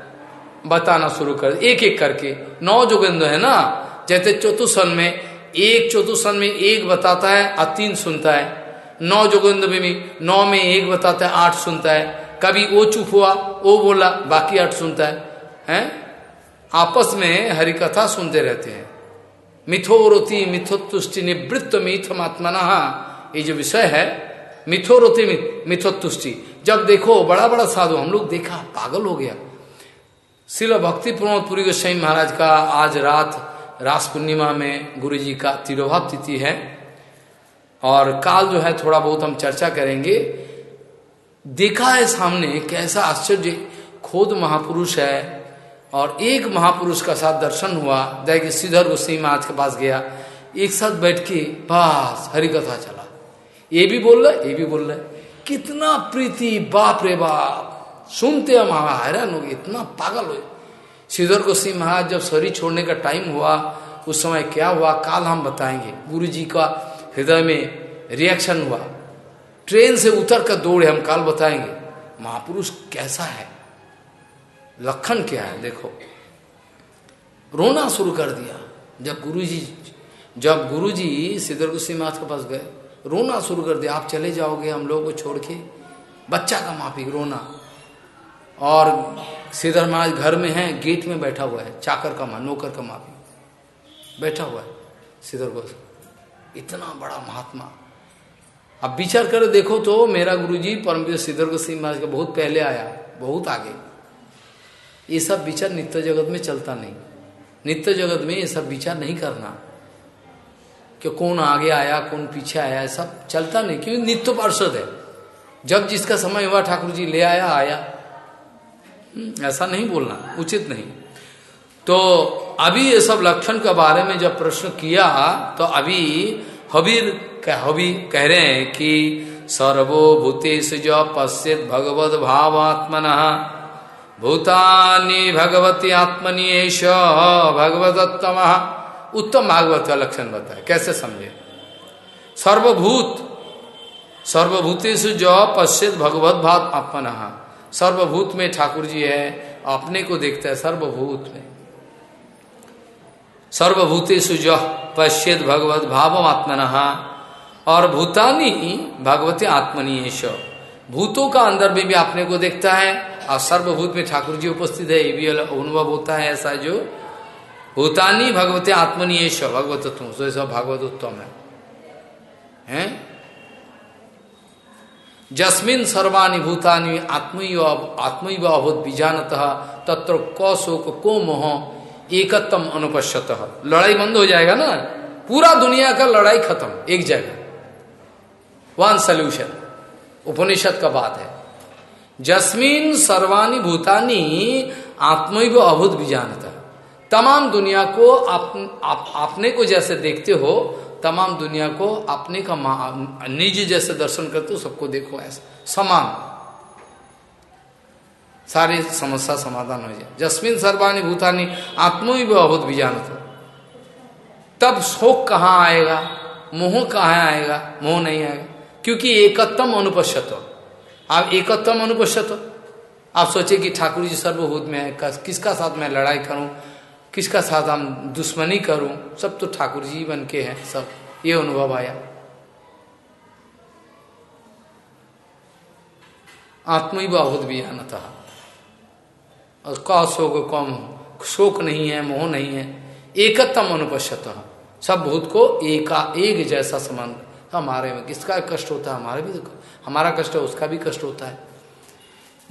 Speaker 1: बताना शुरू कर एक एक करके। नौ जोगेंद्र है ना जैसे चतुसन में एक चतुसन में एक बताता है, और तीन सुनता है। नौ जोगेंद्र में नौ में एक बताता है, आठ सुनता है। कभी वो चुप हुआ, वो बोला, बाकी आठ सुनता है। हैं? आपस में हरिकथा सुनते रहते हैं। मिथोरोति मिथोत्तुष्टि निवृत्त मिथमात्मना ये जो विषय है, मिथोरोति मिथोत्तुष्टि। जब देखो बड़ा बड़ा साधु, हम लोग देखा, पागल हो गया। शिल भक्ति प्रमोद पुरी गोस्वाई महाराज का आज रात रास पूर्णिमा में गुरु जी का तिरोभाव तिथि है। और काल जो है, थोड़ा बहुत हम चर्चा करेंगे। देखा है सामने कैसा आश्चर्य, खोद महापुरुष है और एक महापुरुष का साथ दर्शन हुआ। देखिए श्रीधर गोस्वी महाराज के पास गया। एक साथ बैठ के बस हरि कथा चला। ये भी बोल रहे ये भी बोल रहे कितना प्रीति, बाप रे बाप। सुनते हम हैरान हो इतना पागल हो श्रीधर गोस्वी महाराज, जब शरीर छोड़ने का टाइम हुआ, उस समय क्या हुआ, काल हम बताएँगे। गुरु जी का हृदय में रिएक्शन हुआ। ट्रेन से उतर कर दौड़े, हम काल बताएँगे। महापुरुष कैसा है? लक्षण क्या है? देखो। रोना शुरू कर दिया। जब गुरुजी जब गुरुजी सिद्धर गुस्सी महाराज के पास गए, रोना शुरू कर दिया। आप चले जाओगे हम लोगों को छोड़ के। बच्चा का माफ़ी, रोना। और श्रीधर महाराज घर में है गेट में बैठा हुआ है, चाकर का मा, नौकर का भी। बैठा हुआ है, सिद्धर गोस्वामी इतना बड़ा महात्मा। अब विचार करो, देखो तो मेरा गुरुजी परमवीर सिद्धर सिंह महाराज का बहुत पहले आया, बहुत आगे। ये सब विचार नित्य जगत में चलता नहीं। नित्य जगत में ये सब विचार नहीं करना। कि कौन आगे आया, कौन पीछे आया सब चलता नहीं, क्योंकि नित्य पार्षद है। जब जिसका समय हुआ, ठाकुर जी ले आया आया। ऐसा नहीं बोलना, उचित नहीं। तो अभी ये सब लक्षण के बारे में जब प्रश्न किया तो अभी हबीर हबी कह रहे हैं कि सर्वभूतेश जो पश्चित भगवत भावात्मन। भूतानी भगवती आत्मनि एश भगवतोत्तम उत्तम भागवत का लक्षण बताए, कैसे समझे? सर्वभूत सर्वभूतेश जो पश्चित भगवत भाव आत्मन सर्वभूत में ठाकुर जी है, अपने को देखता है सर्वभूत में। सर्वभूतेषु जो पश्येद भगवत भावमात्मन, और भूतानी भगवती आत्मनीयश भूतों का अंदर में भी अपने को देखता है, और सर्वभूत में ठाकुर जी उपस्थित है, ये भी अनुभव होता है ऐसा जो भूतानी भगवती आत्मनीयश भगवतत्व तो सब भागवत उत्तम है। हैं? जस्मिन सर्वाणी भूतानी आत्मय आत्मैव अभूत बीजानत तत्र क शोक को मोह एकत्तम अनुपश्यत। लड़ाई बंद हो जाएगा ना? पूरा दुनिया का लड़ाई खत्म एक जगह। वन सल्यूशन उपनिषद का बात है। जस्मिन सर्वानी भूतानी आत्मैव अभूत बीजानता। तमाम दुनिया को आप, आप, अपने को जैसे देखते हो तमाम दुनिया को अपने का निज जैसे दर्शन करते हो, सबको देखो ऐसा। समान। सारी समस्या समाधान हो जाए। जस्मिन सर्वानी भूतानी आत्मो बहुत भी जानते तब शोक कहाँ आएगा? मोह कहाँ आएगा? मोह नहीं आएगा। क्योंकि एकत्तम अनुपश्यत। हो आप एकत्तम अनुपश्यत। हो आप सोचे कि ठाकुर जी सर्वभूत में है, किसका साथ मैं लड़ाई करूँ? किसका साथ हम दुश्मनी करूँ? सब तो ठाकुर जी बन के हैं, सब। ये अनुभव आया। आत्मी बहुत भी आना था और का शोक कम शोक नहीं है, मोह नहीं है। एकत्तम अनुपश्यत। सब भूत को एका, एक जैसा समान हमारे में किसका कष्ट होता है? हमारे भी तो हमारा कष्ट है, उसका भी कष्ट होता है।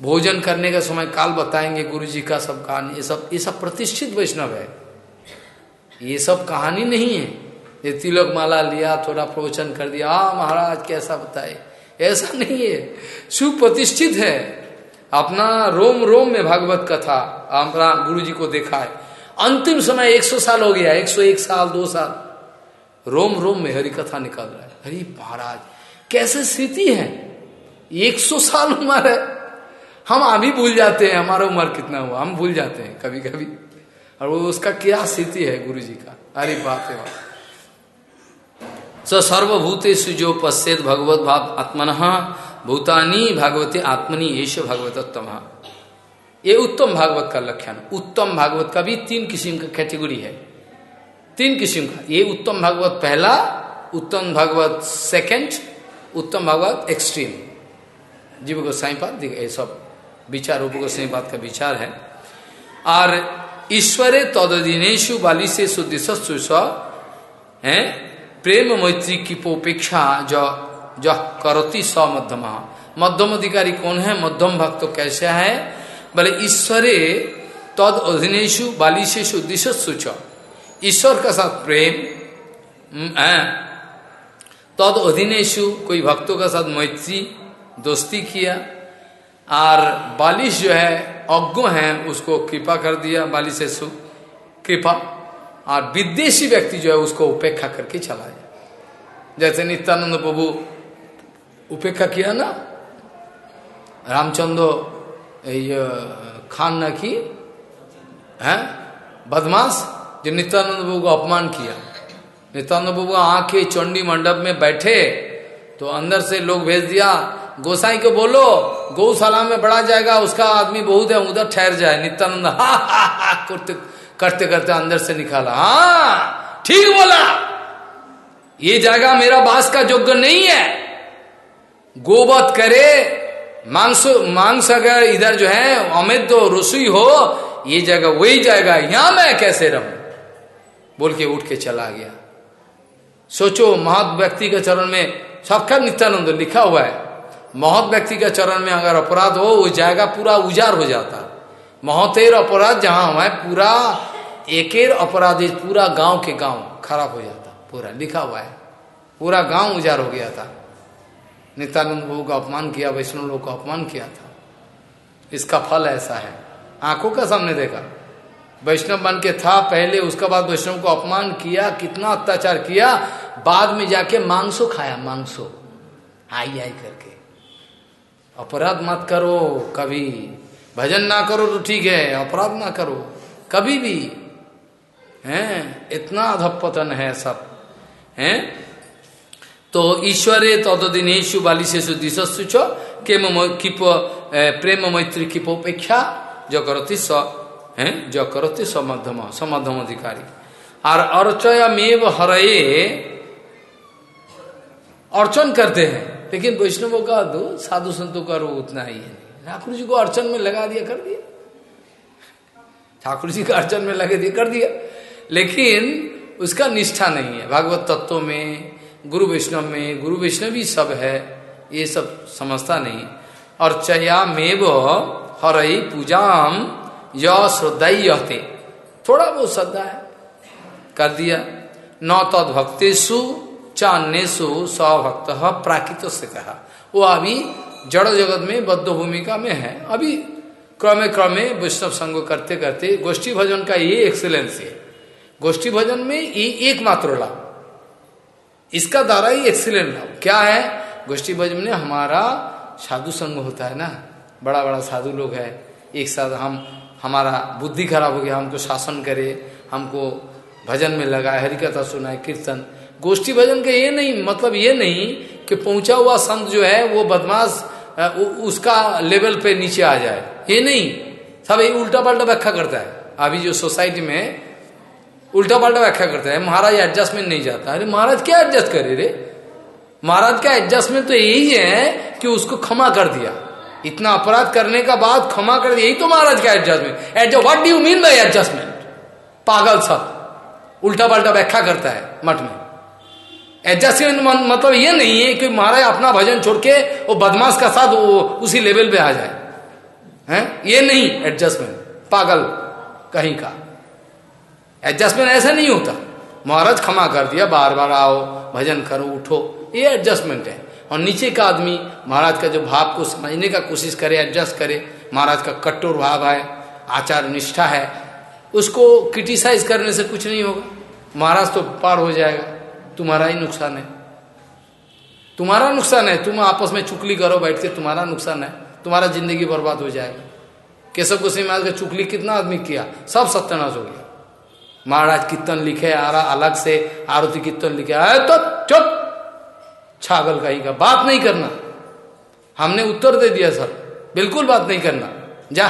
Speaker 1: भोजन करने का समय काल बताएँगे गुरु जी का सब कहानी, ये सब ये सब प्रतिष्ठित वैष्णव है। ये सब कहानी नहीं है। ये तिलक माला लिया, थोड़ा प्रवचन कर दिया आ महाराज, कैसा बताए? ऐसा नहीं है। सुप्रतिष्ठित है। अपना रोम रोम में भागवत कथा अपना गुरु जी को देखा है। अंतिम समय 100 साल हो गया 101 साल, दो साल। रोम रोम में हरि कथा निकल रहा है। हरि महाराज, कैसे स्थिति है? 100 साल उम्र है। हम अभी भूल जाते हैं, हमारा उम्र कितना हुआ, हम भूल जाते हैं कभी कभी और वो उसका क्या स्थिति है गुरु जी का? अरे रे बाप। स जो पश्चेत भगवत भाव आत्मन, भूतानी भागवती आत्मनि येष भागवतोत्तम। ये उत्तम भागवत का लक्षण। उत्तम भागवत का भी तीन किस्म का कैटेगरी है। तीन किस्म का। ये उत्तम भागवत पहला, उत्तम भागवत सेकंड, उत्तम भागवत एक्सट्रीम। जीव गोसाई पाद, ये सब। विचार गोसाई पाद का विचार है। और ईश्वरे तदिनेशु बाली से, है प्रेम मैत्री की पोपेक्षा जो जो, करती स मध्यम। मध्यम अधिकारी कौन है? मध्यम भक्त तो कैसे है? बोले, ईश्वरे तद अधीनेशु बालिशेषु दिशस्ु ईश्वर का साथ प्रेम तद अधीनेशु कोई भक्तों का साथ मैत्री, दोस्ती किया और बालिश जो है अज्ञ है, उसको कृपा कर दिया, बालिश से सु कृपा। और विदेशी व्यक्ति जो है, उसको उपेक्षा करके चला जाए जैसे नित्यानंद प्रभु उपेक्षा किया ना, रामचंद्र खान न की, है, बदमाश, जो नित्यानंद प्रभु को अपमान किया। नित्यानंद प्रभु आके चंडी मंडप में बैठे तो अंदर से लोग भेज दिया गोसाई को बोलो, गौशाला में बड़ा जाएगा, उसका आदमी बहुत है, उधर ठहर जाए, नित्यानंद, हा हा हा करते करते करते अंदर से निकाला। हा, ठीक बोला। ये जगह मेरा बास का योग्य नहीं है। गोबत करे, मांस मांस अगर इधर जो है, अमित तो रसोई हो, ये जगह वही जाएगा। यहाँ मैं कैसे रहूँ? बोल के उठ के चला गया। सोचो महत व्यक्ति के चरण में सबका नित्यानंद लिखा हुआ है। महत व्यक्ति के चरण में अगर अपराध हो, वो जाएगा, पूरा उजार हो जाता महतेर अपराध, जहाँ हुआ है पूरा, एकेर अपराध पूरा गाँव के गाँव खराब हो जाता, पूरा लिखा हुआ है। पूरा गाँव उजार हो गया था। नित्यानंद प्रभु का अपमान किया, वैष्णव लोग का अपमान किया था। इसका फल ऐसा है। आँखों का सामने देखा। वैष्णव बन के था पहले, उसके बाद वैष्णव को अपमान किया, कितना अत्याचार किया, बाद में जाके मांसो खाया, मांसो। आई आई करके। अपराध मत करो, कभी भजन ना करो तो ठीक है, अपराध ना करो, कभी भी, हैं? इतना अधपतन है सब, हैं? तो ईश्वरे तदिनेशु बालिशेषु दिशस्ु केम किप प्रेम मैत्री किपोपेक्षा जो करती स, है? जो करती समध्यम समध्यम अधिकारी। और अर्चयमेव हरे अर्चन करते हैं। लेकिन वैष्णवों का दो साधु संतों का रो उतना ही है। ठाकुर जी को अर्चन में लगा दिया, कर दिया। ठाकुर जी का अर्चन में लगा दिया, कर दिया। लेकिन उसका निष्ठा नहीं है। भागवत तत्व में, गुरु वैष्णव में, गुरु वैष्णवी सब है, ये सब समझता नहीं। और चया मेव हरई पूजाम य श्रद्धाई थोड़ा बहुत श्रद्धा है। कर दिया। न तद भक्तेशु चान्यसु सभक्त प्राकृत से कहा वो अभी जड़ जगत में बद्ध भूमिका में है। अभी क्रमे क्रमे वैष्णव संग करते करते गोष्ठी भजन का ये एक्सेलेंस है। गोष्ठी भजन में ये एकमात्र लाभ। इसका द्वारा ही एक्सीलेंट लाभ। क्या है? गोष्ठी भजन में हमारा साधु संग होता है ना? बड़ा बड़ा साधु लोग है। एक साथ हम, हमारा बुद्धि खराब हो गया, हमको शासन करे, हमको भजन में लगाए, हरिकथा सुनाए, कीर्तन। गोष्ठी भजन का ये नहीं मतलब ये नहीं कि पहुँचा हुआ संत जो है, वो बदमाश उसका लेवल पे नीचे आ जाए। ये नहीं। सब ये उल्टा पल्टा व्याख्या करता है। अभी जो सोसाइटी में उल्टा पल्टा व्याख्या करता है, महाराज एडजस्टमेंट नहीं जाता। अरे महाराज क्या एडजस्ट करे रे? महाराज का एडजस्टमेंट तो यही है कि उसको क्षमा कर दिया। इतना अपराध करने का बाद क्षमा कर दिया। यही तो महाराज का adjustment. Adjust what do mean by adjustment पागल सब। उल्टा पल्टा व्याख्या करता है मठ में। एडजस्टमेंट मतलब ये नहीं है कि महाराज अपना भजन छोड़ के वो बदमाश का साथ वो उसी लेवल पे आ जाए। हैं? ये नहीं एडजस्टमेंट पागल, कहीं का। एडजस्टमेंट ऐसा नहीं होता। महाराज क्षमा कर दिया बार बार आओ, भजन करो, उठो। ये एडजस्टमेंट है। और नीचे का आदमी, महाराज का जो भाव को समझने का कोशिश करे एडजस्ट करे, महाराज का कट्टोर भाव है आचार निष्ठा है, उसको क्रिटिसाइज करने से कुछ नहीं होगा। महाराज तो पार हो जाएगा। तुम्हारा ही नुकसान है। तुम्हारा नुकसान है, तुम आपस में चुकली करो बैठ के, तुम्हारा नुकसान है। तुम्हारा ज़िंदगी बर्बाद हो जाएगा। केशव गोस्वामी महाराज का चुकली कितना आदमी किया? सब सत्यानाश हो गया। महाराज कीर्तन लिखे आ रहा अलग से, आरती कीर्तन लिखे, आए तो चुप। छागल कहीं का, बात नहीं करना। हमने उत्तर दे दिया, सर। बिल्कुल बात नहीं करना। जा।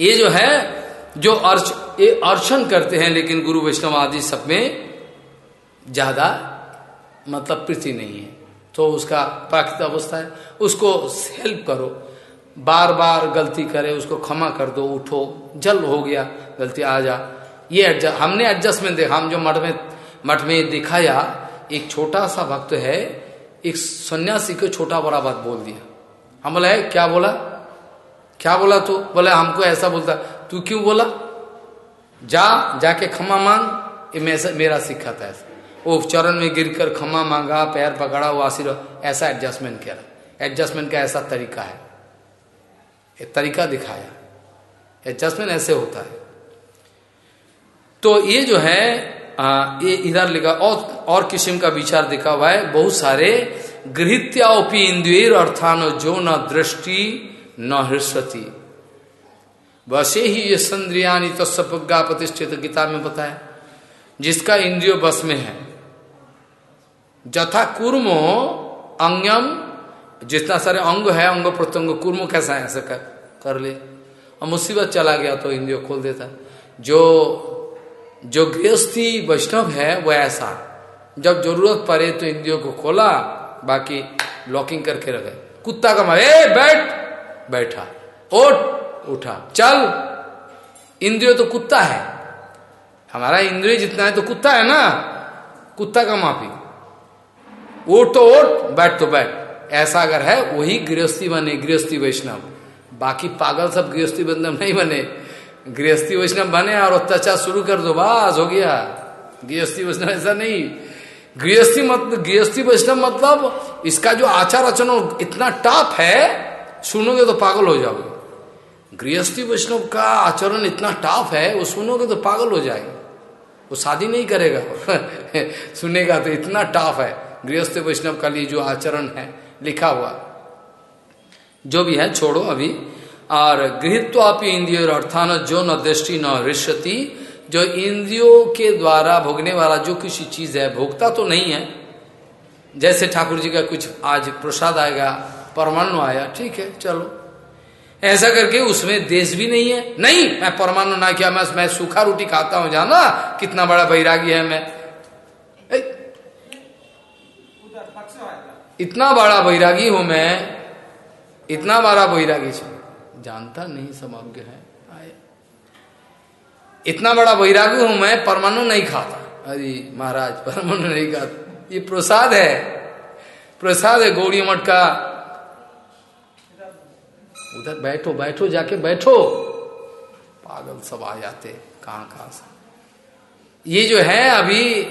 Speaker 1: ये जो है जो अर्च, ये अर्चन करते हैं, लेकिन गुरु वैष्णव आदि सब में ज़्यादा मतलब प्रीति नहीं है। तो उसका प्राकृतिक अवस्था है। उसको हेल्प करो। बार बार गलती करे, उसको क्षमा कर दो, उठो। जल हो गया, गलती आ जा। ये एडजस्ट हमने एडजस्टमेंट देखा। हम जो मठ में मठ में दिखाया, एक छोटा सा भक्त है, एक सन्यासी को छोटा बड़ा बात बोल दिया। हम बोला क्या बोला? क्या बोला तू? बोला, हमको ऐसा बोलता तू क्यों बोला? जा जाके क्षमा मांग। ये मेरा सीखा था ऐसा। वो चरण में गिरकर क्षमा मांगा पैर पकड़ा वो आशीर्वाद ऐसा एडजस्टमेंट किया एडजस्टमेंट का ऐसा तरीका है। एक तरीका दिखाया। एडजस्टमेंट ऐसे होता है। तो ये जो है आ, ये इधर लिखा और और किस्म का विचार दिखा हुआ है। बहुत सारे गृहत्यापी इंद्रियर अर्थान जो न दृष्टि न हृस्वती वैसे ही ये संद्रियानी तो सपज्ञा प्रतिष्ठित गीता में बताया जिसका इंद्रियो बस में है। जथा कुर्मो अंगम जितना सारे अंग है अंग प्रत्यंग कुर्म कैसा है ऐसा कर, कर ले। और मुसीबत चला गया तो इंद्रियो खोल देता। जो जो गृहस्थी वैष्णव है वो ऐसा। जब ज़रूरत पड़े तो इंद्रियों को खोला बाकी लॉकिंग करके रखे कुत्ता का मारे बैठ! बैठा। ओट उठा। चल, इंद्रियो तो कुत्ता है। हमारा इंद्रिय जितना है तो कुत्ता है ना? कुत्ता का माफ़ी। ओट तो ओट बैठ तो बैठ। ऐसा अगर है, वही गृहस्थी बने, गृहस्थी वैष्णव। बाकी पागल सब गृहस्थी बंधन नहीं बने। गृहस्थी वैष्णव बने और अत्याचार शुरू कर दो, बस, हो गया। गृहस्थी वैष्णव ऐसा नहीं। गृहस्थी मतलब गृहस्थी वैष्णव मतलब इसका जो आचार आचरण इतना टाप है, सुनोगे तो पागल हो जाओगे। गृहस्थी वैष्णव का आचरण इतना टाफ है, वो सुनोगे तो पागल हो जाएगा। वो शादी नहीं करेगा। *laughs* सुनेगा तो इतना टाफ है। गृहस्थ वैष्णव का लिए जो आचरण है, लिखा हुआ। जो भी है, छोड़ो अभी। और गृहत्वापी इंद्रिय अर्थान जो न दृष्टि न ऋषति जो इंद्रियों के द्वारा भोगने वाला जो किसी चीज़ है, भोगता तो नहीं है। जैसे ठाकुर जी का कुछ आज प्रसाद आएगा, परमाणु आया, ठीक है, चलो। ऐसा करके उसमें देश भी नहीं है। नहीं, मैं परमाणु ना किया, मैं मैं सूखा रोटी खाता हूँ, जाना, कितना बड़ा बैरागी है मैं। इतना बड़ा बैरागी हूँ मैं, इतना बड़ा बैरागी जानता नहीं समग्र है। इतना बड़ा वैराग्य हूँ मैं, परमाणु नहीं खाता। अरे, महाराज, परमाणु नहीं खाता। ये प्रसाद है। प्रसाद है गौड़ी मठ का उधर बैठो बैठो, जाके बैठो। पागल सब आ जाते, कहाँ से? ये जो है अभी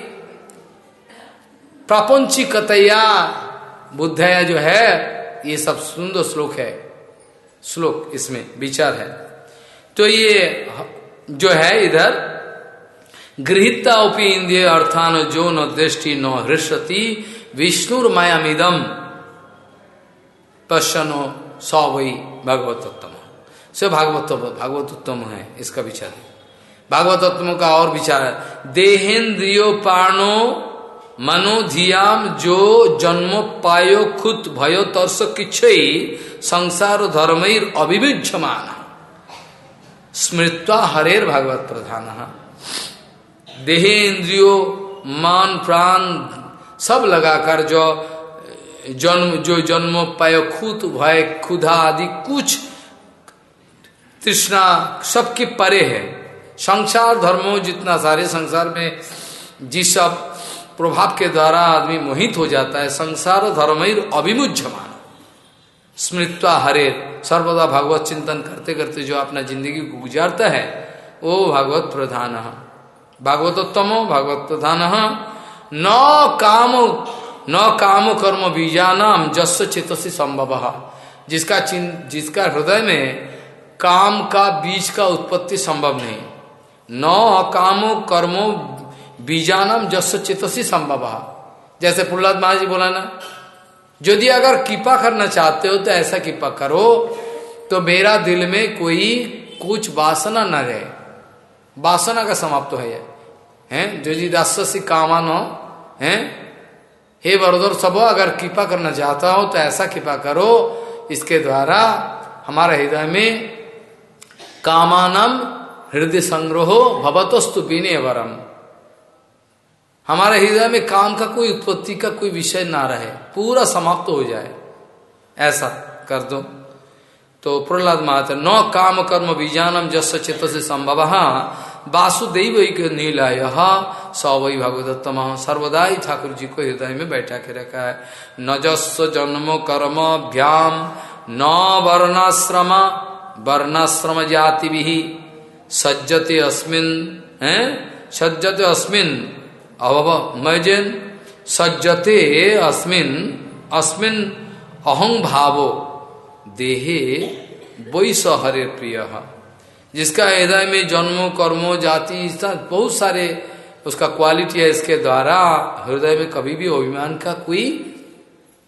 Speaker 1: प्रापंचिकतया बुद्ध जो है, ये सब सुंदर श्लोक है। श्लोक इसमें विचार है। तो ये जो है इधर गृहिता उपी इंद्रिय अर्थान जो न दृष्टि न हृष्यति विष्णुर मायामिदम पश्चनो सौ वही भगवतोत्तम से भागवत भागवतोत्तम है, इसका विचार भागवतोत्तम का और विचार है। देहेन्द्रियो पाणो मनोधियाम जो जन्म पायो खुद भयो तर्स किच्छ संसार धर्मैर अभिविज्यमान स्मृत्वा हरेर भागवत प्रधान। देहे इंद्रियो मान, प्राण सब लगाकर जो जन्म, जो जन्म पायो खुद, भय खुदा आदि कुछ तृष्णा सबके परे है। संसार, धर्मों, जितना सारे संसार में जिस सब प्रभाव के द्वारा आदमी मोहित हो जाता है, संसार धर्म अभिमुझमान स्मृत्वा हरे, सर्वदा भागवत चिंतन करते करते जो अपना ज़िंदगी को गुजारता है, वो भागवत प्रधान। भागवतोत्तम, भागवत प्रधान। न काम न काम कर्म बीजानाम जस चित्त से संभव। जिसका चिन्ह जिसका हृदय में काम का बीज का उत्पत्ति संभव नहीं। न कामो कर्मो बीजानम जस चित्त से संभव। जैसे प्रहलाद महाराज बोला ना, यदि अगर कृपा करना चाहते हो तो ऐसा कृपा करो तो मेरा दिल में कोई कुछ वासना न रहे। वासना का समाप्त है हैं? जो जी दास से कामान हो हैं? हे वरदोर सबो अगर कृपा करना चाहता हो तो ऐसा कृपा करो। इसके द्वारा हमारे हृदय में कामानम हृदय संग्रहो भवतस्तु पीने वरम हमारे हृदय में काम का कोई उत्पत्ति का कोई विषय ना रहे, पूरा समाप्त हो जाए। ऐसा कर दो। तो प्रहलाद महात न काम कर्म बीजानम जस चित्त से संभव। वासुदेव नीलाय। सौ वही भगवदत्तम सर्वदा ही ठाकुर जी को हृदय में बैठा के रखा है। नजस्व जन्म कर्म भ्याम, न वर्णाश्रम वर्णाश्रम जाति भी सज्जते अस्मिन, है? सज्जते अस्मिन अवव मैजेन सज्जते अस्मिन अस्मिन अहं भावो, देहे वही स हरे प्रिय। जिसका हृदय में जन्मो, कर्मो, जाति बहुत सारे उसका क्वालिटी है इसके द्वारा, हृदय में कभी भी अभिमान का कोई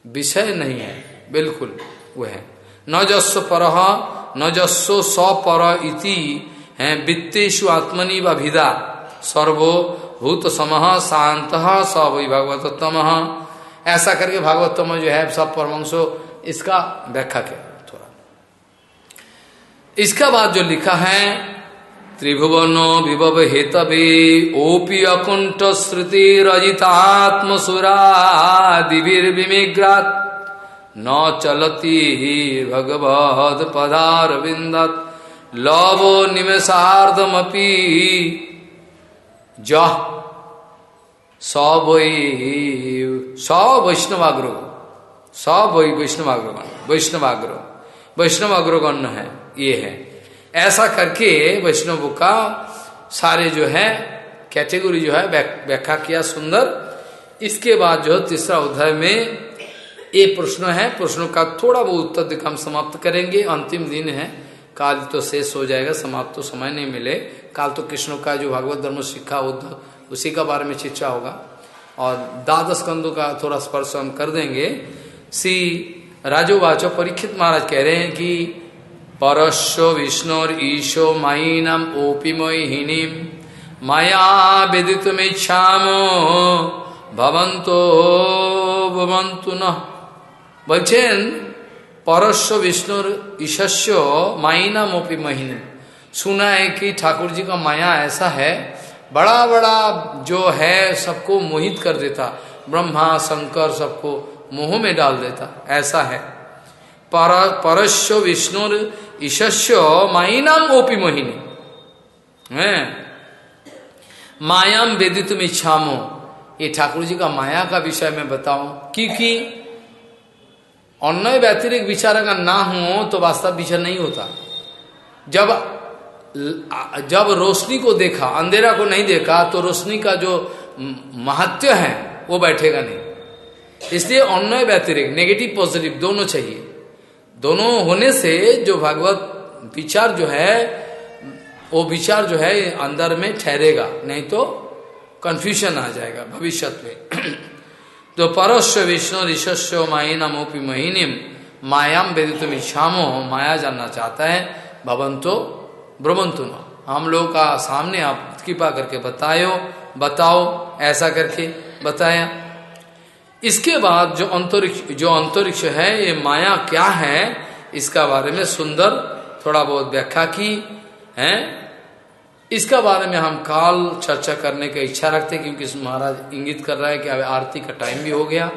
Speaker 1: विषय नहीं है। बिल्कुल वो है। न जस्व पर न जस्व स पर इति, है वित्तेशु आत्मनि विदा सर्वो भूत समह शांत स वही भगवतोत्तम। ऐसा करके भागवतम जो है, सब परमंशो इसका व्याख्या किया। इसका बाद जो लिखा है, त्रिभुवन विभव हेतवे ओपी अकुंठ श्रुति रजितात्म सुरादिर्विमिग्रात न चलती भगवद पदार विंदत लवो निमेशार्धमपी जह वैष्णवाग्रो सब वही वैष्णवाग्रगण वैष्णवाग्र वैष्णवाग्रगण्य है? ये है। ऐसा करके वैष्णव का सारे जो है, कैटेगरी जो है व्याख्या किया सुंदर। इसके बाद जो है, तीसरा अध्याय में ये प्रश्न है। प्रश्नों का थोड़ा बहुत उत्तर दिखा हम समाप्त करेंगे। अंतिम दिन है। काल तो शेष हो जाएगा, समाप्त तो समय नहीं मिले। काल तो कृष्ण का जो भागवत धर्म शिक्षा उसी का बारे में शिक्षा होगा। और द्वादश कंदों का थोड़ा स्पर्श हम कर देंगे। श्री राजोवाचो परीक्षित महाराज कह रहे हैं कि परस्व विष्णुर ईशो माइनम ओपिमयिनीम माया विदित इच्छामो भवंतो भवंतु न বলছেন परस्व विष्णुर ईशस्व माइना मोपी महीने सुना है कि ठाकुर जी का माया ऐसा है बड़ा बड़ा जो है सबको मोहित कर देता ब्रह्मा शंकर सबको मोह में डाल देता ऐसा है पर परस्व विष्णुर ईशस्व माइनाम ओपी मोहिनी। मायाम वेदी तुम इच्छामो। ये ठाकुर जी का माया का विषय में बताऊँ, क्योंकि अन्य व्यतिरिक विचार अगर ना हो तो वास्तव विचार नहीं होता। जब जब रोशनी को देखा, अंधेरा को नहीं देखा तो रोशनी का जो महत्व है, वो बैठेगा नहीं। इसलिए अन्य व्यतिरिक नेगेटिव पॉजिटिव दोनों चाहिए। दोनों होने से जो भागवत विचार जो है, वो विचार जो है, अंदर में ठहरेगा, नहीं तो कंफ्यूजन आ जाएगा भविष्य में। *clears throat* तो परस्व विष्णु ऋषस्व माइना मोपी मोहिनीम मायाम वेदित इच्छामो, माया जानना चाहता है भवंतो ब्रमंतु न। हम लोग का सामने आप कृपा करके बतायो, बताओ, ऐसा करके बताया। इसके बाद जो अंतरिक्ष जो अंतरिक्ष है, ये माया क्या है, इसका बारे में सुंदर थोड़ा बहुत व्याख्या की, है? इसका बारे में हम काल चर्चा करने की इच्छा रखते हैं, क्योंकि महाराज इंगित कर रहा है कि अब आरती का टाइम भी हो गया।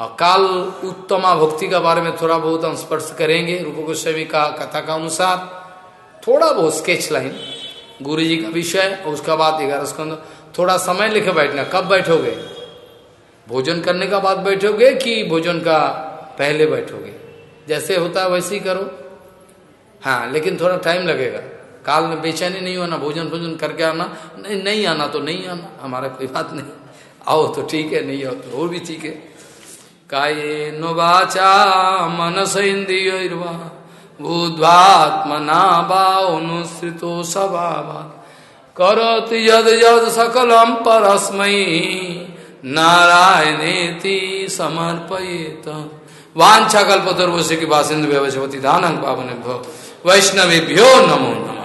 Speaker 1: और काल उत्तमा भक्ति का बारे में थोड़ा बहुत हम स्पर्श करेंगे रूप गोस्वामी का कथा का अनुसार। थोड़ा बहुत स्केच लाइन गुरु जी का विषय, और उसका बाद ग्यारह स्कंद, थोड़ा समय लिखे बैठना। कब बैठोगे? भोजन करने का बाद बैठोगे कि भोजन का पहले बैठोगे? जैसे होता है वैसे ही करो। हाँ लेकिन थोड़ा टाइम लगेगा। काल में बेचैनी नहीं होना, भोजन भोजन करके आना। नहीं नहीं आना तो नहीं आना, हमारा कोई बात नहीं। आओ तो ठीक है, नहीं आओ तो और भी ठीक है। काये नुवाचा मनस इंद्रिया बुद्धात्मना बानुसृतो स्वभावा करोति यद यद सकलम परस्मयी। नारायणेति समर्पयेत। वांछा कल्पतर्वश्य की बासिंद व्यवशवती दानंग पावन भो भ्यो नमो नमः।